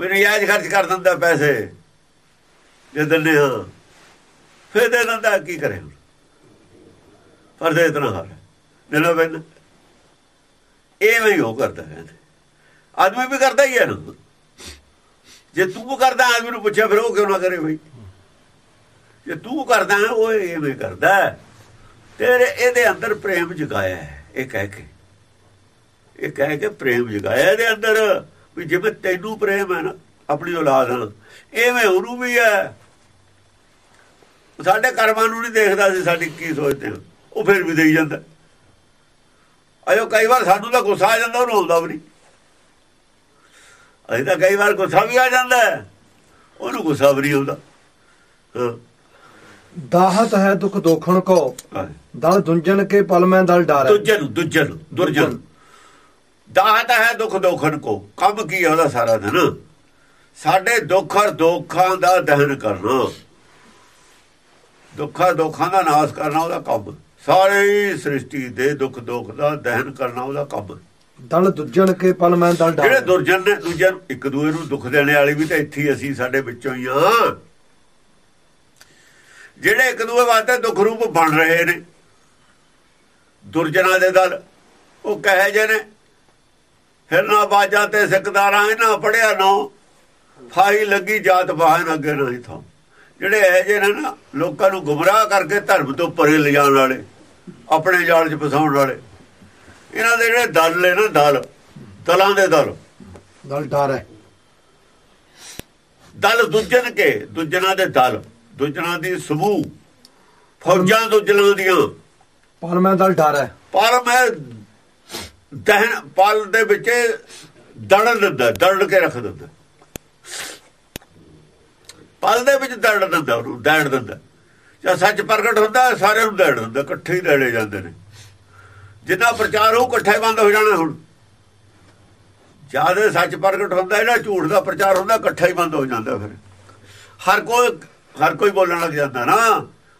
Speaker 2: ਮੈਨੂੰ ਯਾਦ ਖਰਚ ਕਰ ਦਿੰਦਾ ਪੈਸੇ। ਜੇ ਦਿੰਦੇ ਹਾਂ ਫਿਰ ਦੇ ਦਿੰਦਾ ਕੀ ਕਰੇ? ਪਰ ਦੇ ਇਤਨਾ ਹਾਲ ਦਿਨੋਂ ਬਿਨ। ਐਵੇਂ ਹੀ ਉਹ ਕਰਦਾ ਹੈ ਆਦਮੀ ਵੀ ਕਰਦਾ ਹੀ ਹੈ ਨਾ। ਜੇ ਤੂੰ ਕਰਦਾ ਆਦਮੀ ਨੂੰ ਪੁੱਛਿਆ, ਫਿਰ ਉਹ ਕਿਉਂ ਨਾ ਕਰੇ ਬਈ? ਜੇ ਤੂੰ ਕਰਦਾ, ਉਹ ਐਵੇਂ ਕਰਦਾ। ਹੈ। ਤੇਰੇ, ਇਹਦੇ ਅੰਦਰ ਪ੍ਰੇਮ ਜਗਾਇਆ ਇਹ ਕਹਿ ਕੇ। ਇਹ ਕਹਿ ਕੇ ਪ੍ਰੇਮ ਜਗਾਇਆ ਇਹਦੇ ਅੰਦਰ, ਵੀ ਜਿਵੇਂ ਤੈਨੂੰ ਪ੍ਰੇਮ ਹੈ ਨਾ, ਆਪਣੀ ਔਲਾਦ ਨਾਲ ਐਵੇਂ ਉਹਨੂੰ ਵੀ ਹੈ। ਸਾਡੇ ਕਰਮਾਂ ਨੂੰ ਨਹੀਂ ਦੇਖਦਾ ਸੀ, ਸਾਡੀ ਕੀ ਸੋਚਦੇ ਹਾਂ? ਉਹ ਫਿਰ ਵੀ ਦੇਈ ਜਾਂਦਾ। ਅਯੋ ਕਈ ਵਾਰ ਸਾਨੂੰ ਤਾਂ ਗੁੱਸਾ ਆ ਜਾਂਦਾ, ਉਹਨੂੰ ਆਉਂਦਾ ਵੀ ਨਹੀਂ। ਅਸੀਂ ਤਾਂ ਕਈ ਵਾਰ ਗੁੱਸਾ ਵੀ ਆ ਜਾਂਦਾ ਹੈ। ਉਹਨੂੰ ਗੁੱਸਾ ਵੀ ਆਉਂਦਾ
Speaker 1: ਦਾਹਤ ਹੈ ਦੁਖ ਦੋਖਣ ਕੋ। ਦਲ ਦੁੰਜਨ ਕੇ ਪਲ ਮੈਂ ਦਲ ਡਾਰੇ।
Speaker 2: ਦੂਜੇ ਨੂੰ ਦੂਜੇ ਨੂੰ ਦੁਰਜਨ ਦਾਹਤ ਹੈ ਦੁੱਖ ਦੋਖਨ ਕੋ। ਕੰਮ ਕੀ ਉਹਦਾ ਸਾਰਾ ਦਿਨ? ਸਾਡੇ ਦੁੱਖ ਔਰ ਦੋਖਾਂ ਦਾ ਦਹਨ ਕਰਨਾ। ਦੁੱਖਾਂ ਦੋਖਾਂ ਦਾ ਨਾਸ਼ ਕਰਨਾ ਉਹਦਾ ਕੰਮ। ਸਾਰੀ ਸ੍ਰਿਸ਼ਟੀ ਦੇ ਦੁੱਖ ਦੋਖ ਦਾ ਦਹਨ ਕਰਨਾ ਉਹਦਾ ਕੰਮ।
Speaker 1: ਦਲ ਦੁੰਜਨ ਕੇ ਪਲ ਮੈਂ ਦਲ
Speaker 2: ਜਿਹੜੇ
Speaker 1: ਡਾਰੇ
Speaker 2: ਦੁਰਜਨ ਨੇ ਦੂਜੇ ਨੂੰ ਇੱਕ ਦੂਏ ਨੂੰ ਦੁੱਖ ਦੇਣੇ ਵਾਲੇ ਵੀ ਤਾਂ ਇੱਥੇ ਅਸੀਂ ਸਾਡੇ ਵਿੱਚੋਂ ਹੀ ਆ। ਜਿਹੜੇ ਇੱਕ ਦੂਏ ਵਾਸਤੇ ਦੁੱਖ ਰੂਪ ਬਣ ਰਹੇ ਨੇ ਦੁਰਜਨਾਂ ਦੇ ਦਲ ਉਹ ਕਹੇ ਜੇ ਨੇ? ਫਿਰਨਾ ਬਾਜਾ ਤੇ ਸਿੱਕਦਾਰਾਂ ਇਹਨਾਂ ਪੜਿਆ ਨਾ ਫਾਈ ਲੱਗੀ ਜਾਤ ਬਾਹਨ ਅੱਗੇ ਨਹੀਂ ਥਾ। ਜਿਹੜੇ ਇਹ ਜੇ ਨੇ ਨਾ ਲੋਕਾਂ ਨੂੰ ਗੁੰਮਰਾਹ ਕਰਕੇ ਧਰਮ ਤੋਂ ਪਰੇ ਲਿਜਾਣ ਵਾਲੇ ਆਪਣੇ ਜਾਲ 'ਚ ਫਸਾਉਣ ਵਾਲੇ ਇਹਨਾਂ ਦੇ ਜਿਹੜੇ ਦਲ ਨੇ ਨਾ ਦਲ ਦਲਾਂ ਦੇ ਦਲ।
Speaker 1: ਦਲ ਡਾਰੇ
Speaker 2: ਦਲ ਦੁੱਜਣ ਕੇ ਦੁੱਜਣਾ ਦੇ ਦਲ ਦੁੱਜਣਾ ਦੀ ਸਮੂਹ ਫੌਜਾਂ ਦੁੱਜਣਾ ਦੀਆਂ।
Speaker 1: ਪਲ ਮੈਂ ਦਲ ਡਾਰੇ
Speaker 2: ਪਰ ਮੈਂ ਦਹਨ ਪਲ ਦੇ ਵਿੱਚ ਦੜ ਦਿੰਦਾ ਦੜ ਕੇ ਰੱਖ ਦਿੰਦਾ। ਪਲ ਦੇ ਵਿੱਚ ਦੜ ਦਿੰਦਾ ਉਹਨੂੰ ਦੜ ਦਿੰਦਾ। ਜਦ ਸੱਚ ਪ੍ਰਗਟ ਹੁੰਦਾ ਸਾਰਿਆਂ ਨੂੰ ਦੜ ਦਿੰਦਾ ਇਕੱਠੇ ਹੀ ਦੜੇ ਜਾਂਦੇ ਨੇ। ਜਿੰਨਾ ਪ੍ਰਚਾਰ ਹੋ ਇਕੱਠੇ ਬੰਦ ਹੋ ਜਾਣਾ ਹੁਣ। ਜ਼ਿਆਦਾ ਸੱਚ ਪ੍ਰਗਟ ਹੁੰਦਾ ਜਿਹੜਾ ਝੂਠ ਦਾ ਪ੍ਰਚਾਰ ਹੁੰਦਾ, ਇਕੱਠਾ ਹੀ ਬੰਦ ਹੋ ਜਾਂਦਾ ਫਿਰ। ਹਰ ਕੋਈ ਹਰ ਕੋਈ ਬੋਲਣ ਲੱਗ ਜਾਂਦਾ ਨਾ।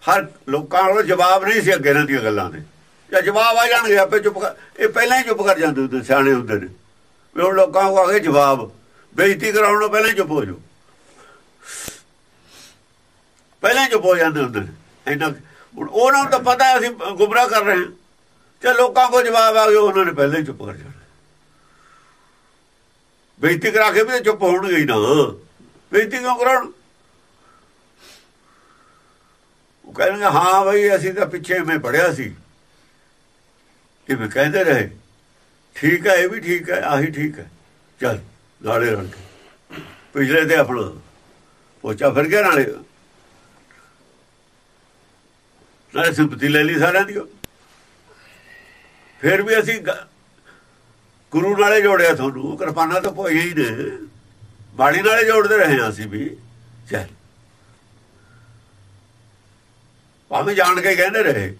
Speaker 2: ਹਰ ਲੋਕਾਂ ਕੋਲ ਜਵਾਬ ਨਹੀਂ ਸੀ ਅੱਗੇ ਇਹਨਾਂ ਦੀਆਂ ਗੱਲਾਂ ਦੇ। ਜਾਂ ਜਵਾਬ ਆ ਜਾਣਗੇ ਆਪੇ ਚੁੱਪ ਕਰ, ਇਹ ਪਹਿਲਾਂ ਹੀ ਚੁੱਪ ਕਰ ਜਾਂਦੇ ਹੁੰਦੇ, ਸਿਆਣੇ ਹੁੰਦੇ ਨੇ। ਵੀ ਹੁਣ ਲੋਕਾਂ ਕੋਲ ਆ ਕੇ ਜਵਾਬ, ਬੇਇੱਜ਼ਤੀ ਕਰਾਉਣ ਨੂੰ ਪਹਿਲਾਂ ਹੀ ਚੁੱਪ ਹੋ ਜਾਓ। ਪਹਿਲਾਂ ਹੀ ਚੁੱਪ ਹੋ ਜਾਂਦੇ ਹੁੰਦੇ ਨੇ। ਇੰਨਾ ਹੁਣ ਉਹਨਾਂ ਨੂੰ ਤਾਂ ਪਤਾ ਅਸੀਂ ਗੁੰਮਰਾਹ ਕਰ ਰਹੇ ਹਾਂ। ਤੇ ਲੋਕਾਂ ਕੋਲ ਜਵਾਬ ਆ ਗਿਆ ਉਹਨਾਂ ਨੇ ਪਹਿਲਾਂ ਹੀ ਚੁੱਪ ਕਰ ਜਾਣਾ। ਬੇਇੱਜ਼ਤੀ ਕਰਾ ਕੇ ਵੀ ਚੁੱਪ ਹੋਣਗੇ ਨਾ। ਬੇਇੱਜ਼ਤੀ ਕਿਉਂ ਕਰਾਉਣ? ਉਹ ਕਹਿੰਦੇ, ਹਾਂ ਬਈ, ਅਸੀਂ ਤਾਂ ਪਿੱਛੇ ਮੈਂ ਪੜਿਆ ਸੀ। ਇਹ ਵੀ ਕਹਿੰਦੇ ਰਹੇ? ਠੀਕ ਹੈ, ਇਹ ਵੀ ਠੀਕ ਹੈ, ਆਹੀ ਠੀਕ ਹੈ। ਚੱਲ, ਨਾਲੇ ਰਲ ਕੇ। ਪਿਛਲੇ ਤੇ ਆਪਣਾ ਪੋਚਾ ਫਿਰ ਗਿਆ ਨਾਲੇ। ਨਾਲੇ ਸਿੰਪਤੀ ਲੈ ਲਈ ਸਾਰਿਆਂ ਦੀ ਫਿਰ ਵੀ ਅਸੀਂ ਗੁਰੂ ਨਾਲੇ ਜੋੜਿਆ ਤੁਹਾਨੂੰ ਕਿਰਪਾਨਾ ਤਾਂ ਪੋਈ ਹੀ ਨੇ। ਬਾਣੀ ਨਾਲੇ ਜੋੜਦੇ ਰਹੇ ਹਾਂ ਅਸੀਂ ਵੀ। ਚੱਲ। ਭਾਵੇਂ ਜਾਣ ਕੇ ਕਹਿੰਦੇ ਰਹੇ।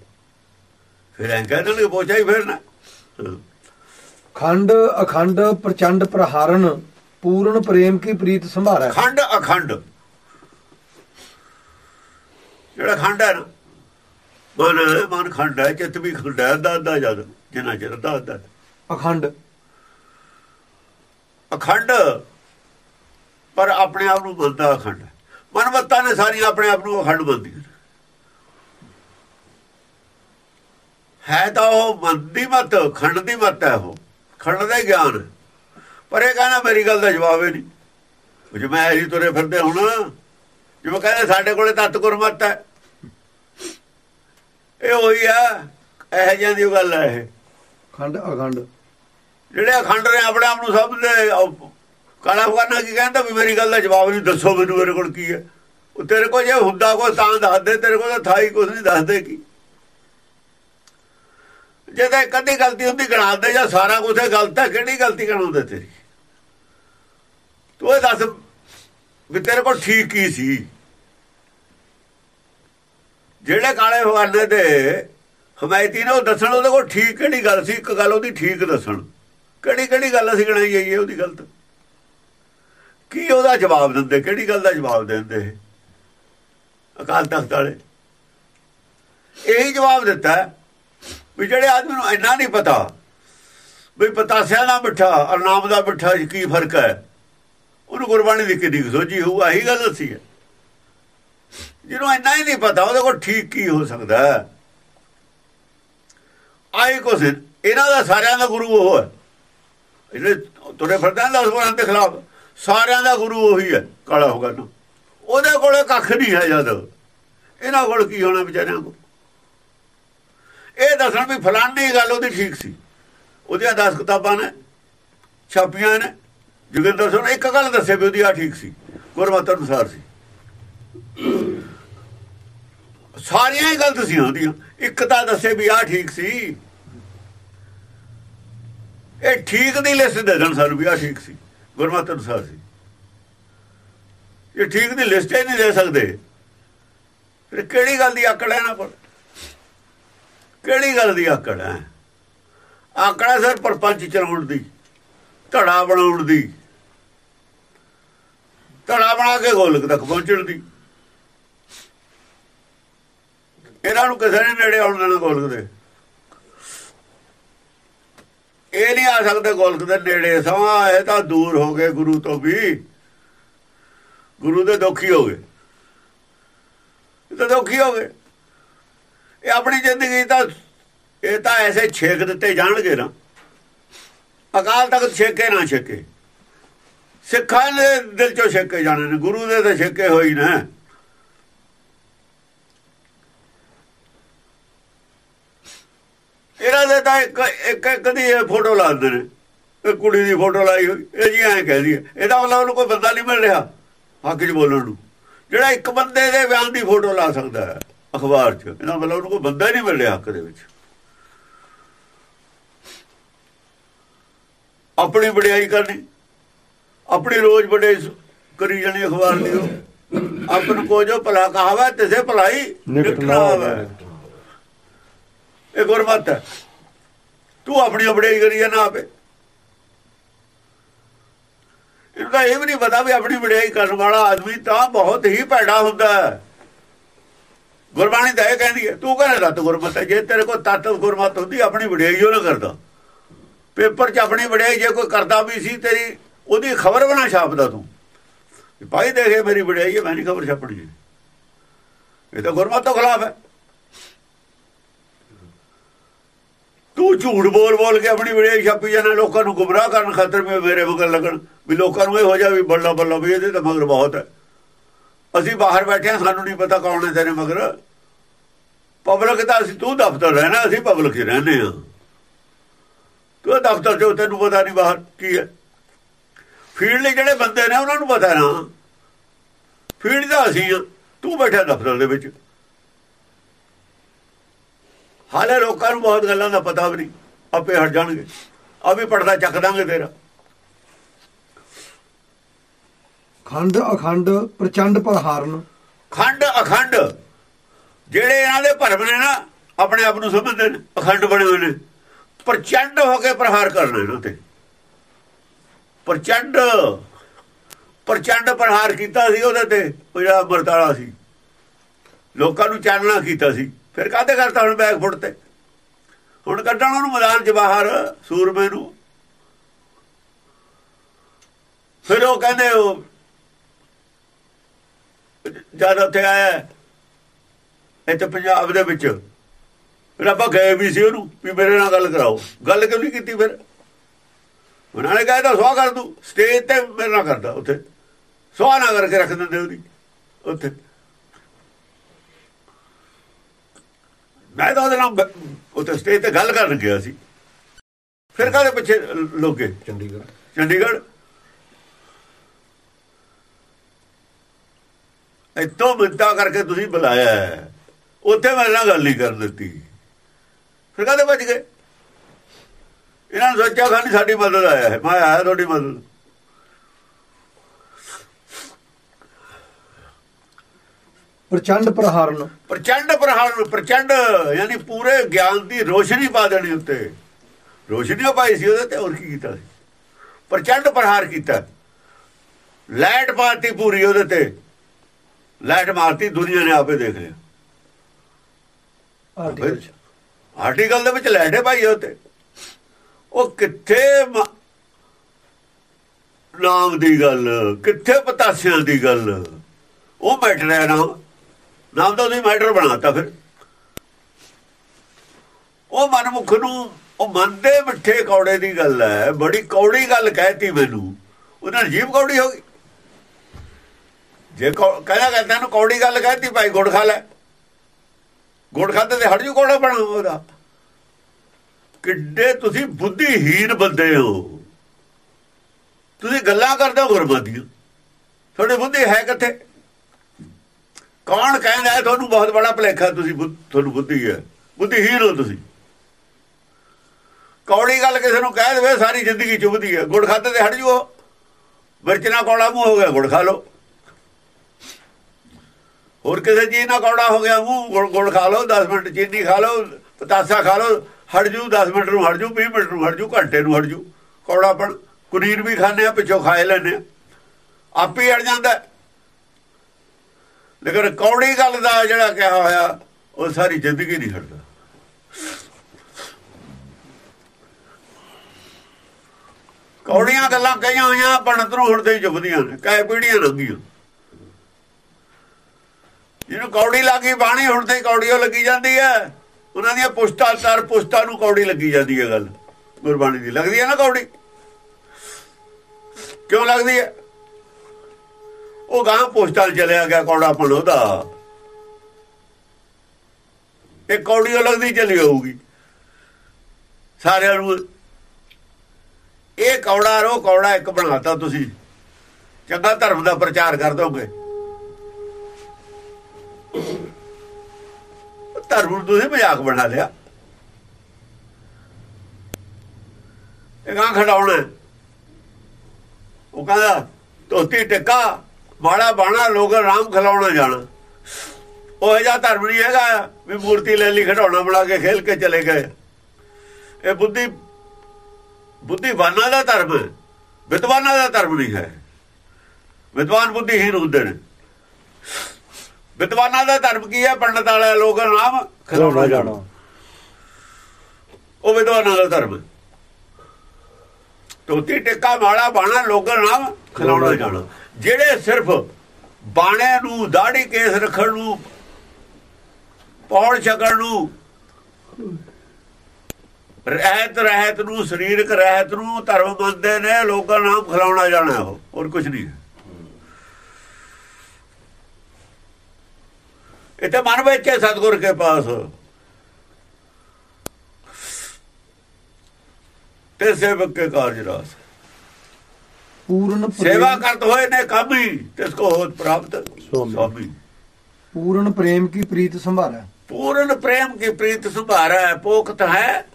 Speaker 2: ਫਿਰ ਐਂ ਕਹਿੰਦੇ ਨੇ ਪੋਚਾ ਹੀ ਫੇਰਨਾ ਹਾਂ।
Speaker 1: ਖੰਡ ਅਖੰਡ ਪ੍ਰਚੰਡ ਪ੍ਰਹਾਰਨ ਪੂਰਨ ਪ੍ਰੇਮ ਕੀ ਪ੍ਰੀਤ ਸੰਭਾਰੈ?
Speaker 2: ਖੰਡ ਅਖੰਡ। ਜਿਹੜਾ ਖੰਡ ਹੈ ਨਾ ਮਨ ਮਨ ਖੰਡ ਹੈ ਚਿੱਤ ਵੀ ਖੰਡ ਹੈ ਦਾ ਦਾ ਜਦ। ਜਿੰਨਾ ਚਿਰ? ਦਾ ਦਾ
Speaker 1: ਅਖੰਡ।
Speaker 2: ਅਖੰਡ? ਪਰ ਆਪਣੇ ਆਪ ਨੂੰ ਮੰਨਦਾ ਅਖੰਡ। ਮਨਮੱਤਾਂ ਨੇ ਸਾਰੀਆਂ ਆਪਣੇ ਆਪ ਨੂੰ ਅਖੰਡ ਮੰਨਦੀਆਂ। ਹੈ ਤਾਂ ਉਹ ਮੰਦੀ ਮਤ ਖੰਡ ਦੀ ਮਤ ਹੈ ਉਹ। ਖੰਡ ਦਾ ਗਿਆਨ। ਪਰ ਇਹ ਕਹਿੰਦਾ ਮੇਰੀ ਗੱਲ ਦਾ ਜਵਾਬ ਹੀ ਨਹੀਂ। ਜੇ ਮੈਂ ਐਸੀ ਤੁਰੇ ਫਿਰਦੇ ਹੁਣ ਜਿਵੇਂ ਕਹਿੰਦੇ ਸਾਡੇ ਕੋਲੇ ਤਤ ਗੁਰਮਤ ਹੈ। ਇਹ ਉਹੀ ਆ ਇਹ ਜਿਹਾਂ ਦੀ ਗੱਲ ਹੈ ਇਹ।
Speaker 1: ਖੰਡ, ਅਖੰਡ।
Speaker 2: ਜਿਹੜੇ ਅਖੰਡ ਨੇ ਆਪਣੇ ਆਪ ਨੂੰ ਸਮਝਦੇ ਕਾਲਾ ਫਗਾਨਾ ਕੀ ਕਹਿੰਦਾ ਵੀ ਮੇਰੀ ਗੱਲ ਦਾ ਜਵਾਬ ਨਹੀਂ, ਦੱਸੋ ਮੈਨੂੰ ਮੇਰੇ ਕੋਲ ਕੀ ਹੈ। ਉਹ ਤੇਰੇ ਕੋਲ ਜੇ ਹੁੰਦਾ ਕੋਈ ਤਾਂ ਦੱਸ ਤੇਰੇ ਕੋਲ ਤਾਂ ਥਾਈ ਕੁਝ ਨਹੀਂ ਦੱਸਦੇ ਕੀ। ਜੇ ਤਾਂ ਕਦੀ ਗਲਤੀ ਹੁੰਦੀ, ਗਣਾ ਜਾਂ ਸਾਰਾ ਕੁਝ ਗਲਤ ਹੈ, ਕਿਹੜੀ ਗਲਤੀ ਗਣਾਉਂਦੇ ਤੇਰੀ? ਤੂੰ ਇਹ ਦੱਸ ਵੀ ਤੇਰੇ ਕੋਲ ਠੀਕ ਕੀ ਸੀ? ਜਿਹੜੇ ਕਾਲੇ ਫਗਾਨੇ ਦੇ ਹਮਾਇਤੀ ਨੇ ਉਹ ਦੱਸਣ, ਉਹਦੇ ਕੋਲ ਠੀਕ ਕਿਹੜੀ ਗੱਲ ਸੀ? ਇੱਕ ਗੱਲ ਉਹਦੀ ਠੀਕ ਦੱਸਣ। ਕਿਹੜੀ ਕਿਹੜੀ ਗੱਲ ਅਸੀਂ ਗਣਾਈ ਜਾਈਏ ਉਹਦੀ ਗਲਤ? ਕੀ ਉਹਦਾ ਜਵਾਬ ਦਿੰਦੇ? ਕਿਹੜੀ ਗੱਲ ਦਾ ਜਵਾਬ ਦਿੰਦੇ ਇਹ? ਅਕਾਲ ਤਖਤ ਵਾਲੇ। ਇਹੀ ਜਵਾਬ ਦਿੱਤਾ ਵੀ ਜਿਹੜੇ ਆਦਮੀ ਨੂੰ ਇੰਨਾ ਨਹੀਂ ਪਤਾ ਵੀ ਪਤਾਸਿਆਂ ਦਾ ਮਿੱਠਾ ਔਰ ਨਾਮ ਦਾ ਮਿੱਠਾ ਕੀ ਫ਼ਰਕ ਹੈ, ਉਹਨੂੰ ਗੁਰਬਾਣੀ ਦੀ ਕਿੰਨੀ ਕੁ ਸੋਝੀ ਹੋਊ, ਆਹੀ ਗੱਲ ਦੱਸੀ ਹੈ। ਜਿਹਨੂੰ ਇੰਨਾ ਹੀ ਨਹੀਂ ਪਤਾ, ਉਹਦੇ ਕੋਲ ਠੀਕ ਕੀ ਹੋ ਸਕਦਾ ਹੈ? ਆਈ ਕੁਛ ਇਹਨਾਂ ਦਾ ਸਾਰਿਆਂ ਦਾ ਗੁਰੂ ਉਹ ਹੈ। ਜਿਹੜੇ ਤੁਰੇ ਫਿਰਦੇ ਨੇ ਦਸ ਗੁਰਾਂ ਦੇ ਖਿਲਾਫ। ਸਾਰਿਆਂ ਦਾ ਗੁਰੂ ਉਹੀ ਹੈ, ਕਾਲਾ ਹੋ ਨਾ। ਉਹਦੇ ਕੋਲੇ ਕੱਖ ਨਹੀਂ ਹੈ ਜਦ। ਇਹਨਾਂ ਕੋਲ ਕੀ ਹੋਣਾ ਵਿਚਾਰਿਆਂ ਕੋਲ? ਇਹ ਦੱਸਣ ਵੀ ਫਲਾਨੀ ਗੱਲ ਉਹਦੀ ਠੀਕ ਸੀ। ਉਹਦੀਆਂ 10 ਕਿਤਾਬਾਂ ਨੇ, ਛਾਪੀਆਂ ਨੇ। ਜੋਗਿੰਦਰ ਸਿੰਘ ਨੇ ਇੱਕ ਗੱਲ ਦੱਸੇ ਵੀ ਉਹਦੀ ਆ ਠੀਕ ਸੀ। ਗੁਰਮਤਿ ਅਨੁਸਾਰ ਸੀ। ਸਾਰੀਆਂ ਹੀ ਗਲਤ ਸੀ ਉਹਦੀਆਂ। ਇੱਕ ਤਾਂ ਦੱਸੇ ਵੀ ਆਹ ਠੀਕ ਸੀ। ਇਹ ਠੀਕ ਦੀ ਲਿਸਟ ਦੇ ਦੇਣ ਸਾਨੂੰ ਵੀ ਆਹ ਠੀਕ ਸੀ। ਗੁਰਮਤਿ ਅਨੁਸਾਰ ਸੀ। ਇਹ ਠੀਕ ਦੀ ਲਿਸਟ ਹੀ ਨਹੀਂ ਦੇ ਸਕਦੇ। ਫਿਰ ਕਿਹੜੀ ਗੱਲ ਦੀ ਆਕੜ ਹੈ ਨਾ ਕੋਲ? ਕਿਹੜੀ ਗੱਲ ਦੀ ਆਕੜ ਹੈ? ਆਕੜਾ ਸਰ ਪਰਪੰਚ ਚਲਾਉਣ ਦੀ, ਧੜਾ ਬਣਾਉਣ ਦੀ। ਧੜਾ ਬਣਾ ਕੇ ਗੋਲਕ ਤੱਕ ਪਹੁੰਚਣ ਦੀ। ਇਹਨਾਂ ਨੂੰ ਕਿਸੇ ਨੇ ਨੇੜੇ ਆਉਣ ਦੇਣਾ ਗੋਲਕ ਦੇ। ਇਹ ਨਹੀਂ ਆ ਸਕਦੇ ਗੋਲਕ ਦੇ ਨੇੜੇ। ਸਮਾਂ ਇਹ ਤਾਂ ਦੂਰ ਹੋ ਗਏ ਗੁਰੂ ਤੋਂ ਵੀ। ਗੁਰੂ ਦੇ ਦੁਖੀ ਹੋ ਗਏ। ਇਹ ਤਾਂ ਦੁਖੀ ਹੋ ਗਏ। ਇਹ ਆਪਣੀ ਜ਼ਿੰਦਗੀ ਤਾਂ ਇਹ ਤਾਂ ਐਸੇ ਛੇਕ ਦਿੱਤੇ ਜਾਣਗੇ ਨਾ। ਅਕਾਲ ਤਖਤ ਛੇਕੇ ਨਾ ਛੇਕੇ। ਸਿੱਖਾਂ ਦੇ ਦਿਲ ਚੋਂ ਛੇਕੇ ਜਾਣੇ ਨੇ। ਗੁਰੂ ਦੇ ਤਾਂ ਛੇਕੇ ਹੋਈ ਨਾ। ਇਹਨਾਂ ਦੇ ਤਾਂ ਇੱਕ ਇੱਕ ਇੱਕ ਦੀ ਇਹ ਫੋਟੋ ਲਾਉਂਦੇ ਨੇ। ਇਹ ਕੁੜੀ ਦੀ ਫੋਟੋ ਲਾਈ ਹੋਈ ਇਹ ਜੀ ਐਂ ਕਹਿੰਦੀ ਹੈ। ਇਹਦਾ ਮਤਲਬ ਉਹਨੂੰ ਕੋਈ ਬੰਦਾ ਨਹੀਂ ਮਿਲ ਰਿਹਾ ਹੱਕ 'ਚ ਬੋਲਣ ਨੂੰ। ਜਿਹੜਾ ਇੱਕ ਬੰਦੇ ਦੇ ਬਿਆਨ ਦੀ ਫੋਟੋ ਲਾ ਸਕਦਾ ਹੈ ਅਖਬਾਰ 'ਚ ਇਹਦਾ ਮਤਲਬ ਉਹਨੂੰ ਕੋਈ ਬੰਦਾ ਨਹੀਂ ਮਿਲ ਰਿਹਾ ਹੱਕ ਦੇ ਵਿੱਚ। ਆਪਣੀ ਵਡਿਆਈ ਕਰਨੀ ਆਪਣੀ ਰੋਜ਼ ਵੱਡੇ ਕਰੀ ਜਾਣੀ ਅਖਬਾਰ ਦੀ ਉਹ। ਆਪਨ ਕੋ ਜੋ ਭਲਾ ਕਹਾਵਾ ਤਿਸੇ ਭਲਾਈ ਨਿਕਟਣਾ ਹੋਵੇ ਇਹ ਗੁਰਮਤ ਹੈ। ਤੂੰ ਆਪਣੀ ਵਡਿਆਈ ਕਰੀ ਜਾਣਾ ਆਪੇ। ਇਹਦਾ ਇਹ ਵੀ ਨਹੀਂ ਪਤਾ ਵੀ ਆਪਣੀ ਵਡਿਆਈ ਕਰਨ ਵਾਲਾ ਆਦਮੀ ਤਾਂ ਬਹੁਤ ਹੀ ਭੈੜਾ ਹੁੰਦਾ ਹੈ। ਗੁਰਬਾਣੀ ਤਾਂ ਇਹ ਕਹਿੰਦੀ ਹੈ, ਤੂੰ ਕਹਿੰਦਾ ਤਤ ਗੁਰਮਤ ਹੈ, ਜੇ ਤੇਰੇ ਕੋਲ ਤਤ ਗੁਰਮਤ ਹੁੰਦੀ, ਆਪਣੀ ਵਡਿਆਈ ਉਹ ਨਾ ਕਰਦਾ। ਪੇਪਰ 'ਚ ਆਪਣੀ ਵਡਿਆਈ ਜੇ ਕੋਈ ਕਰਦਾ ਵੀ ਸੀ, ਤੇਰੀ ਉਹਦੀ ਖਬਰ ਬਣਾ ਛਾਪਦਾ ਤੂੰ। ਭਾਈ ਦੇਖੇ ਮੇਰੀ ਵਡਿਆਈ ਹੈ, ਮੈਂ ਨਹੀਂ ਖਬਰ ਛਾਪਣੀ। ਇਹ ਤਾਂ ਗੁਰਮਤ ਤੋਂ ਖਿਲਾਫ ਹੈ। ਤੂੰ ਝੂਠ ਬੋਲ ਬੋਲ ਕੇ ਆਪਣੀ ਵਡਿਆਈ ਛਾਪੀ ਜਾਣਾ, ਲੋਕਾਂ ਨੂੰ ਗੁੰਮਰਾਹ ਕਰਨ ਖਾਤਰ ਵੀ ਮੇਰੇ ਮਗਰ ਲੱਗਣ। ਵੀ ਲੋਕਾਂ ਨੂੰ ਇਹ ਹੋ ਜਾ ਵੀ ਬੱਲਾ ਬੱਲਾ ਵੀ ਇਹਦੇ ਤਾਂ ਮਗਰ ਬਹੁਤ ਹੈ। ਅਸੀਂ ਬਾਹਰ ਬੈਠੇ ਹਾਂ, ਸਾਨੂੰ ਨਹੀਂ ਪਤਾ ਕੌਣ ਹੈ ਤੇਰੇ ਮਗਰ। ਪਬਲਿਕ ਤਾਂ ਅਸੀਂ, ਤੂੰ ਦਫ਼ਤਰ ਰਹਿਣਾ, ਅਸੀਂ ਪਬਲਿਕ 'ਚ ਰਹਿੰਦੇ ਹਾਂ। ਤੂੰ ਦਫ਼ਤਰ 'ਚ ਤੈਨੂੰ ਪਤਾ ਨਹੀਂ ਬਾਹਰ ਕੀ ਹੈ। ਫੀਲਡ ਲਈ ਜਿਹੜੇ ਬੰਦੇ ਨੇ, ਉਹਨਾਂ ਨੂੰ ਪਤਾ ਨਾ। ਫੀਲਡ ਦਾ ਅਸੀਂ ਹਾਂ, ਤੂੰ ਬੈਠਾ ਦਫ਼ਤਰ ਦੇ ਵਿੱਚ। ਹਾਲੇ ਲੋਕਾਂ ਨੂੰ ਬਹੁਤ ਗੱਲਾਂ ਦਾ ਪਤਾ ਵੀ ਨਹੀਂ। ਆਪੇ ਹਟ ਜਾਣਗੇ। ਆ ਵੀ ਪੜਦਾ ਚੱਕ ਦਾਂਗੇ ਤੇਰਾ
Speaker 1: ਖੰਡ ਅਖੰਡ ਪ੍ਰਚੰਡ ਪ੍ਰਹਾਰਨ।
Speaker 2: ਖੰਡ ਅਖੰਡ ਜਿਹੜੇ ਇਹਨਾਂ ਦੇ ਭਰਮ ਨੇ ਨਾ ਆਪਣੇ ਆਪ ਨੂੰ ਸਮਝਦੇ ਨੇ ਅਖੰਡ ਬਣੇ ਹੋਏ ਨੇ। ਪ੍ਰਚੰਡ ਹੋ ਕੇ ਪ੍ਰਹਾਰ ਕਰਨਾ ਇਹਨਾਂ ਤੇ। ਪ੍ਰਚੰਡ ਪ੍ਰਚੰਡ ਪ੍ਰਹਾਰ ਕੀਤਾ ਸੀ ਉਹਦੇ ਤੇ। ਉਹ ਜਿਹੜਾ ਮਰਤਾਲਾ ਸੀ। ਲੋਕਾਂ ਨੂੰ ਚਾਨਣਾ ਕੀਤਾ ਸੀ। ਫਿਰ ਕਾਹਦੇ ਕਰਤਾ ਹੁਣ ਬੈਕ ਫੁੱਟ ਤੇ? ਹੁਣ ਕੱਢਣ ਉਹਨੂੰ ਮੈਦਾਨ 'ਚ ਬਾਹਰ ਸੂਰਮੇ ਨੂੰ। ਫਿਰ ਉਹ ਕਹਿੰਦੇ ਉਹ ਜਦ ਉੱਥੇ ਆਇਆ, ਇੱਥੇ ਪੰਜਾਬ ਦੇ ਵਿੱਚ। ਫਿਰ ਆਪਾਂ ਗਏ ਵੀ ਸੀ ਉਹਨੂੰ, ਵੀ ਮੇਰੇ ਨਾਲ ਗੱਲ ਕਰਾਓ। ਗੱਲ ਕਿਉਂ ਨਹੀਂ ਕੀਤੀ ਫਿਰ? ਉਹਨਾਂ ਨੇ ਕਹਿਆ ਤਾਂ ਸਵਾਹ ਕਰ ਦੂ ਸਟੇਜ ਤੇ ਮੇਰੇ ਨਾਲ ਕਰਦਾ ਉੱਥੇ। ਸਵਾਹ ਨਾ ਕਰਕੇ ਰੱਖ ਦਿੰਦੇ ਉਹਦੀ, ਉੱਥੇ। ਮੈਂ ਤਾਂ ਉਹਦੇ ਨਾਲ ਉੱਥੇ ਸਟੇਜ ਤੇ ਗੱਲ ਕਰਨ ਗਿਆ ਸੀ। ਫਿਰ ਕਾਹਦੇ ਪਿੱਛੇ ਲੋਕੇ?
Speaker 3: ਚੰਡੀਗੜ੍ਹ।
Speaker 2: ਚੰਡੀਗੜ੍ਹ? ਇਤੋਂ ਮਿੰਤਾ ਕਰਕੇ ਤੁਸੀਂ ਬੁਲਾਇਆ ਹੈ। ਉੱਥੇ ਮੇਰੇ ਨਾਲ ਗੱਲ ਨਹੀਂ ਕਰਨ ਦਿੱਤੀ। ਫਿਰ ਕਾਹਦੇ ਬਚ ਗਏ? ਇਹਨਾਂ ਨੂੰ ਸੋਚਿਆ ਖਾਨੀ ਸਾਡੀ ਮਦਦ ਆਇਆ ਹੈ। ਮੈਂ ਆਇਆ ਤੁਹਾਡੀ ਮਦਦ।
Speaker 1: ਪ੍ਰਚੰਡ ਪ੍ਰਹਾਰਨ
Speaker 2: ਪ੍ਰਚੰਡ ਪ੍ਰਹਾਰ ਪ੍ਰਚੰਡ ਯਾਨੀ ਪੂਰੇ ਗਿਆਨ ਦੀ ਰੋਸ਼ਨੀ ਪਾ ਦੇਣੀ ਉੱਤੇ। ਰੋਸ਼ਨੀ ਪਾਈ ਸੀ ਉਹਦੇ ਤੇ ਹੋਰ ਕੀ ਕੀਤਾ ਸੀ? ਪ੍ਰਚੰਡ ਪ੍ਰਹਾਰ ਕੀਤਾ। ਲਾਈਟ ਪਾਤੀ ਪੂਰੀ ਉਹਦੇ ਤੇ। ਲਾਈਟ ਮਾਰਤੀ ਦੁਨੀਆ ਨੇ ਆਪੇ ਦੇਖ ਲਿਆ।
Speaker 1: ਆਰਟੀਕਲ
Speaker 2: ਦੇ ਵਿੱਚ ਲਾਈਟ ਹੈ ਭਾਈ ਉੱਤੇ। ਉਹ ਕਿੱਥੇ ਨਾਮ ਦੀ ਗੱਲ ਕਿੱਥੇ ਪਤਾਸਿਆਂ ਦੀ ਗੱਲ। ਉਹ ਮੈਟਰ ਹੈ ਨਾਮ ਨਾਮ ਤਾਂ ਉਹਦੀ ਮੈਟਰ ਬਣਾਤਾ ਫਿਰ। ਉਹ ਮਨਮੁਖ ਨੂੰ, ਉਹ ਮਨ ਦੇ ਮਿੱਠੇ ਕੌੜੇ ਦੀ ਗੱਲ ਹੈ, ਬੜੀ ਕੌੜੀ ਗੱਲ ਕਹਿਤੀ ਮੈਨੂੰ। ਉਹਨਾਂ ਦੀ ਕੌੜੀ ਹੋ ਗਈ। ਜੇ ਕਹਿੰਦਾ ਕਹਿੰਦਾ ਨੂੰ ਕੌੜੀ ਗੱਲ ਕਹਿਤੀ, ਭਾਈ ਗੁੜ ਖਾ ਲੈ। ਗੁੜ ਖਾਦੇ ਤੇ ਹੜ ਜੂ ਕੌੜਾ ਬਣਾ ਉਹਦਾ। ਕਿੱਡੇ ਤੁਸੀਂ ਬੁੱਧੀਹੀਨ ਬੰਦੇ ਹੋ। ਤੁਸੀਂ ਗੱਲਾਂ ਕਰਦੇ ਹੋ ਗੁਰਮਤੀਆਂ ਤੁਹਾਡੀ ਬੁੱਧੀ ਹੈ ਕਿੱਥੇ? ਕੌਣ ਕਹਿੰਦਾ ਹੈ? ਤੁਹਾਨੂੰ ਬਹੁਤ ਬੜਾ ਭਲੇਖਾ ਤੁਸੀਂ ਤੁਹਾਨੂੰ ਬੁੱਧੀ ਹੈ। ਬੁੱਧੀਹੀਨ ਹੋ ਤੁਸੀਂ। ਕੌੜੀ ਗੱਲ ਕਿਸੇ ਨੂੰ ਕਹਿ ਦੇਵੇ, ਸਾਰੀ ਜ਼ਿੰਦਗੀ ਚੁਭਦੀ ਹੈ। ਗੁੜ ਖਾਦੇ ਤੇ ਹਟ ਜੂ ਉਹ ਕੌੜਾ ਮੂੰਹ ਹੋ ਗਿਆ, ਗੁੜ ਖਾ ਲਓ। ਹੋਰ ਕਿਸੇ ਚੀਜ਼ ਨਾਲ ਕੌੜਾ ਹੋ ਗਿਆ, ਮੂੰਹ ਗੁੜ ਗੁੜ ਖਾ ਲਓ 10 ਮਿੰਟ ਚੀਨੀ ਖਾ ਲਓ, ਪਤਾਸਾ ਖਾ ਲਓ, ਹਟ ਜੂ 10 ਮਿੰਟ ਨੂੰ ਹਟ ਜੂ 20 ਮਿੰਟ ਨੂੰ ਹਟ ਜੂ, ਘੰਟੇ ਨੂੰ ਹਟ ਜੂ। ਕੌੜਾਪਣ ਕੁਨੀਰ ਵੀ ਖਾਣੇ ਆ, ਪਿੱਛੋਂ ਖਾਏ ਲੈਣੇ ਆ। ਆਪੇ ਹੀ ਅੜ ਜਾਂਦਾ ਲੇਕਿਨ ਕੌੜੀ ਗੱਲ ਦਾ ਜਿਹੜਾ ਕਿਹਾ ਹੋਇਆ, ਉਹ ਸਾਰੀ ਜ਼ਿੰਦਗੀ ਨਹੀਂ ਹਟਦਾ ਕੌੜੀਆਂ ਗੱਲਾਂ ਕਹੀਆਂ ਹੋਈਆਂ ਬਣਤ ਨੂੰ ਹੁਣ ਤੇ ਹੀ ਨੇ ਕਹੇ ਪੀੜੀਆਂ ਲੰਗੀਆਂ। ਜਿਹਨੂੰ ਕੌੜੀ ਲੱਗੀ, ਬਾਣੀ ਹੁਣ ਤੇ ਹੀ ਕੌੜੀਓ ਲੱਗੀ ਜਾਂਦੀ ਹੈ। ਉਹਨਾਂ ਦੀਆਂ ਪੁਸ਼ਤਾਂ ਤਰ ਪੁਸ਼ਤਾਂ ਨੂੰ ਕੌੜੀ ਲੱਗੀ ਜਾਂਦੀ ਹੈ ਗੱਲ। ਗੁਰਬਾਣੀ ਦੀ ਲੱਗਦੀ ਹੈ ਨਾ ਕੌੜੀ? ਕਿਉਂ ਲੱਗਦੀ ਹੈ? ਉਹ ਗਾਂ ਪੁਸ਼ਤਾਂ ਚਲਿਆ ਗਿਆ ਕੌੜਾਪਣ ਉਹਦਾ ਇਹ ਕੌੜੀ ਲੱਗਦੀ ਚਲੀ ਹੋਊਗੀ। ਸਾਰਿਆਂ ਨੂੰ ਇਹ ਕੌੜਾ ਰੋ ਕੌੜਾ ਇੱਕ ਬਣਾਤਾ ਤੁਸੀਂ। ਚੰਗਾ ਧਰਮ ਦਾ ਪ੍ਰਚਾਰ ਕਰ ਦੋਗੇ। ਧਰਮ ਨੂੰ ਤੁਸੀਂ ਮਜ਼ਾਕ ਬਣਾ ਲਿਆ। ਇਹ ਗਾਂ ਖਡਾਉਣਾ ਉਹ ਕਹਿੰਦਾ, ਧੋਤੀ ਟਿੱਕਾ। ਮਾੜਾ ਬਾਣਾ ਲੋਕ ਰਾਮ ਖਲਾਉਣਾ ਜਾਣਾ। ਉਹ ਜਿਹਾ ਧਰਮ ਨਹੀਂ ਹੈਗਾ ਵੀ ਮੂਰਤੀ ਲੈ ਲਈ ਖਡਾਉਣਾ ਬਣਾ ਕੇ ਖੇਲ ਕੇ ਚਲੇ ਗਏ। ਇਹ ਬੁੱਧੀ ਬੁੱਧੀਵਾਨਾਂ ਦਾ ਧਰਮ ਹੈ। ਵਿਦਵਾਨਾਂ ਦਾ ਧਰਮ ਨਹੀਂ ਹੈ। ਵਿਦਵਾਨ ਬੁੱਧੀਹੀਨ ਹੁੰਦੇ ਨੇ। ਵਿਦਵਾਨਾਂ ਦਾ ਧਰਮ ਕੀ ਹੈ? ਪੰਡਤ ਵਾਲੇ ਲੋਕਾਂ ਨਾਮ
Speaker 3: ਖਲੋਣਾ ਜਾਣਾ।
Speaker 2: ਉਹ ਵਿਦਵਾਨਾਂ ਦਾ ਧਰਮ ਤੋਤੀ ਟਿੱਕਾ ਮਾੜਾ ਬਾਣਾ ਲੋਕਾਂ ਨਾਮ ਖਲਾਉਣਾ ਜਾਣਾ। ਜਿਹੜੇ ਸਿਰਫ ਬਾਣੇ ਨੂੰ, ਦਾੜੀ ਕੇਸ ਰੱਖਣ ਨੂੰ, ਪੌੜ ਛਕਣ ਨੂੰ, ਰਹਿਤ ਰਹਿਤ ਨੂੰ, ਸਰੀਰਕ ਰਹਿਤ ਨੂੰ ਧਰਮ ਮੰਨਦੇ ਨੇ, ਲੋਕਾਂ ਨਾਮ ਖਲਾਉਣਾ ਜਾਣਾ ਉਹ, ਹੋਰ ਕੁਝ ਨਹੀਂ। ਇਹ ਮਨ ਵਿੱਚ ਹੈ ਸਤਗੁਰ ਕੇ ਪਾਸ। ਤੇ ਸੇਵਕ ਕੇ ਕਾਰਜ ਰਾਸ।
Speaker 1: ਪੂਰਨ
Speaker 2: ਸੇਵਾ ਕਰਤ ਹੋਏ ਨੇ ਕਾਮੀ ਤਿਸ ਕੋ ਹੋਤ ਪ੍ਰਾਪਤ।
Speaker 3: ਸਵਾਮੀ।
Speaker 1: ਪੂਰਨ ਪ੍ਰੇਮ ਕੀ ਪ੍ਰੀਤ ਸੰਭਾਰਾ?
Speaker 2: ਪੂਰਨ ਪ੍ਰੇਮ ਕੀ ਪ੍ਰੀਤ ਸੁਭਾਰਾ ਪੋਖਤ ਹੈ।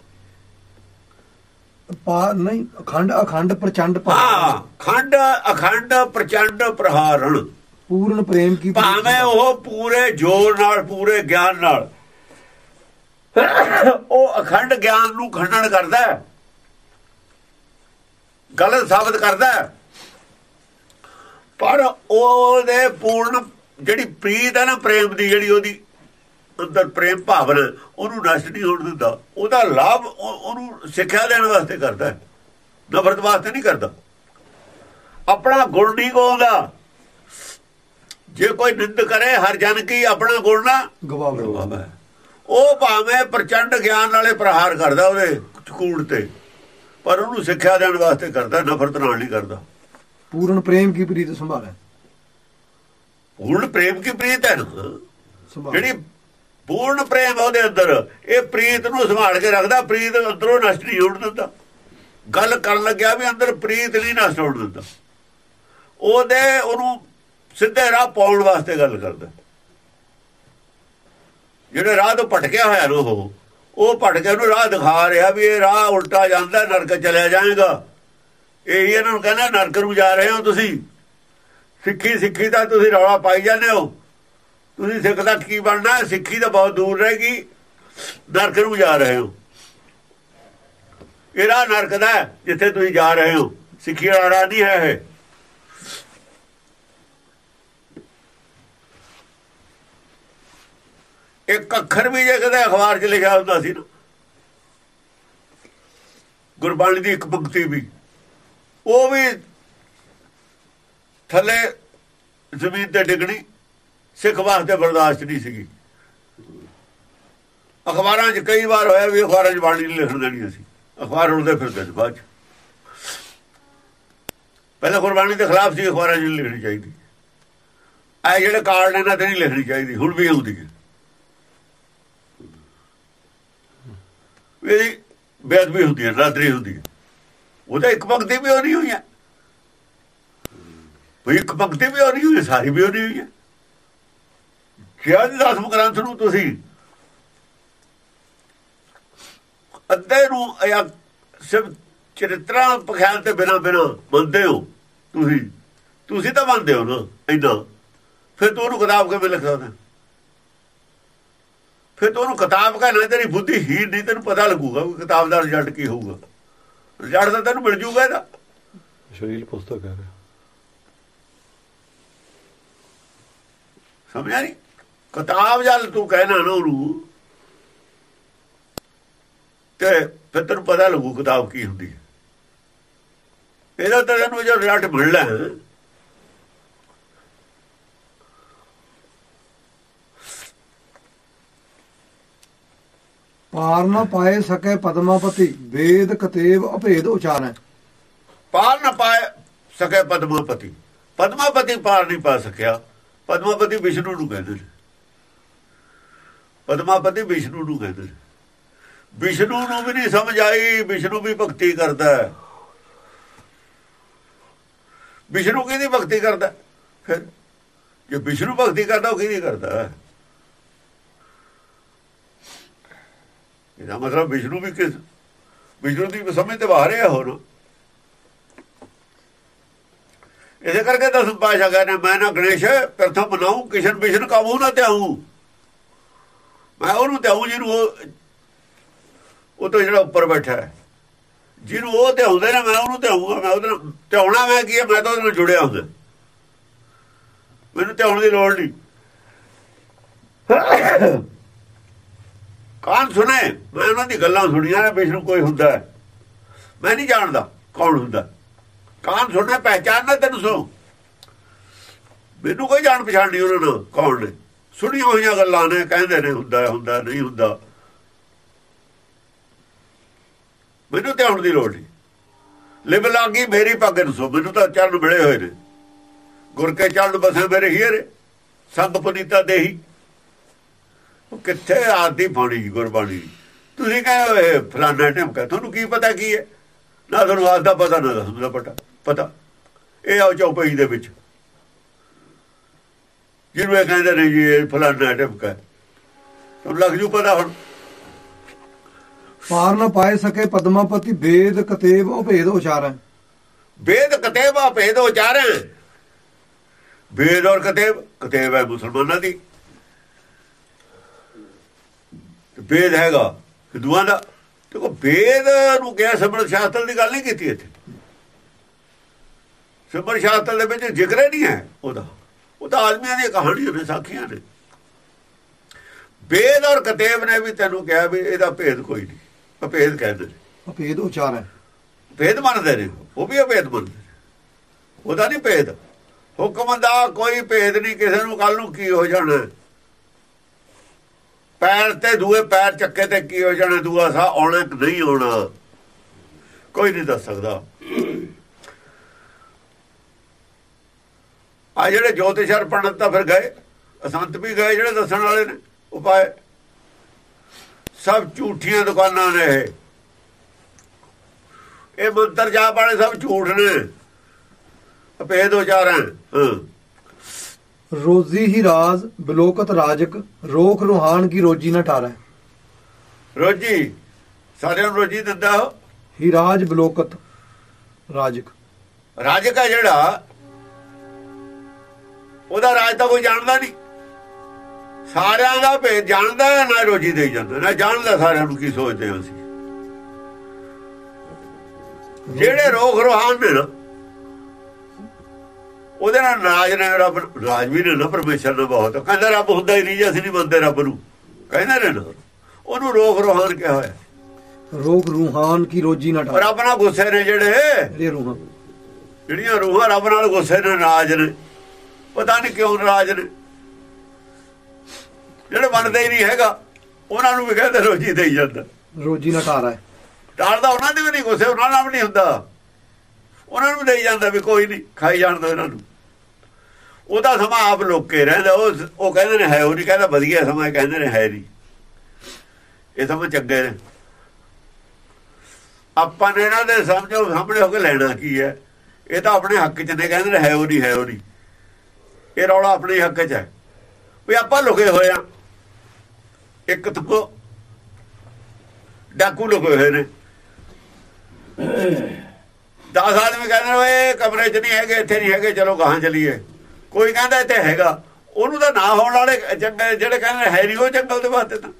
Speaker 1: ਪਾ ਨਹੀਂ ਅਖੰਡ ਅਖੰਡ ਪ੍ਰਚੰਡ
Speaker 2: ਹਾਂ ਖੰਡ ਅਖੰਡ ਪ੍ਰਚੰਡ ਪ੍ਰਹਾਰਣ।
Speaker 1: ਪੂਰਨ ਪ੍ਰੇਮ ਕੀ
Speaker 2: ਭਾਵੇਂ। ਉਹ ਪੂਰੇ ਜੋਰ ਨਾਲ ਪੂਰੇ ਗਿਆਨ ਨਾਲ। ਉਹ ਅਖੰਡ ਗਿਆਨ ਨੂੰ ਖੰਡਨ ਕਰਦਾ ਹੈ। ਗਲਤ ਸਾਬਤ ਕਰਦਾ ਹੈ। ਪਰ ਉਹਦੇ ਪੂਰਨ ਜਿਹੜੀ ਪ੍ਰੀਤ ਹੈ ਨਾ ਪ੍ਰੇਮ ਦੀ ਜਿਹੜੀ ਉਹਦੀ ਅੰਦਰ ਪ੍ਰੇਮ ਭਾਵਨਾ ਉਹਨੂੰ ਨਸ਼ਟ ਨਹੀਂ ਹੋਣ ਦਿੰਦਾ। ਉਹਦਾ ਲਾਭ ਉਹ- ਉਹਨੂੰ ਸਿੱਖਿਆ ਦੇਣ ਵਾਸਤੇ ਕਰਦਾ ਹੈ। ਨਫ਼ਰਤ ਵਾਸਤੇ ਨਹੀਂ ਕਰਦਾ। ਆਪਣਾ ਗੁਣ ਨਹੀਂ ਗਾਉਂਦਾ ਜੇ ਕੋਈ ਨਿੰਦ ਕਰੇ ਹਰ ਜਨ ਕੀ ਆਪਣਾ ਗੁਣ ਨਾ
Speaker 1: ਗਵਾਵੇ।
Speaker 2: ਗਵਾਵੇ। ਉਹ ਭਾਵੇਂ ਪ੍ਰਚੰਡ ਗਿਆਨ ਵਾਲੇ ਪ੍ਰਹਾਰ ਕਰਦਾ ਉਹਦੇ ਕੂੜ ਤੇ ਪਰ ਉਹਨੂੰ ਸਿੱਖਿਆ ਦੇਣ ਵਾਸਤੇ ਕਰਦਾ ਨਫ਼ਰਤ ਨਾਲ ਨਹੀਂ ਕਰਦਾ।
Speaker 1: ਪੂਰਨ ਪ੍ਰੇਮ ਕੀ ਪ੍ਰੀਤ ਸੰਭਾਰਾ
Speaker 2: ਪੂਰਨ ਪ੍ਰੇਮ ਕੀ ਪ੍ਰੀਤ ਹੈ? ਜਿਹੜੀ ਪੂਰਨ ਪ੍ਰੇਮ ਉਹਦੇ ਅੰਦਰ ਇਹ ਪ੍ਰੀਤ ਨੂੰ ਸੰਭਾਲ ਕੇ ਰੱਖਦਾ ਪ੍ਰੀਤ ਅੰਦਰੋਂ ਨਸ਼ਟ ਨਹੀਂ ਹੋਣ ਦਿੰਦਾ। ਗੱਲ ਕਰਨ ਲੱਗਿਆ ਵੀ ਅੰਦਰ ਪ੍ਰੀਤ ਨਹੀਂ ਨਸ਼ਟ ਹੋਣ ਦਿੰਦਾ। ਉਹਦੇ ਉਹਨੂੰ ਸਿੱਧੇ ਰਾਹ ਪਾਉਣ ਵਾਸਤੇ ਗੱਲ ਕਰਦਾ। ਜਿਹੜੇ ਰਾਹ ਤੋਂ ਭਟਕਿਆ ਹੋਇਆ ਨਾ ਉਹ ਉਹ ਭਟਕੇ ਨੂੰ ਰਾਹ ਦਿਖਾ ਰਿਹਾ ਵੀ ਇਹ ਰਾਹ ਉਲਟਾ ਜਾਂਦਾ ਨਰਕ ਚਲਿਆ ਜਾਏਗਾ। ਇਹੀ ਇਹਨਾਂ ਨੂੰ ਕਹਿੰਦਾ, ਨਰਕ ਨੂੰ ਜਾ ਰਹੇ ਹੋ ਤੁਸੀਂ। ਸਿੱਖੀ ਸਿੱਖੀ ਦਾ ਤੁਸੀਂ ਰੌਲਾ ਪਾਈ ਜਾਂਦੇ ਹੋ। ਤੁਸੀਂ ਸਿੱਖ ਦਾ ਕੀ ਬਣਨਾ? ਸਿੱਖੀ ਤਾਂ ਬਹੁਤ ਦੂਰ ਰਹੇਗੀ। ਨਰਕ ਨੂੰ ਜਾ ਰਹੇ ਹੋ। ਇਹਦਾ ਨਰਕ ਦਾ ਜਿੱਥੇ ਤੁਸੀਂ ਜਾ ਰਹੇ ਹੋ। ਸਿੱਖੀ ਵਾਲਾ ਨਹੀਂ ਹੈ ਇਹ। ਇੱਕ ਅੱਖਰ ਵੀ ਜੇ ਕਦੇ ਅਖਬਾਰ 'ਚ ਲਿਖਿਆ ਹੁੰਦਾ ਸੀ ਨਾ। ਗੁਰਬਾਣੀ ਦੀ ਇੱਕ ਪੰਕਤੀ ਵੀ। ਉਹ ਵੀ ਥੱਲੇ ਜ਼ਮੀਨ ਤੇ ਡਿੱਗਣੀ, ਸਿੱਖ ਵਾਸਤੇ ਬਰਦਾਸ਼ਤ ਨਹੀਂ ਸੀਗੀ। ਅਖਬਾਰਾਂ 'ਚ ਕਈ ਵਾਰ ਹੋਇਆ ਵੀ ਅਖਬਾਰਾਂ 'ਚ ਬਾਣੀ ਨਹੀਂ ਲਿਖਣ ਦੇਣੀ ਅਸੀਂ। ਅਖਬਾਰ ਉੜਦੇ ਫਿਰਦੇ ਬਾਅਦ 'ਚ। ਪਹਿਲਾਂ ਗੁਰਬਾਣੀ ਦੇ ਖਿਲਾਫ ਸੀ, ਅਖਬਾਰਾਂ 'ਚ ਨਹੀਂ ਲਿਖਣੀ ਚਾਹੀਦੀ। ਆ ਜਿਹੜੇ ਕਾਰਡ ਇਹਨਾਂ ਤੇ ਨਹੀਂ ਲਿਖਣੀ ਚਾਹੀਦੀ, ਹੁਣ ਵੀ ਆਉਂਦੀ ਹੈ। ਵੀ ਬੇਅਦਬੀ ਹੁੰਦੀ ਹੈ ਨਾਦਰੀ ਹੁੰਦੀ ਹੈ। ਉਹਦਾ ਇੱਕ ਪੰਕਤੀ ਵੀ ਹੋਣੀ ਹੋਈ ਹੈ ਵੀ ਇੱਕ ਪੰਕਤੀ ਵੀ ਹੋਣੀ ਹੋਈ, ਸਾਰੀ ਵੀ ਹੋਣੀ ਹੋਈ ਹੈ ਕਿਹਾ ਜੀ ਦਸਮ ਗ੍ਰੰਥ ਨੂੰ ਤੁਸੀਂ? ਅੱਧੇ ਨੂੰ ਜਾਂ ਸਿਰਫ ਚਰਿਤਰਾਂ ਪਖਿਆਲ ਤੇ ਬਿਨਾ ਬਿਨਾ ਮੰਨਦੇ ਹੋ ਤੁਸੀਂ। ਤੁਸੀਂ ਤਾਂ ਮੰਨਦੇ ਹੋ ਨਾ ਇੰਨਾ ਫਿਰ ਤੂੰ ਉਹਨੂੰ ਕਿਤਾਬ ਕਿਵੇਂ ਲਿਖ ਸਕਦਾ ਫਿਰ ਤੂੰ ਉਹਨੂੰ ਕਿਤਾਬ ਕਹਿਣਾ ਤੇਰੀ ਬੁੱਧੀ ਹੀ ਨਹੀਂ, ਤੈਨੂੰ ਪਤਾ ਲੱਗੂਗਾ ਕਿ ਕਿਤਾਬ ਦਾ ਰਿਜ਼ਲਟ ਕੀ ਹੋਊਗਾ। ਰਿਜ਼ਲਟ ਤਾਂ ਤੈਨੂੰ ਮਿਲ ਜੂਗਾ ਇਹਦਾ।
Speaker 3: ਸ਼ਰੀਰ ਪੁਸਤਕ ਹੈ
Speaker 2: ਸਮਝਿਆ ਨਹੀਂ ਕਿਤਾਬ ਜਲ ਤੂੰ ਕਹਿਣਾ ਨਾ ਉਹਨੂੰ ਤੇ ਫਿਰ ਤੈਨੂੰ ਪਤਾ ਲੱਗੂ ਕਿਤਾਬ ਕੀ ਹੁੰਦੀ ਹੈ। ਇਹਦਾ ਤਾਂ ਤੈਨੂੰ ਜੋ ਰਿਜ਼ਲਟ ਮਿਲਣਾ ਹੈ।
Speaker 1: ਪਾਰ ਨਾ ਪਾਏ ਸਕੇ ਪਦਮਾਪਤੀ, ਵੇਦ ਕਤੇਬ ਅਭੇਦ ਉਚਾਰੈ।
Speaker 2: ਪਾਰ ਨਾ ਪਾਏ ਸਕੇ ਪਦਮਾਪਤੀ। ਪਦਮਾਪਤੀ ਪਾਰ ਨਹੀਂ ਪਾ ਸਕਿਆ। ਪਦਮਾਪਤੀ ਵਿਸ਼ਨੂੰ ਨੂੰ ਕਹਿੰਦੇ ਨੇ। ਪਦਮਾਪਤੀ ਵਿਸ਼ਨੂੰ ਨੂੰ ਕਹਿੰਦੇ ਨੇ। ਵਿਸ਼ਨੂੰ ਨੂੰ ਵੀ ਨਹੀਂ ਸਮਝ ਆਈ, ਵਿਸ਼ਨੂੰ ਵੀ ਭਗਤੀ ਕਰਦਾ ਹੈ। ਵਿਸ਼ਨੂੰ ਕਿਹਦੀ ਭਗਤੀ ਕਰਦਾ ਫਿਰ ਜੇ ਵਿਸ਼ਨੂੰ ਭਗਤੀ ਕਰਦਾ, ਉਹ ਕਿਹਦੀ ਕਰਦਾ ਇਹਦਾ ਮਤਲਬ ਵਿਸ਼ਨੂੰ ਵੀ ਕਿਸ ਵਿਸ਼ਨੂੰ ਦੀ ਸਮਝ ਤੇ ਬਾਹਰ ਹੈ ਹੋਰ ਇਹਦੇ ਕਰਕੇ ਦਸ ਪਾਸ਼ਾ ਕਹਿੰਦੇ, ਮੈਂ ਨਾ ਗਣੇਸ਼, ਪ੍ਰਥਮ ਬਣਾਉ ਕਿਸ਼ਨ ਵਿਸ਼ਨ ਕਾਬੂ ਨਾ ਤੇ ਮੈਂ ਉਹਨੂੰ ਤੇ ਜਿਹਨੂੰ ਉਹ ਤੋਂ ਜਿਹੜਾ ਉੱਪਰ ਬੈਠਾ ਹੈ। ਜਿਹਨੂੰ ਉਹ ਧਿਆਉਂਦੇ ਨੇ, ਮੈਂ ਉਹਨੂੰ ਤੇ ਮੈਂ ਉਹਦੇ ਨਾਲ ਧਿਆਉਣਾ ਮੈਂ ਕੀ ਹੈ? ਮੈਂ ਤਾਂ ਉਹਦੇ ਨਾਲ ਜੁੜਿਆ ਹੁੰਦਾ। ਮੈਨੂੰ ਧਿਆਉਣ ਦੀ ਲੋੜ ਨਹੀਂ। ਕਾਨ ਸੁਣੇ? ਮੈਂ ਉਹਨਾਂ ਦੀ ਗੱਲਾਂ ਸੁਣੀਆਂ ਨੇ ਵਿਸ਼ਨੂੰ ਕੋਈ ਹੁੰਦਾ ਮੈਂ ਨਹੀਂ ਜਾਣਦਾ ਕੌਣ ਹੁੰਦਾ ਕਾਨ ਸੁਣੇ ਪਹਿਚਾਨ ਨਾ ਤੈਨੂੰ ਸੁਣੋ ਮੈਨੂੰ ਕੋਈ ਜਾਣ ਪਛਾਣ ਨਹੀਂ ਉਹਨਾਂ ਨੂੰ ਕੌਣ ਨੇ। ਸੁਣੀਆਂ ਹੋਈਆਂ ਗੱਲਾਂ ਨੇ, ਕਹਿੰਦੇ ਨੇ ਹੁੰਦਾ ਹੁੰਦਾ ਨਹੀਂ ਹੁੰਦਾ। ਮੈਨੂੰ ਤੇ ਆਉਣ ਦੀ ਲੋੜ ਨਹੀਂ। ਲਿਬ ਲਾਗੀ ਮੇਰੀ ਪੱਗ ਸੋ। ਮੈਨੂੰ ਤਾਂ ਚਰਨ ਮਿਲੇ ਹੋਏ ਨੇ। ਗੁਰ ਕੇ ਚਰਨ ਬਸੇ ਮੇਰੇ ਹੀਰੇ ਸੰਗ ਪੁਨੀਤਾ ਦੇਹੀ। ਉਹ ਕਿੱਥੇ ਆਦੀ ਬਾਣੀ ਗੁਰਬਾਣੀ ਤੁਸੀਂ ਕਹੇ ਫਲਾਣਾ ਟਮਕਾ ਤੁਹਾਨੂੰ ਕੀ ਪਤਾ ਕੀ ਹੈ? ਨਾ ਤੁਹਾਨੂੰ ਆਦ ਦਾ ਪਤਾ ਨਾ ਤੁਹਾਨੂੰ ਦਾ ਪਤਾ ਪਤਾ। ਇਹ ਆਉ ਚੌਪਈ ਦੇ ਵਿੱਚ। ਜਿਹਨੂੰ ਇਹ ਕਹਿੰਦੇ ਨੇ ਜੀ ਇਹ ਫਲਾਣਾ ਟਮਕਾ ਤੁਹਾਨੂੰ ਲੱਗ ਜੂ ਪਤਾ ਹੁਣ।
Speaker 1: ਪਾਰ ਨਾ ਪਾਏ ਸਕੇ ਪਦਮਾਪਤੀ ਵੇਦ ਕਤੇਬ ਅਭੇਦ ਉਚਾਰੈ
Speaker 2: ਵੇਦ ਕਤੇਬਾ ਭੇਦ ਉਚਾਰੇ ਵੇਦ ਔਰ ਕਤੇਬ ਕਤੇਬ ਹੈ ਮੁਸਲਮਾਨਾਂ ਦੀ ਤੇ ਵੇਦ ਹੈਗਾ। ਹਿੰਦੂਆਂ ਦਾ ਦੇਖੋ ਵੇਦ ਨੂੰ ਕਿਹਾ ਸਿਮਰਨ ਸ਼ਾਸਤਰ ਦੀ ਗੱਲ ਨਹੀਂ ਕੀਤੀ ਇੱਥੇ। ਸਿਮਰਨ ਸ਼ਾਸਤਰ ਦੇ ਵਿੱਚ ਜ਼ਿਕਰ ਹੀ ਨਹੀਂ ਹੈ ਉਹਦਾ। ਉਹ ਤਾਂ ਆਦਮੀਆਂ ਦੀਆਂ ਕਹਾਣੀਆਂ ਨੇ ਸਾਖੀਆਂ ਨੇ। ਵੇਦ ਔਰ ਕਤੇਬ ਨੇ ਵੀ ਤੈਨੂੰ ਕਿਹਾ ਵੀ ਇਹਦਾ ਭੇਦ ਕੋਈ ਨਹੀਂ। ਅਭੇਦ ਕਹਿੰਦੇ ਨੇ।
Speaker 1: ਅਭੇਦ ਉਚਾਰੈ
Speaker 2: ਭੇਦ ਮੰਨਦੇ ਨੇ। ਉਹ ਵੀ ਅਭੇਦ ਮੰਨਦੇ ਉਹਦਾ ਨਹੀਂ ਭੇਦ। ਹੁਕਮ ਦਾ ਕੋਈ ਭੇਦ ਨਹੀਂ। ਕਿਸੇ ਨੂੰ ਕੱਲ ਨੂੰ ਕੀ ਹੋ ਜਾਣਾ? ਪੈਰ ਤੇ ਦੂਏ ਪੈਰ ਚੱਕੇ ਤੇ ਕੀ ਹੋ ਜਾਣਾ? ਦੂਆ ਸਾ ਆਉਣਾ ਨਹੀਂ ਆਉਣਾ? ਕੋਈ ਨਹੀਂ ਦੱਸ ਸਕਦਾ। ਆ ਜਿਹੜੇ ਜੋਤਿਸ਼ਰ ਪੰਡਤ ਤਾਂ ਫਿਰ ਗਏ। ਅਸੰਤ ਵੀ ਗਏ ਜਿਹੜੇ ਦੱਸਣ ਵਾਲੇ ਨੇ, ਉਪਾਏ। ਸਭ ਝੂਠੀਆਂ ਦੁਕਾਨਾਂ ਨੇ ਇਹ। ਮੰਤਰ ਜਾਪ ਵਾਲੇ ਸਭ ਝੂਠ ਨੇ। ਅਪੇਦ ਉਚਾਰਾਂ ਹਾਂ।
Speaker 1: ਰੋਜ਼ੀ ਹੀ ਰਾਜ ਬਿਲੋਕਤ ਰਾਜਕ ਰੋਖ ਰੁਹਾਨ ਕੀ ਰੋਜੀ ਨਾ ਟਾਰੈ।
Speaker 2: ਰੋਜੀ ਸਾਰਿਆਂ ਨੂੰ ਰੋਜੀ ਦਿੰਦਾ ਉਹ?
Speaker 1: ਹੀ ਰਾਜ ਬਿਲੋਕਤ ਰਾਜਕ।
Speaker 2: ਰਾਜਕ ਆ ਜਿਹੜਾ ਉਹਦਾ ਰਾਜ ਤਾਂ ਕੋਈ ਜਾਣਦਾ ਨਹੀਂ। ਸਾਰਿਆਂ ਦਾ ਭੇਦ ਜਾਣਦਾ ਹੈ, ਨਾ ਰੋਜੀ ਦੇ ਜਾਂਦਾ ਨਾ ਜਾਣਦਾ ਸਾਰਿਆਂ ਨੂੰ ਕੀ ਸੋਚਦੇ ਹਾਂ ਅਸੀਂ। ਜਿਹੜੇ ਰੋਖ ਰੋਹਾਨ ਨੇ ਨਾ ਉਹਦੇ ਨਾਲ ਨਾਰਾਜ਼ ਨੇ ਰੱਬ ਰਾਜ ਵੀ ਨੇ ਨਾ ਪਰਮੇਸ਼ਰ ਨੇ ਬਹੁਤ। ਕਹਿੰਦਾ ਰੱਬ ਹੁੰਦਾ ਹੀ ਨਹੀਂ ਜੀ ਅਸੀਂ ਨਹੀਂ ਮੰਨਦੇ ਰੱਬ ਨੂੰ। ਕਹਿੰਦੇ ਨੇ ਉਹਨੂੰ ਰੋਖ ਰੋਹਾਨ ਕਿਹਾ ਹੋਇਆ।
Speaker 1: ਰੋਖ ਰੂਹਾਨ ਕੀ ਰੋਜੀ ਨਾ
Speaker 2: ਰੱਬ ਨਾਲ ਗੁੱਸੇ ਨੇ ਜਿਹੜੇ।
Speaker 1: ਇਹ ਰੂਹਾਂ।
Speaker 2: ਜਿਹੜੀਆਂ ਰੂਹਾਂ ਰੱਬ ਨਾਲ ਗੁੱਸੇ ਨੇ ਨਾਰਾਜ਼ ਨੇ। ਪਤਾ ਨਹੀਂ ਕਿਉਂ ਨਾਰਾਜ਼ ਨੇ। ਜਿਹੜੇ ਮੰਨਦੇ ਹੀ ਨਹੀਂ ਹੈਗਾ ਉਹਨਾਂ ਨੂੰ ਵੀ ਕਹਿੰਦੇ ਰੋਜੀ ਦੇਈ ਜਾਂਦਾ।
Speaker 1: ਰੋਜੀ ਨਾ ਟਾਰੈ
Speaker 2: ਟਾਲਦਾ ਉਹਨਾਂ ਦੀ ਵੀ ਨਹੀਂ ਗੁੱਸੇ ਉਹਨਾਂ ਨਾਲ ਵੀ ਨਹੀਂ ਹੁੰਦਾ। ਉਹਨਾਂ ਨੂੰ ਵੀ ਦੇਈ ਜਾਂਦਾ ਵੀ ਕੋਈ ਨਹੀਂ ਖਾਈ ਜਾਣ ਦੋ ਇਹਨਾਂ ਨੂੰ। ਉਹਦਾ ਸਮਾਂ ਆਪ ਲੋਕੇ ਰਹਿੰਦਾ, ਉਹ ਉਹ ਕਹਿੰਦੇ ਨੇ ਹੈ, ਉਹ ਨਹੀਂ ਕਹਿੰਦਾ ਵਧੀਆ ਸਮਾਂ, ਇਹ ਕਹਿੰਦੇ ਨੇ ਹੈ ਨਹੀਂ। ਇਹ ਸਮਾਂ ਚੰਗੇ ਨੇ ਆਪਾਂ ਨੇ ਇਹਨਾਂ ਦੇ ਸਮਝੋ, ਸਾਹਮਣੇ ਹੋ ਕੇ ਲੈਣਾ ਕੀ ਹੈ? ਇਹ ਤਾਂ ਆਪਣੇ ਹੱਕ 'ਚ ਨੇ, ਕਹਿੰਦੇ ਨੇ ਹੈ ਉਹ ਨਹੀਂ, ਹੈ ਉਹ ਨਹੀਂ। ਇਹ ਰੌਲਾ ਆਪਣੇ ਹੱਕ 'ਚ ਹੈ। ਵੀ ਆਪਾਂ ਲੁਕੇ ਹੋਏ ਆ ਇੱਕ ਤੋਂ ਡਾਕੂ ਲੁਕੇ ਹੋਏ ਨੇ। 10 ਆਦਮੀ ਕਹਿੰਦੇ ਨੇ, ਓਏ, ਕਮਰੇ 'ਚ ਨਹੀਂ ਹੈਗੇ, ਇੱਥੇ ਨਹੀਂ ਹੈਗੇ, ਚਲੋ ਗਾਹਾਂ ਚਲੀਏ। ਕੋਈ ਕਹਿੰਦਾ ਇੱਥੇ ਹੈਗਾ। ਉਹਨੂੰ ਤਾਂ ਨਾ ਹੋਣ ਵਾਲੇ ਜੰਗਲ ਜਿਹੜੇ ਕਹਿੰਦੇ ਹੈ ਨਹੀਂ ਉਹ ਜੰਗਲ ਦੇ ਵਾਸਤੇ ਤਾਂ।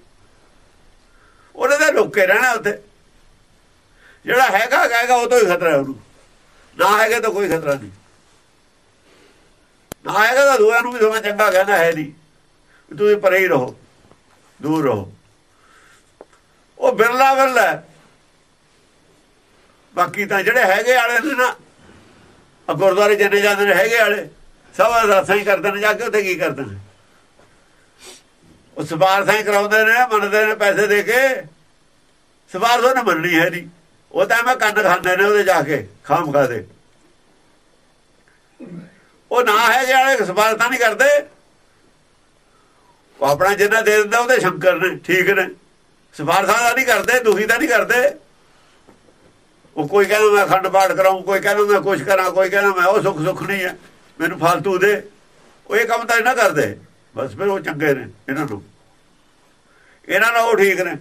Speaker 2: ਉਹਨੇ ਤਾਂ ਲੁੱਕੇ ਰਹਿਣਾ ਉੱਥੇ। ਜਿਹੜਾ ਹੈਗਾ ਹੈਗਾ, ਉਹ ਤੋਂ ਹੀ ਖਤਰਾ ਉਹਨੂੰ। ਨਾ ਹੈਗਾ ਤਾਂ ਕੋਈ ਖਤਰਾ ਨਹੀਂ। ਨਾ ਹੈਗਾ ਤਾਂ ਦੂਆਂ ਨੂੰ ਵੀ ਸਮਾਂ ਚੰਗਾ ਕਹਿੰਦਾ ਹੈ ਨਹੀਂ ਵੀ ਤੁਸੀਂ ਪਰੇ ਹੀ ਰਹੋ, ਦੂਰ ਰਹੋ। ਉਹ ਬਿਰਲਾ ਬਿਰਲਾ ਬਾਕੀ ਤਾਂ ਜਿਹੜੇ ਹੈਗੇ ਵਾਲੇ ਨੇ ਨਾ ਗੁਰਦੁਆਰੇ ਜੰਨੇ ਜਾਂਦੇ ਨੇ ਹੈਗੇ ਵਾਲੇ ਸਭ ਅਰਦਾਸਾਂ ਹੀ ਕਰਦੇ ਨੇ, ਜਾ ਕੇ ਉੱਥੇ ਕੀ ਕਰਦੇ ਨੇ? ਉਹ ਸਵਾਰਥਾਂ ਹੀ ਕਰਾਉਂਦੇ ਨੇ, ਮੰਨਦੇ ਨੇ ਪੈਸੇ ਦੇ ਕੇ। ਸਵਾਰਥ ਉਹਨੇ ਮੰਨਣੀ ਹੈ ਨਹੀਂ। ਉਹ ਤਾਂ ਮੈਂ ਕੰਨ ਖਾਂਦੇ ਨੇ ਉਹਦੇ ਜਾ ਕੇ, ਖਾਮ ਖਾ ਦੇ। ਉਹ ਨਾ ਹੈਗੇ ਵਾਲੇ ਸਵਾਰਥਾਂ ਨਹੀਂ ਕਰਦੇ। ਉਹ ਆਪਣਾ ਜਿੰਨਾ ਦੇ ਦਿੰਦਾ ਉਹਦੇ ਸ਼ੰਕਰ ਨੇ, ਠੀਕ ਨੇ। ਸਵਾਰਥਾਂ ਦਾ ਨਹੀਂ ਕਰਦੇ, ਦੁਖੀ ਦਾ ਨਹੀਂ ਕਰਦੇ। ਉਹ ਕੋਈ ਕਹਿੰਦਾ ਮੈਂ ਖੰਡ ਪਾਠ ਕਰਾਉਂ ਕੋਈ ਕਹਿੰਦਾ ਮੈਂ ਕੁਛ ਕਰਾਂ, ਕੋਈ ਕਹਿੰਦਾ ਮੈਂ ਉਹ ਸੁੱਖ ਸੁੱਖ ਨਹੀਂ ਹੈ। ਮੈਨੂੰ ਫालतू ਦੇ। ਉਹ ਇਹ ਕੰਮ ਤਾਂ ਇਹਨਾਂ ਕਰਦੇ। ਬਸ ਫਿਰ ਉਹ ਚੰਗੇ ਨੇ ਇਹਨਾਂ ਨੂੰ। ਇਹਨਾਂ ਨਾਲ ਉਹ ਠੀਕ ਨੇ,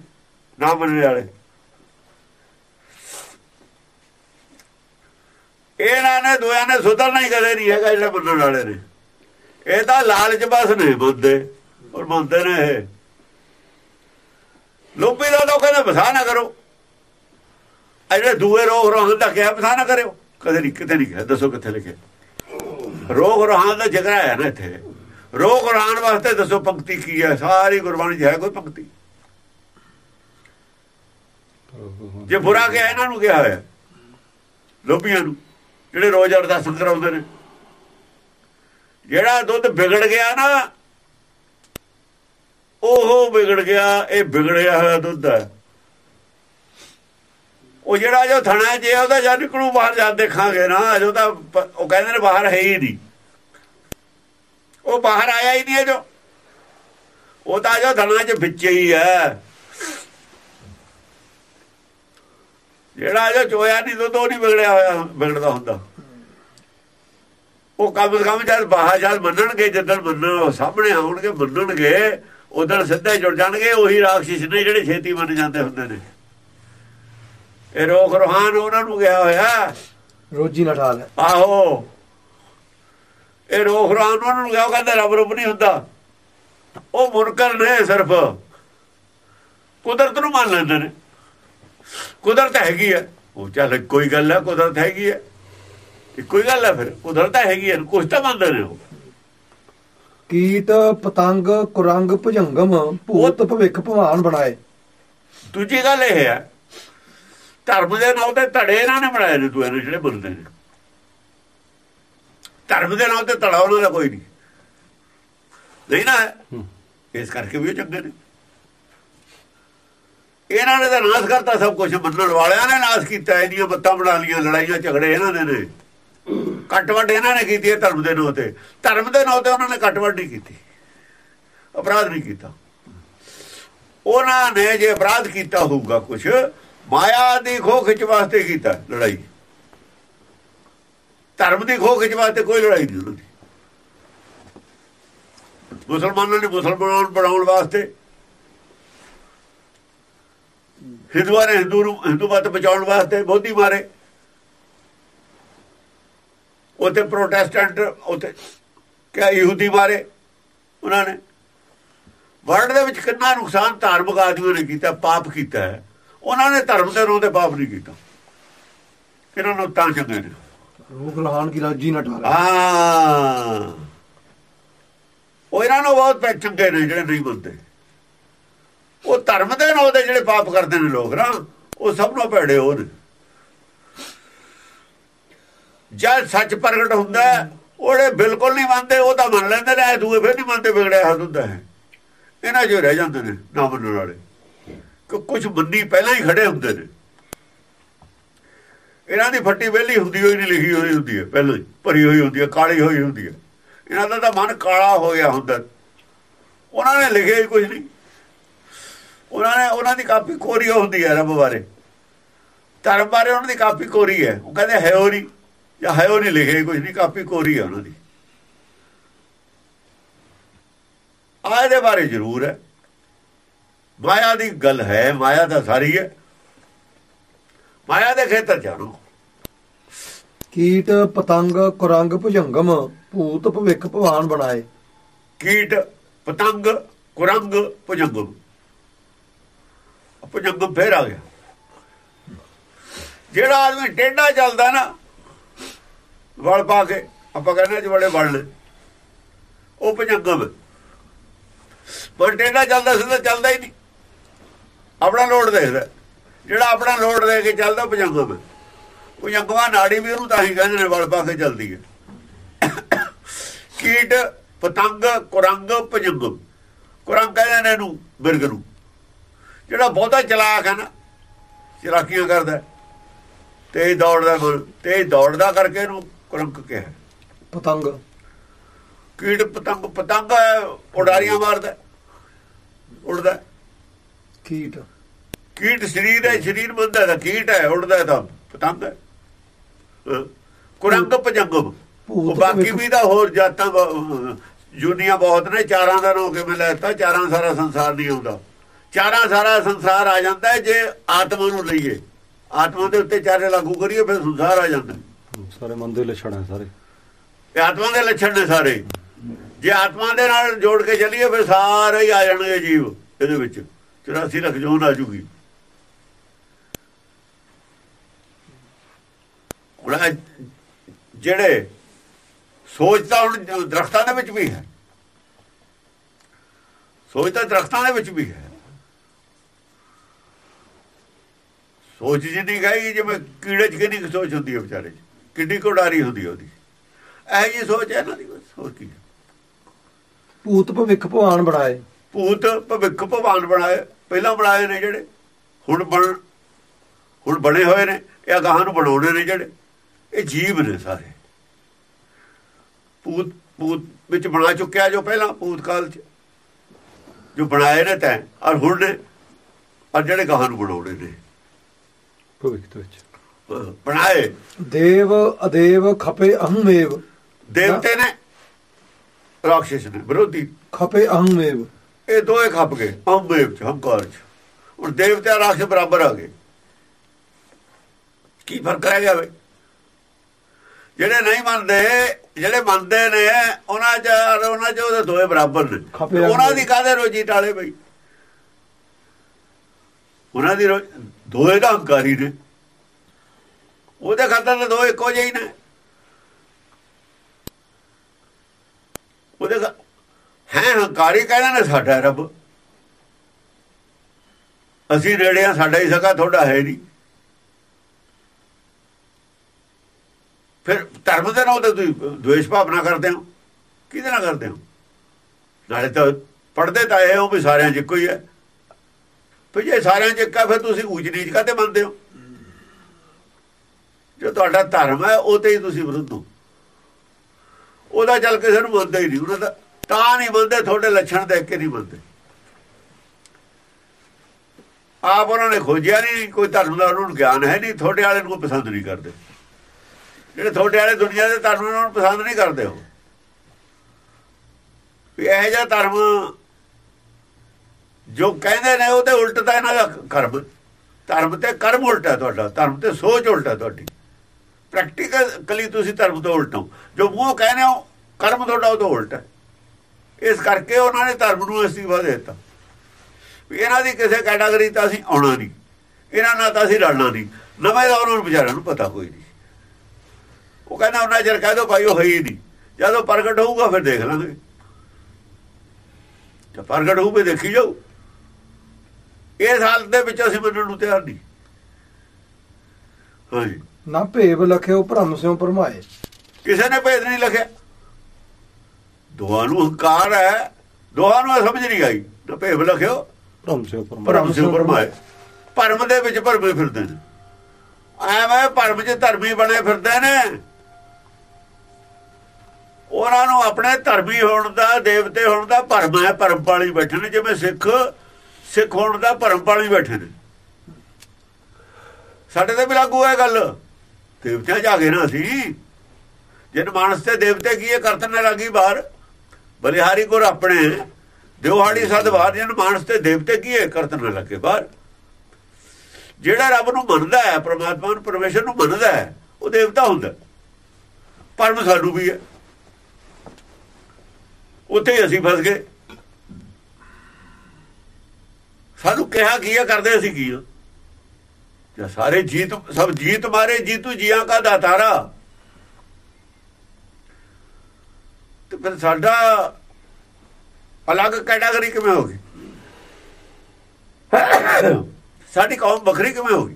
Speaker 2: ਨਾ ਮੰਨਣ ਵਾਲੇ। ਇਹਨਾਂ ਨੇ ਦੋਆਂ ਨੇ ਸੁਧਰਨਾ ਹੀ ਕਦੇ ਨਹੀਂ ਹੈਗਾ ਜਿਹੜੇ ਮੰਨਣ ਵਾਲੇ ਨੇ। ਇਹ ਤਾਂ ਲਾਲਚ ਬਸ ਨਹੀਂ ਮੰਨਦੇ ਔਰ ਮੰਨਦੇ ਨੇ ਇਹ। ਲੋਭੀ ਦਾ ਲੋਕਾਂ ਨੇ ਬਸਾ ਨਾ ਕਰੋ। ਜਿਹੜੇ ਦੂਏ ਰੋਗ ਰੋਹਨ ਦਾ ਕਿਹਾ ਬਸਾ ਨਾ ਕਰਿਓ। ਕਦੇ ਨਹੀਂ, ਕਿਤੇ ਨਹੀਂ ਕਿਹਾ। ਦੱਸੋ ਕਿੱਥੇ ਲਿਖਿਆ। ਰੋਗ ਰੋਹਨ ਦਾ ਜਿਗਰਾ ਹੈ ਨਾ ਇੱਥੇ। ਰੋਗ ਰੋਹਨ ਵਾਸਤੇ ਦੱਸੋ ਪੰਕਤੀ ਕੀ ਹੈ? ਸਾਰੀ ਗੁਰਬਾਣੀ 'ਚ ਹੈ ਕੋਈ ਪੰਕਤੀ? ਜੇ ਬੁਰਾ ਕਿਹਾ, ਇਹਨਾਂ ਨੂੰ ਕਿਹਾ ਹੋਇਆ? ਲੋਭੀਆਂ ਨੂੰ। ਜਿਹੜੇ ਰੋਜ਼ ਅਰਦਾਸ ਕਰਾਉਂਦੇ ਨੇ। ਜਿਹੜਾ ਦੁੱਧ ਵਿਗੜ ਗਿਆ ਨਾ, ਉਹ ਵਿਗੜ ਗਿਆ, ਇਹ ਵਿਗੜਿਆ ਹੋਇਆ ਦੁੱਧ ਹੈ। ਉਹ ਜਿਹੜਾ ਜੋ ਥਣਾ ਜੇ ਉਹਦਾ ਜਾਂ ਨਿਕਲੂ ਬਾਹਰ ਜਾ ਦੇਖਾਂਗੇ ਨਾ ਜੋ ਤਾਂ ਉਹ ਕਹਿੰਦੇ ਨੇ ਬਾਹਰ ਹੈ ਹੀ ਨਹੀਂ। ਉਹ ਬਾਹਰ ਆਇਆ ਹੀ ਨਹੀਂ ਹੈ ਉਹ ਤਾਂ ਜੋ ਥਣਾ ਚ ਵਿੱਚ ਹੀ ਹੈ। ਜਿਹੜਾ ਜੋ ਚੋਇਆ ਨਹੀਂ, ਦੁੱਧ ਉਹ ਨਹੀਂ ਵਿਗੜਿਆ ਹੋਇਆ, ਵਿਗੜਦਾ ਹੁੰਦਾ। ਉਹ ਕੰਮ ਕੰਮ ਜਦ ਬਾਹਰ ਜਦ ਮੰਨਣਗੇ ਜਦੋਂ ਮੰਨਣ ਸਾਹਮਣੇ ਆਉਣਗੇ, ਮੰਨਣਗੇ ਉਦੋਂ ਸਿੱਧੇ ਜੁੜ ਜਾਣਗੇ, ਉਹੀ ਰਾਖਸ਼ ਨੇ ਜਿਹੜੇ ਛੇਤੀ ਮੰਨ ਜਾਂਦੇ ਹੁੰਦੇ ਨੇ। ਇਹ ਰੋਖ ਰੋਹਾਨ ਉਹਨਾਂ ਨੂੰ ਗਿਆ ਹੋਇਆ।
Speaker 1: ਰੋਜੀ ਨਾ ਠਾਲ ਹੈ
Speaker 2: ਆਹੋ। ਇਹ ਰੋਖ ਰੋਹਾਨ ਉਹਨਾਂ ਨੂੰ ਗਿਆ ਕਹਿੰਦਾ ਰੱਬ ਰੁੱਬ ਨਹੀਂ ਹੁੰਦਾ। ਉਹ ਮੁਨਕਰ ਨੇ ਸਿਰਫ। ਕੁਦਰਤ ਨੂੰ ਮੰਨ ਲੈਂਦੇ ਨੇ। ਕੁਦਰਤ ਹੈਗੀ ਹੈ। ਉਹ ਚੱਲ ਕੋਈ ਗੱਲ ਹੈ ਕੁਦਰਤ ਹੈਗੀ ਹੈ। ਇਹ ਕੋਈ ਗੱਲ ਹੈ ਫਿਰ। ਕੁਦਰਤ ਹੈਗੀ ਹੈ ਕੁਛ ਤਾਂ ਮੰਨਦੇ ਨੇ ਉਹ।
Speaker 1: ਕੀਟ ਪਤੰਗ ਕੁਰੰਗ ਭੁਜੰਗਮ ਭੂਤ ਭਵਿੱਖ ਭਵਾਨ ਬਣਾਏ।
Speaker 2: ਦੂਜੀ ਗੱਲ ਇਹ ਹੈ ਧਰਮ ਦੇ ਨਾਂ ਤੇ ਧੜੇ ਇਹਨਾਂ ਨੇ ਬਣਾਏ ਨੇ ਤੂੰ ਜਿਹੜੇ ਬੰਦੇ ਨੇ। ਧਰਮ ਦੇ ਨਾਂ ਤੇ ਧੜਾ ਉਹਨਾਂ ਦਾ ਕੋਈ ਨਹੀਂ। ਨਹੀਂ ਨਾ ਹੈ। ਇਸ ਕਰਕੇ ਵੀ ਚੰਗੇ ਨੇ। ਇਹਨਾਂ ਨੇ ਤਾਂ ਨਾਸ ਕਰਤਾ ਸਭ ਕੁਝ ਮੰਨਣ ਵਾਲਿਆਂ ਨੇ ਨਾਸ ਕੀਤਾ ਇਹਦੀਆਂ ਬੱਤਾਂ ਬਣਾ ਲੀਆਂ ਲੜਾਈਆਂ ਝਗੜੇ ਇਹਨਾਂ ਦੇ ਨੇ। ਕੱਟਵੱਡ ਇਹਨਾਂ ਨੇ ਕੀਤੀ ਹੈ ਧਰਮ ਦੇ ਨਾਂ ਤੇ। ਧਰਮ ਦੇ ਨਾਂ ਤੇ ਉਹਨਾਂ ਨੇ ਕੱਟਵੱਡ ਨਹੀਂ ਕੀਤੀ। ਅਪਰਾਧ ਨਹੀਂ ਕੀਤਾ। ਉਹਨਾਂ ਨੇ ਜੇ ਅਪਰਾਧ ਕੀਤਾ ਹੋਊਗਾ ਕੁਝ ਮਾਇਆ ਦੀ ਖੋਹ ਖਿੱਚ ਵਾਸਤੇ ਕੀਤਾ ਲੜਾਈ। ਧਰਮ ਦੀ ਖੋਹ ਖਿੱਚ ਵਾਸਤੇ ਕੋਈ ਲੜਾਈ ਨਹੀਂ ਉਹਨਾਂ ਦੀ ਮੁਸਲਮਾਨਾਂ ਨੇ ਮੁਸਲਮਾਨਾਂ ਨੂੰ ਬਣਾਉਣ ਵਾਸਤੇ ਹਿੰਦੂਆਂ ਨੇ ਹਿੰਦੂ ਨੂੰ ਹਿੰਦੂ ਮਤ ਬਚਾਉਣ ਵਾਸਤੇ ਬੋਧੀ ਮਾਰੇ। ਉਥੇ ਪ੍ਰੋਟੈਸਟੈਂਟ ਉਥੇ ਕਿਆ ਯਹੂਦੀ ਮਾਰੇ ਉਹਨਾਂ ਨੇ। ਵਰਲਡ ਦੇ ਵਿੱਚ ਕਿੰਨਾ ਨੁਕਸਾਨ ਧਾਰਮਿਕ ਆਦਮੀਆਂ ਨੇ ਕੀਤਾ, ਪਾਪ ਕੀਤਾ ਹੈ। ਉਹਨਾਂ ਨੇ ਧਰਮ ਦੇ ਰੋਂ ਤੇ ਪਾਪ ਨਹੀਂ ਕੀਤਾ। ਇਹਨਾਂ ਨੂੰ ਤਾਂ ਚੰਗੇ ਨੇ।
Speaker 1: ਰੋਗ ਰਹਾਨ ਕੀ ਰਾਜੀ ਨਾ ਠਾਲ
Speaker 2: ਹਾਂ। ਉਹ ਇਹਨਾਂ ਨੂੰ ਬਹੁਤ ਪੈ ਚੰਗੇ ਨੇ ਜਿਹੜੇ ਨਹੀਂ ਮੰਨਦੇ। ਉਹ ਧਰਮ ਦੇ ਨਾਂ ਤੇ ਜਿਹੜੇ ਪਾਪ ਕਰਦੇ ਨੇ ਲੋਕ ਨਾ ਉਹ ਸਭ ਨੂੰ ਭੈੜੇ ਹੋ ਨੇ। ਜਦ ਸੱਚ ਪ੍ਰਗਟ ਹੁੰਦਾ ਹੈ, ਉਹਦੇ ਬਿਲਕੁਲ ਨਹੀਂ ਮੰਨਦੇ ਉਹ ਤਾਂ ਮੰਨ ਲੈਂਦੇ ਨੇ ਦੂਏ ਫਿਰ ਨਹੀਂ ਮੰਨਦੇ ਵਿਗੜਿਆ ਹੱਦ ਹੁੰਦਾ ਹੈ। ਇਹਨਾਂ ਜੋ ਰਹਿ ਜਾਂਦੇ ਨੇ ਨਾ ਮੰਨਣ ਵਾਲੇ। ਕੁਝ ਮੰਨੀ ਪਹਿਲਾਂ ਹੀ ਖੜੇ ਹੁੰਦੇ ਨੇ। ਇਹਨਾਂ ਦੀ ਫੱਟੀ ਵਿਹਲੀ ਹੁੰਦੀ ਹੋਈ ਨਹੀਂ, ਲਿਖੀ ਹੋਈ ਹੁੰਦੀ ਹੈ, ਪਹਿਲਾਂ ਹੀ, ਭਰੀ ਹੋਈ ਹੁੰਦੀ ਹੈ, ਕਾਲੀ ਹੋਈ ਹੁੰਦੀ ਹੈ। ਇਹਨਾਂ ਦਾ ਤਾਂ ਮਨ ਕਾਲਾ ਹੋ ਗਿਆ ਹੁੰਦਾ। ਉਹਨਾਂ ਨੇ ਲਿਖਿਆ ਹੀ ਕੁਝ ਨਹੀਂ। ਉਹਨਾਂ ਨੇ ਉਹਨਾਂ ਦੀ ਕਾਪੀ ਕੋਰੀ ਹੁੰਦੀ ਹੈ ਰੱਬ ਬਾਰੇ। ਧਰਮ ਬਾਰੇ ਉਹਨਾਂ ਦੀ ਕਾਪੀ ਕੋਰੀ ਹੈ। ਉਹ ਕਹਿੰਦੇ ਹੈ ਉਹ ਨਹੀਂ, ਜਾਂ ਹੈ ਉਹ ਨਹੀਂ ਲਿਖਿਆ ਹੀ ਕੁਝ ਨਹੀਂ, ਕਾਪੀ ਕੋਰੀ ਹੈ ਉਹਨਾਂ ਦੀ। ਆਹ ਦੇ ਬਾਰੇ ਜ਼ਰੂਰ ਹੈ। ਮਾਇਆ ਦੀ ਗੱਲ ਹੈ ਮਾਇਆ ਤਾਂ ਸਾਰੀ ਹੈ। ਮਾਇਆ ਦੇ ਖੇਤਰ ਜਾਣੋ
Speaker 1: ਕੀਟ ਪਤੰਗ ਕੁਰੰਗ ਭੁਜੰਗਮ ਭੂਤ ਭਵਿੱਖ ਭਵਾਨ ਬਣਾਏ।
Speaker 2: ਕੀਟ ਪਤੰਗ ਕੁਰੰਗ ਭੁਜੰਗਮ। ਭੁਜੰਗਮ ਫੇਰ ਆ ਗਿਆ। ਜਿਹੜਾ ਆਦਮੀ ਟੇਢਾ ਚੱਲਦਾ ਨਾ ਵਲ ਪਾ ਕੇ ਆਪਾਂ ਕਹਿੰਦੇ ਜੀ ਬੜੇ ਵਲ। ਨੇ ਉਹ ਭੁਜੰਗਮ। ਪਰ ਟੇਢਾ ਚੱਲਦਾ ਸਿੱਧਾ ਚੱਲਦਾ ਹੀ ਨਹੀਂ। ਆਪਣਾ ਲੋਡ ਦੇਖਦਾ ਜਿਹੜਾ ਆਪਣਾ ਲੋਡ ਦੇ ਕੇ ਚੱਲਦਾ ਭੁਜੰਗਮ ਹੈ ਭੁਜੰਗਵਾ ਨਾੜੀ ਵੀ ਉਹਨੂੰ ਤਾਂ ਹੀ ਕਹਿੰਦੇ ਨੇ ਵਲ ਪਾ ਕੇ ਚੱਲਦੀ ਹੈ। ਕੀਟ ਪਤੰਗ ਕੁਰੰਗ ਭੁਜੰਗਮ ਕੁਰੰਗ ਕਹਿੰਦੇ ਨੇ ਇਹਨੂੰ ਬਿਰਗ ਨੂੰ। ਜਿਹੜਾ ਬਹੁਤਾ ਚਲਾਕ ਹੈ ਨਾ ਚਲਾਕੀਆਂ ਕਰਦਾ ਤੇਜ਼ ਦੌੜਦਾ ਮਨ ਤੇਜ਼ ਦੌੜਦਾ ਕਰਕੇ ਇਹਨੂੰ ਕੁਰੰਗ ਕਿਹਾ
Speaker 1: ਪਤੰਗ।
Speaker 2: ਕੀਟ ਪਤੰਗ ਪਤੰਗ ਉਡਾਰੀਆਂ ਮਾਰਦਾ ਉੜਦਾ
Speaker 1: ਕੀਟ।
Speaker 2: ਕੀਟ ਸਰੀਰ ਹੈ ਸਰੀਰ ਬੰਦਾ ਦਾ ਕੀਟ ਹੈ ਉੜਦਾ ਤਾਂ ਪਤੰਗ ਹੈ। ਕੁਰੰਗ
Speaker 1: ਭੂਤ
Speaker 2: ਬਾਕੀ ਵੀ ਤਾਂ ਹੋਰ ਜਾਤਾਂ ਜੁਨੀਆਂ ਬਹੁਤ ਨੇ ਚਾਰਾਂ ਦਾ ਨਾਮ ਕਿਵੇਂ ਲੈਤਾ ਚਾਰਾਂ ਸਾਰਾ ਸੰਸਾਰ ਨਹੀਂ ਆਉਂਦਾ। ਚਾਰਾਂ ਸਾਰਾ ਸੰਸਾਰ ਆ ਜਾਂਦਾ ਜੇ ਆਤਮਾ ਨੂੰ ਲਈਏ। ਆਤਮਾ ਦੇ ਉੱਤੇ ਚਾਰੇ ਲਾਗੂ ਕਰੀਏ ਫਿਰ ਸੰਸਾਰ ਆ ਜਾਂਦਾ।
Speaker 3: ਸਾਰੇ ਮਨ ਦੇ ਲੱਛਣ ਹੈ ਸਾਰੇ।
Speaker 2: ਇਹ ਆਤਮਾ ਦੇ ਲੱਛਣ ਨੇ ਸਾਰੇ। ਜੇ ਆਤਮਾ ਦੇ ਨਾਲ ਜੋੜ ਕੇ ਚੱਲੀਏ ਫਿਰ ਸਾਰੇ ਹੀ ਆ ਜਾਣਗੇ ਜੀਵ ਇਹਦੇ ਵਿੱਚ। 84 ਲੱਖ ਜੋਨ ਆ ਜੂਗੀ। ਇਹ ਜਿਹੜੇ ਸੋਚ ਤਾਂ ਹੁਣ ਦਰਖਤਾਂ ਦੇ ਵਿੱਚ ਵੀ ਹੈ। ਸੋਚ ਤਾਂ ਦਰਖਤਾਂ ਦੇ ਵਿੱਚ ਵੀ ਹੈ। ਸੋਚ ਜਿੰਨੀ ਗਈ ਜਿਵੇਂ ਕੀੜੇ ਚ ਕਿੰਨੀ ਸੋਚ ਹੁੰਦੀ ਹੈ ਵਿਚਾਰੇ ਚ ਕਿੰਨੀ ਕੋਡਾਰੀ ਹੁੰਦੀ ਹੈ ਉਹਦੀ। ਇਹ ਜੀ ਸੋਚ ਹੈ ਇਹਨਾਂ ਦੀ ਹੋਰ ਕੀ।
Speaker 1: ਭੂਤ ਭਵਿੱਖ ਭਵਾਨ ਬਣਾਏ।
Speaker 2: ਭੂਤ ਭਵਿੱਖ ਭਗਵਾਨ ਬਣਾਏ ਪਹਿਲਾਂ ਬਣਾਏ ਨੇ ਜਿਹੜੇ ਹੁਣ ਬਣ ਹੁਣ ਬਣੇ ਹੋਏ ਨੇ ਇਹ ਅਗਾਹਾਂ ਨੂੰ ਬਣਾਉਣੇ ਨੇ ਜਿਹੜੇ। ਇਹ ਜੀਵ ਨੇ ਸਾਰੇ। ਭੂਤ ਭੂਤ ਵਿੱਚ ਬਣਾ ਚੁੱਕਿਆ ਜੋ ਪਹਿਲਾਂ ਭੂਤ ਕਾਲ ਚ। ਜੋ ਬਣਾਏ ਨੇ ਤੈਂ ਔਰ ਹੁਣ ਨੇ ਔਰ ਜਿਹੜੇ ਗਾਹਾਂ ਨੂੰ ਬਣਾਉਣੇ ਨੇ।
Speaker 3: ਭਵਿੱਖ ਵਿੱਚ।
Speaker 2: ਬਣਾਏ।
Speaker 1: ਦੇਵ ਅਦੇਵ ਖਪੇ ਅਹੰਮੇਵ
Speaker 2: ਦੇਵਤੇ ਨੇ ਰਾਖਸ਼ ਨੇ ਵਿਰੋਧੀ।
Speaker 1: ਖਪੇ ਅਹੰਮੇਵ
Speaker 2: ਇਹ ਦੋਏ ਖੱਪ ਗਏ ਅੰਬੇਵ ਚ ਹੰਕਾਰ ਚ। ਹੁਣ ਦੇਵਤੇ ਰਾਖਸ਼ ਬਰਾਬਰ ਆ ਗਏ। ਕੀ ਫ਼ਰਕ ਰਹਿ ਗਿਆ ਵੇ? ਜਿਹੜੇ ਨਹੀਂ ਮੰਨਦੇ ਜਿਹੜੇ ਮੰਨਦੇ ਨੇ ਉਹਨਾਂ ਚ ਉਹਨਾਂ ਚ ਉਹਦੇ ਦੋਏ ਬਰਾਬਰ ਨੇ। ਉਹਨਾਂ। ਦੀ। ਕਾਹਦੇ ਰੋਜੀ ਟਾਲੇ ਬਈ? ਉਹਨਾਂ ਦੀ ਦੋਏ ਦਾ ਹੰਕਾਰੀ ਨੇ। ਉਹਦੇ ਖਾਤਰ ਤਾਂ ਦੋਏ ਇੱਕੋ ਜਿਹੇ ਹੀ ਨੇ। ਉਹਦੇ ਖਾ- ਹੈ ਹੰਕਾਰੀ ਕਹਿੰਦਾ ਨੇ ਸਾਡਾ ਰੱਬ। ਅਸੀਂ ਨੇੜੇ ਆ ਸਾਡਾ ਹੀ ਸਕਾ ਤੁਹਾਡਾ ਹੈ ਨਹੀਂ। ਫਿਰ ਧਰਮ ਦੇ ਨਾਲ ਤਾਂ ਤੁਸੀਂ ਦੁਵੇਸ਼ ਭਾਵਨਾ ਕਰਦੇ ਹੋ। ਕਿਹਦੇ ਨਾਲ ਕਰਦੇ ਹੋ? ਨਾਲੇ ਤਾਂ ਪੜਦੇ ਤਾਂ ਇਹ ਹੋ ਵੀ ਸਾਰਿਆਂ 'ਚ ਇੱਕੋ ਹੀ ਹੈ। ਫਿਰ ਜੇ ਸਾਰਿਆਂ 'ਚ ਇੱਕਾ ਫਿਰ ਤੁਸੀਂ ਊਚ ਨੀਚ ਕਾਤੇ ਮੰਨਦੇ ਹੋ? ਜੋ ਤੁਹਾਡਾ ਧਰਮ ਹੈ, ਉਹ ਤੇ ਹੀ ਤੁਸੀਂ ਵਿਰੁੱਧ ਹੋ। ਉਹਦਾ ਚੱਲ ਕਿਸੇ ਨੂੰ ਮੰਨਦਾ ਹੀ ਨਹੀਂ। ਉਹਨਾਂ ਦਾ ਤਾਂ ਨਹੀਂ ਮੰਨਦੇ, ਤੁਹਾਡੇ ਲੱਛਣ ਦੇਖ ਕੇ ਨਹੀਂ ਮੰਨਦੇ। ਆਪ ਉਹਨਾਂ ਨੇ ਖੋਜਿਆ ਨਹੀਂ, ਕੋਈ ਧਰਮ ਦਾ, ਉਹਨਾਂ ਨੂੰ ਗਿਆਨ ਹੈ ਨਹੀਂ, ਤੁਹਾਡੇ ਵਾਲੇ ਨੂੰ ਕੋਈ ਪਸੰਦ ਨਹੀਂ ਕਰਦੇ। ਜਿਹੜੇ ਤੁਹਾਡੇ ਵਾਲੇ ਦੁਨੀਆ ਦੇ ਧਰਮ ਉਹਨਾਂ ਨੂੰ ਪਸੰਦ ਨਹੀਂ ਕਰਦੇ ਹੋ ਵੀ ਇਹ ਜਿਹਾ ਧਰਮ ਜੋ ਕਹਿੰਦੇ ਨੇ ਉਹਦੇ ਉਲਟ ਤਾਂ ਇਹਨਾਂ ਦਾ ਕਰਮ। ਧਰਮ ਤੇ ਕਰਮ ਉਲਟਾ ਤੁਹਾਡਾ, ਧਰਮ ਤੇ ਸੋਚ ਉਲਟਾ ਤੁਹਾਡੀ। ਪ੍ਰੈਕਟੀਕਲੀ ਤੁਸੀਂ ਧਰਮ ਤੋਂ ਉਲਟੋ ਜੋ ਮੂੰਹ ਕਹਿੰਦੇ ਹੋ, ਕਰਮ ਤੁਹਾਡਾ ਉਹ ਤੋਂ ਉਲਟ ਹੈ। ਇਸ ਕਰਕੇ ਉਹਨਾਂ ਨੇ ਧਰਮ ਨੂੰ ਅਸਤੀਫਾ ਦੇ ਦਿੱਤਾ। ਵੀ ਇਹਨਾਂ ਦੀ ਕਿਸੇ ਕੈਟਾਗਰੀ ਤਾਂ ਅਸੀਂ ਆਉਣਾ ਨਹੀਂ। ਇਹਨਾਂ ਨਾਲ ਤਾਂ ਅਸੀਂ ਲੜਨਾ ਨਹੀਂ। ਨਵੇਂ ਦਾ ਉਹਨਾਂ ਨੂੰ ਵਿਚਾਰਿਆਂ ਨੂੰ ਪਤਾ ਕੋਈ ਨਹੀਂ। ਉਹ ਕਹਿੰਦਾ ਉਹਨਾਂ ਚਿਰ ਕਹਿ ਦੋ ਭਾਈ ਉਹ ਹੈ ਹੀ ਨਹੀਂ। ਜਦੋਂ ਪ੍ਰਗਟ ਹੋਊਗਾ ਫਿਰ ਦੇਖ ਲਾਂਗੇ। ਤੇ ਪ੍ਰਗਟ ਹੋਊ ਵੀ ਦੇਖੀ ਜਾਊ। ਇਸ ਹਾਲਤ ਦੇ ਵਿੱਚ ਅਸੀਂ ਮੰਨਣ ਨੂੰ ਤਿਆਰ ਨਹੀਂ। ਹਾਂਜੀ।
Speaker 1: ਨਾ ਭੇਵ ਲਖਿਓ ਭ੍ਰਮ ਸਿਓ ਭਰਮਾਏ।
Speaker 2: ਕਿਸੇ ਨੇ ਭੇਦ ਨਹੀਂ ਲਿਖਿਆ। ਦੋਹਾਂ ਨੂੰ ਹੰਕਾਰ ਹੈ। ਦੋਹਾਂ ਨੂੰ ਇਹ ਸਮਝ ਨਹੀਂ ਆਈ। ਨਾ ਭੇਦ ਲਿਖਿਓ
Speaker 3: ਭ੍ਰਮ ਸੇ ਪਰਮ
Speaker 2: ਭਰਮ ਸਿਉ ਭਰਮਾਏ। ਭਰਮ ਦੇ ਵਿੱਚ ਭਰਮੇ ਫਿਰਦੇ ਨੇ। ਐਵੇਂ ਭਰਮ 'ਚ ਧਰਮੀ ਬਣੇ ਫਿਰਦੇ ਨੇ। ਉਹਨਾਂ ਨੂੰ ਆਪਣੇ ਧਰਮੀ ਹੋਣ ਦਾ, ਦੇਵਤੇ ਹੋਣ ਦਾ ਭਰਮ ਹੈ, ਭਰਮ ਪਾਲੀ ਬੈਠੇ ਨੇ ਜਿਵੇਂ ਸਿੱਖ ਸਿੱਖ ਹੋਣ ਦਾ ਭਰਮ ਪਾਲੀ ਬੈਠੇ ਨੇ ਸਾਡੇ ਤੇ ਵੀ ਲਾਗੂ ਹੈ ਗੱਲ। ਦੇਵਤਿਆਂ ਜਾ ਗਏ ਨਾ ਅਸੀਂ, ਜਿਨ ਮਾਨਸ ਤੇ ਦੇਵਤੇ ਕੀ ਇਹ ਕਰਤਨ ਲੱਗੀ ਬਾਹਰ। ਬਲਿਹਾਰੀ ਕੋਲ ਆਪਣੇ ਦਿਵਹਾੜੀ ਸਦ ਬਾਹਰ, ਜਨ ਮਾਨਸ ਤੇ ਦੇਵਤੇ ਕੀ ਇਹ ਕਰਤਨ ਲੱਗੇ ਬਾਹਰ। ਜਿਹੜਾ ਰੱਬ ਨੂੰ ਮੰਨਦਾ ਹੈ, ਪ੍ਰਮਾਤਮਾ ਨੂੰ, ਪਰਮੇਸ਼ਰ ਨੂੰ ਮੰਨਦਾ ਹੈ, ਉਹ ਦੇਵਤਾ ਹੁੰਦਾ। ਪਰਮ ਸਾਨੂੰ ਵੀ ਹੈ। ਉੱਥੇ ਹੀ ਅਸੀਂ ਫਸ ਗਏ। ਸਾਨੂੰ ਕਿਹਾ ਕੀ ਆ, ਕਰਦੇ ਅਸੀਂ ਕੀ ਆ? ਜੇ ਸਾਰੇ ਜੀਤ, ਸਭ ਜੀਤ ਮਾਰੇ, ਜੀਤੂ ਜੀਆਂ ਕਾ ਦਾਤਾਰਾ। ਤੇ ਫਿਰ ਸਾਡਾ ਅਲੱਗ ਕੈਟਾਗਰੀ ਕਿਵੇਂ ਹੋ ਗਈ? ਸਾਡੀ ਕੌਮ ਵੱਖਰੀ ਕਿਵੇਂ ਹੋ ਗਈ?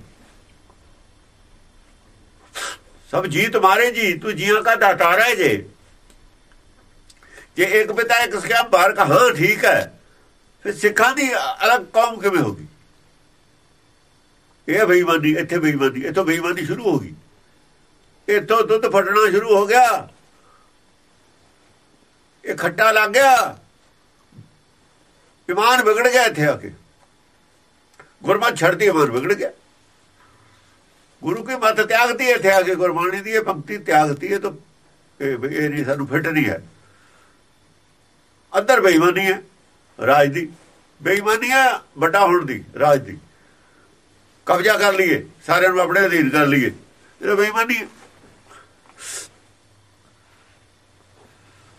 Speaker 2: ਸਭ ਜੀਤ ਮਾਰੇ ਜੀ, ਤੂੰ ਜੀਆਂ ਕਾ ਦਾਤਾਰਾ ਜੇ। ਜੇ ਇੱਕ ਪਿਤਾ ਇੱਕ ਸਿਆਮ ਬਾਹਰ ਕਾ, ਹਾਂ, ਠੀਕ ਹੈ। ਫਿਰ ਸਿੱਖਾਂ ਦੀ ਅਲੱਗ ਕੌਮ ਕਿਵੇਂ ਹੋ ਗਈ ਇਹ ਬੇਈਮਾਨੀ, ਇੱਥੇ ਬੇਈਮਾਨੀ, ਇੱਥੋਂ ਬੇਈਮਾਨੀ ਸ਼ੁਰੂ ਹੋ ਗਈ। ਇੱਥੋਂ ਦੁੱਧ ਫਟਣਾ ਸ਼ੁਰੂ ਹੋ ਗਿਆ। ਇਹ ਖੱਟਾ ਲੱਗ ਗਿਆ। ਇਮਾਨ ਵਿਗੜ ਗਿਆ ਇੱਥੇ ਆ ਕੇ। ਗੁਰਮਤ ਛੱਡਦੀ ਇਮਾਨ ਵਿਗੜ ਗਿਆ। ਗੁਰੂ ਕੀ ਮੱਤ ਤਿਆਗਤੀ ਇੱਥੇ ਆ ਕੇ? ਗੁਰਬਾਣੀ ਦੀ ਇਹ ਭਗਤੀ ਤਿਆਗਤੀ ਹੈ ਤਾਂ ਇਹ ਨਹੀਂ, ਸਾਨੂੰ ਫਿੱਟ ਨਹੀਂ ਹੈ। ਅੰਦਰ ਬੇਈਮਾਨੀ ਹੈ, ਰਾਜ ਦੀ। ਬੇਈਮਾਨੀ ਹੈ, ਵੱਡਾ ਹੋਣ ਦੀ, ਰਾਜ ਦੀ। ਕਬਜ਼ਾ ਕਰ ਲਈਏ, ਸਾਰਿਆਂ ਨੂੰ ਆਪਣੇ ਅਧੀਨ ਕਰ ਲਈਏ। ਇਹ ਬੇਈਮਾਨੀ ਹੈ।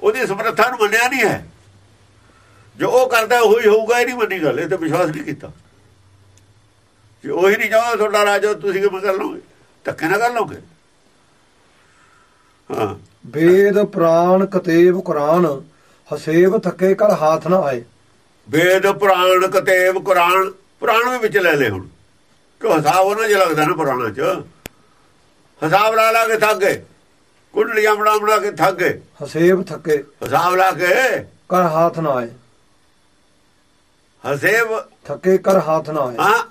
Speaker 2: ਉਹਦੀ ਸਮਰੱਥਾ ਨੂੰ ਮੰਨਿਆ ਨਹੀਂ ਹੈ। ਜੋ ਉਹ ਕਰਦਾ, ਉਹੀ ਹੋਊਗਾ, ਇਹ ਨਹੀਂ ਮੰਨੀ ਗੱਲ, ਇਹ ਤੇ ਵਿਸ਼ਵਾਸ ਨਹੀਂ ਕੀਤਾ। ਜੇ ਉਹੀ ਨਹੀਂ ਚਾਹੁੰਦਾ, ਤੁਹਾਡਾ ਰਾਜ, ਤੁਸੀਂ ਕਿਵੇਂ ਕਰ ਲਓਗੇ? ਧੱਕੇ ਨਾ ਕਰ ਲਓਗੇ? ਹਾਂ।
Speaker 1: ਵੇਦ, ਪ੍ਰਾਣ, ਕਤੇਬ, ਕੁਰਾਨ ਹਸੇਬ ਥੱਕੇ ਕਰ ਹਾਥ ਨਾ ਆਏ।
Speaker 2: ਵੇਦ ਪੁਰਾਣ ਕਤੇਬ ਕੁਰਾਨ ਪੁਰਾਣ ਵੀ ਵਿੱਚ ਲੈ ਲੈ ਹੁਣ। ਕਿ ਹਿਸਾਬ ਉਹਨਾਂ ਜਿਹਾ ਲੱਗਦਾ ਨਾ ਪੁਰਾਣਾ ਚ? ਹਿਸਾਬ ਲਾ ਲਾ ਕੇ ਥੱਕ ਗਏ। ਕੁੰਡਲੀਆਂ ਬਣਾ ਬਣਾ ਕੇ ਥੱਕ ਗਏ।
Speaker 1: ਹਸੇਬ ਥੱਕੇ
Speaker 2: ਹਿਸਾਬ ਲਾ ਕੇ
Speaker 1: ਕਰ ਹਾਥ ਨਾ ਆਏ।
Speaker 2: ਹਸੇਬ
Speaker 1: ਥੱਕੇ ਕਰ ਹਾਥ ਨਾ ਆਏ।
Speaker 2: ਹਾਂ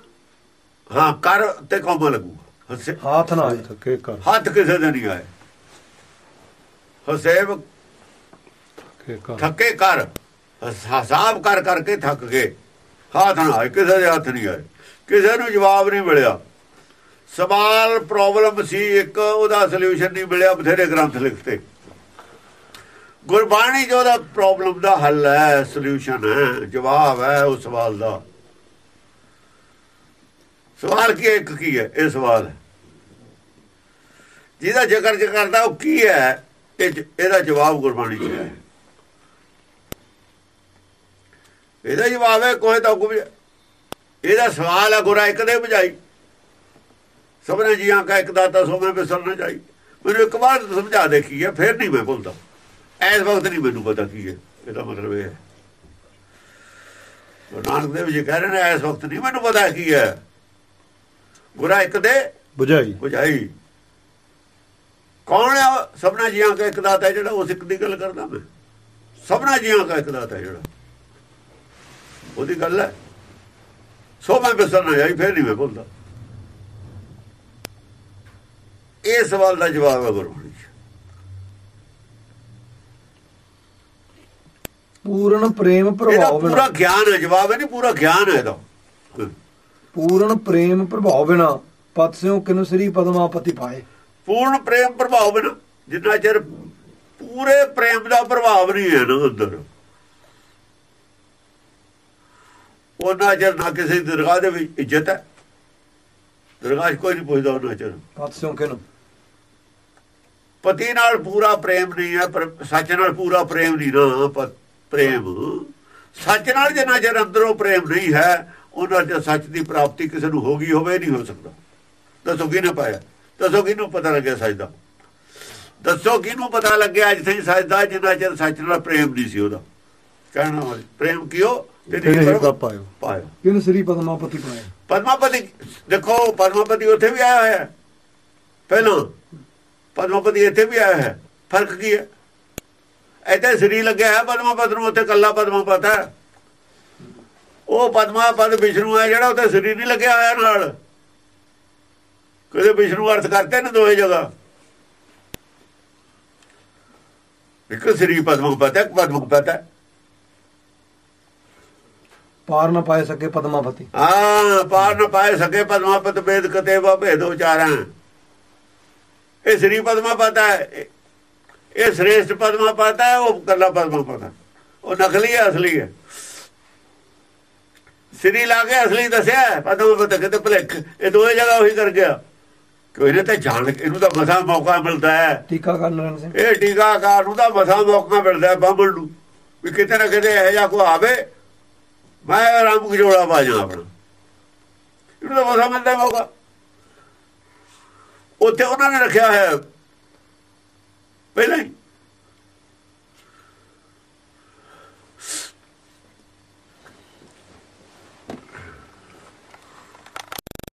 Speaker 2: ਹਾਂ ਕਰ ਤੇ ਕੌਮਾ ਲੱਗੂ ਹਸੇ-
Speaker 1: ਹਾਥ ਨਾ ਆਏ।
Speaker 3: ਥੱਕੇ ਕਰ।
Speaker 2: ਹੱਥ ਕਿਸੇ ਦੇ ਨਹੀਂ ਆਏ। ਹਸੇਬ
Speaker 3: ਥੱਕੇ ਕਰ
Speaker 2: ਥੱਕੇ ਕਰ ਹਿਸਾਬ ਕਰ ਕਰਕੇ ਥੱਕ ਗਏ। ਹੱਥ ਨਾ ਆਏ ਕਿਸੇ ਦੇ ਹੱਥ ਨਹੀਂ ਆਏ। ਕਿਸੇ ਨੂੰ ਜਵਾਬ ਨਹੀਂ ਮਿਲਿਆ। ਸਵਾਲ ਪ੍ਰੋਬਲਮ ਸੀ ਇੱਕ, ਉਹਦਾ ਸੋਲੂਸ਼ਨ ਨਹੀਂ ਮਿਲਿਆ, ਬਥੇਰੇ ਗ੍ਰੰਥ ਲਿਖਤੇ। ਗੁਰਬਾਣੀ ਜੋ ਦਾ ਪ੍ਰੋਬਲਮ ਦਾ ਹੱਲ ਹੈ ਸੋਲੂਸ਼ਨ ਹੈ, ਜਵਾਬ ਹੈ ਉਸ ਸਵਾਲ ਦਾ। ਸਵਾਲ ਕੀ ਹੈ, ਇੱਕ ਕੀ ਹੈ? ਇਹ ਸਵਾਲ ਹੈ। ਜਿਹਦਾ ਜ਼ਿਕਰ ਜ ਕਰਦਾ, ਉਹ ਕੀ ਹੈ? ਇਹਦਾ ਜਵਾਬ ਗੁਰਬਾਣੀ ਚ ਹੈ। ਇਹਦਾ ਜਵਾਬ ਹੈ ਕੋਈ ਤਾਂ ਹੁਕਮ ਇਹਦਾ ਸਵਾਲ ਹੈ ਗੁਰਾ ਇੱਕ ਦੇ ਬੁਝਾਈ। ਸਭਨੇ ਜੀਆਂ ਕਾ ਇੱਕ ਦਾਤਾ ਸੋ ਮੈਂ ਵਿਸਰਨਾ ਚਾਹੀ ਮੈਨੂੰ ਇੱਕ ਵਾਰ ਸਮਝਾ ਦੇ ਕੀ ਹੈ ਫਿਰ ਨਹੀਂ ਮੈਂ ਭੁੱਲਦਾ। ਐਸ ਵਕਤ ਨਹੀਂ ਮੈਨੂੰ ਪਤਾ ਕੀ ਹੈ ਇਹਦਾ ਮਤਲਬ ਇਹ ਹੈ। ਨਾਨਕ ਦੇਵ ਜੀ ਕਹਿ ਰਹੇ ਨੇ ਐਸ ਵਕਤ ਨਹੀਂ ਮੈਨੂੰ ਪਤਾ ਕੀ ਹੈ। ਗੁਰਾ ਇੱਕ ਦੇ
Speaker 3: ਬੁਝਾਈ।
Speaker 2: ਬੁਝਾਈ। ਕੌਣ ਹੈ? ਸਭਨਾ ਜੀਆਂ ਕਾ ਇੱਕ ਦਾਤਾ ਜਿਹੜਾ ਉਸ ਇੱਕ ਦੀ ਗੱਲ ਕਰਦਾ ਮੈਂ। ਸਭਨਾ ਜੀਆਂ ਕਾ ਇੱਕ ਦਾਤਾ ਜਿਹੜਾ। ਉਹਦੀ ਗੱਲ ਹੈ। ਸੋ ਮੈਂ ਬਿਸਰਨਾ ਜਾਈ ਫੇਰ ਨਹੀਂ ਮੈਂ ਭੁੱਲਦਾ ਇਹ ਸਵਾਲ ਦਾ ਜਵਾਬ ਹੈ ਗੁਰਬਾਣੀ ਚ।
Speaker 1: ਪੂਰਨ ਪ੍ਰੇਮ ਪ੍ਰਭਾਵ
Speaker 2: ਪੂਰਾ
Speaker 1: ਬਿਨਾ।
Speaker 2: ਗਿਆਨ ਹੈ ਜਵਾਬ ਹੈ ਨਹੀਂ ਪੂਰਾ ਗਿਆਨ ਹੈ ਇਹਦਾ।
Speaker 1: ਪੂਰਨ ਪ੍ਰੇਮ ਪ੍ਰਭਾਵ ਬਿਨਾ ਪਤ ਸਿਓ ਕਿਨੁ ਸ੍ਰੀ ਪਦਮਾਪਤੀ ਪਾਏ।
Speaker 2: ਪੂਰਨ ਪ੍ਰੇਮ ਪ੍ਰਭਾਵ ਬਿਨਾ ਜਿੰਨਾ ਚਿਰ ਪੂਰੇ ਪ੍ਰੇਮ ਦਾ ਪ੍ਰਭਾਵ ਨਹੀਂ ਹੈ ਨਾ ਅੰਦਰ ਉਹਨਾਂ ਚਿਰ ਨਾ ਕਿਸੇ ਦੀ ਦਰਗਾਹ ਦੇ ਵਿੱਚ ਇੱਜ਼ਤ ਹੈ। ਦਰਗਾਹ ਕੋਈ ਨਹੀਂ ਪੁੱਛਦਾ ਉਹਨਾਂ ਚਿਰ।
Speaker 1: ਪਤ ਸਿਓ ਕਿਨੁ
Speaker 2: ਪਤੀ ਨਾਲ ਪੂਰਾ ਪ੍ਰੇਮ ਨਹੀਂ ਹੈ ਪਰ ਸੱਚ ਨਾਲ ਪੂਰਾ ਪ੍ਰੇਮ ਨਹੀਂ ਨਾ ਪ੍ਰੇਮ। ਸੱਚ ਨਾਲ ਜਿੰਨਾ ਚਿਰ ਅੰਦਰੋਂ ਪ੍ਰੇਮ ਨਹੀਂ ਹੈ ਉਹਨਾਂ ਚ ਸੱਚ ਦੀ ਪ੍ਰਾਪਤੀ ਕਿਸੇ ਨੂੰ ਹੋ ਗਈ ਹੋਵੇ ਨਹੀਂ ਹੋ ਸਕਦਾ। ਦੱਸੋ ਕਿਹਨੇ ਪਾਇਆ? ਦੱਸੋ ਕਿਹਨੂੰ ਪਤਾ ਲੱਗਿਆ ਸੱਚ ਦਾ? ਦੱਸੋ ਕਿਹਨੂੰ ਪਤਾ ਲੱਗਿਆ ਅੱਜ ਤਾਈਂ ਸੱਚ ਦਾ ਜਿੰਨਾ ਚਿਰ ਸੱਚ ਨਾਲ ਪ੍ਰੇਮ ਨਹੀਂ ਸੀ ਉਹਦਾ? ਕਹਿਣਾ ਪ੍ਰੇਮ ਕਿਉ? ਤੇ
Speaker 3: ਤੇਰੇ
Speaker 2: ਨਹੀਂ
Speaker 3: ਹੀ ਕਾ ਪਾਇਓ।
Speaker 2: ਪਾਇਆ
Speaker 1: ਕਿਨੁ ਸ੍ਰੀ ਪਦਮਾਪਤੀ ਪਾਏ
Speaker 2: ਪਦਮਾਪਤੀ ਦੇਖੋ ਪਦਮਾਪਤੀ ਉੱਥੇ ਵੀ ਆਇਆ ਹੋਇਆ। ਹੈ। ਪਹਿਲਾਂ ਪਦਮਾਪਤੀ ਇੱਥੇ ਵੀ ਆਇਆ ਹੈ ਫ਼ਰਕ ਕੀ ਹੈ? ਇੱਥੇ ਸ੍ਰੀ ਲੱਗਿਆ ਹੈ ਪਦਮਾਪਤ ਨੂੰ ਉੱਥੇ ਕੱਲਾ ਪਦਮਾਪਤ ਹੈ। ਉਹ ਪਦਮਾਪਤ ਵਿਸ਼ਨੂੰ ਹੈ ਜਿਹੜਾ ਉੱਥੇ ਸ੍ਰੀ ਨਹੀਂ ਲੱਗਿਆ ਹੋਇਆ ਨਾਲ। ਕਦੇ ਵਿਸ਼ਨੂੰ ਅਰਥ ਕਰਤੇ ਨੇ ਦੋਏ ਜਗ੍ਹਾ? ਇੱਕ ਸ੍ਰੀ ਪਦਮਾਪਤ ਹੈ ਇੱਕ ਪਦਮਾਪਤ ਹੈ।
Speaker 1: ਪਾਰ ਨਾ ਪਾਏ ਸਕੇ ਪਦਮਾਪਤੀ
Speaker 2: ਹਾਂ ਪਾਰ ਨ ਪਾਏ ਸਕੇ ਪਦਮਾਪਤ ਵੇਦ ਕਤੇ ਵਾ ਭੇਦ ਉਚਾਰਾਂ। ਇਹ ਸ੍ਰੀ ਪਦਮਾਪਤ ਹੈ। ਇਹ- ਸ੍ਰੇਸ਼ਟ ਪਦਮਾਪਤ ਹੈ ਉਹ ਕੱਲਾ ਪਦਮਾਪਤ ਹੈ। ਉਹ ਨਕਲੀ ਹੈ ਅਸਲੀ ਹੈ। ਸ੍ਰੀ ਲਾ ਕੇ ਅਸਲੀ ਦੱਸਿਆ ਪਦਮਾਪਤ ਕਿਤੇ ਭਲੇਖ। ਇਹ ਦੋਏ ਜਗ੍ਹਾ ਉਹੀ ਕਰ ਗਿਆ। ਕੋਈ ਨੇ ਤੇ ਜਾਣ ਇਹਨੂੰ ਤਾਂ ਮਸਾ ਮੌਕਾ ਮਿਲਦਾ ਹੈ।
Speaker 1: ਟੀਕਾ ਕਰਨ ਸਿੰਘ
Speaker 2: ਇਹ ਟੀਕਾਕਾਰ ਨੂੰ ਤਾਂ ਮਸਾ ਮੌਕਾ ਮਿਲਦਾ ਬਾਹਮਣ ਨੂੰ। ਵੀ ਕਿਤੇ ਨਾ ਕਿਤੇ ਇਹ ਜਾ ਕੋ ਆਵੇ ਮੈਂ ਰਾਮ ਕਜੋੜਾ ਬਾਜਾਂ ਆਪਣਾ ਇਹਨੂੰ ਤਾਂ ਮਿਲਦਾ ਮੌਕਾ ਉੱਥੇ ਉਹਨਾਂ ਨੇ ਰੱਖਿਆ ਹੈ ਪਹਿਲਾਂ ਹੀ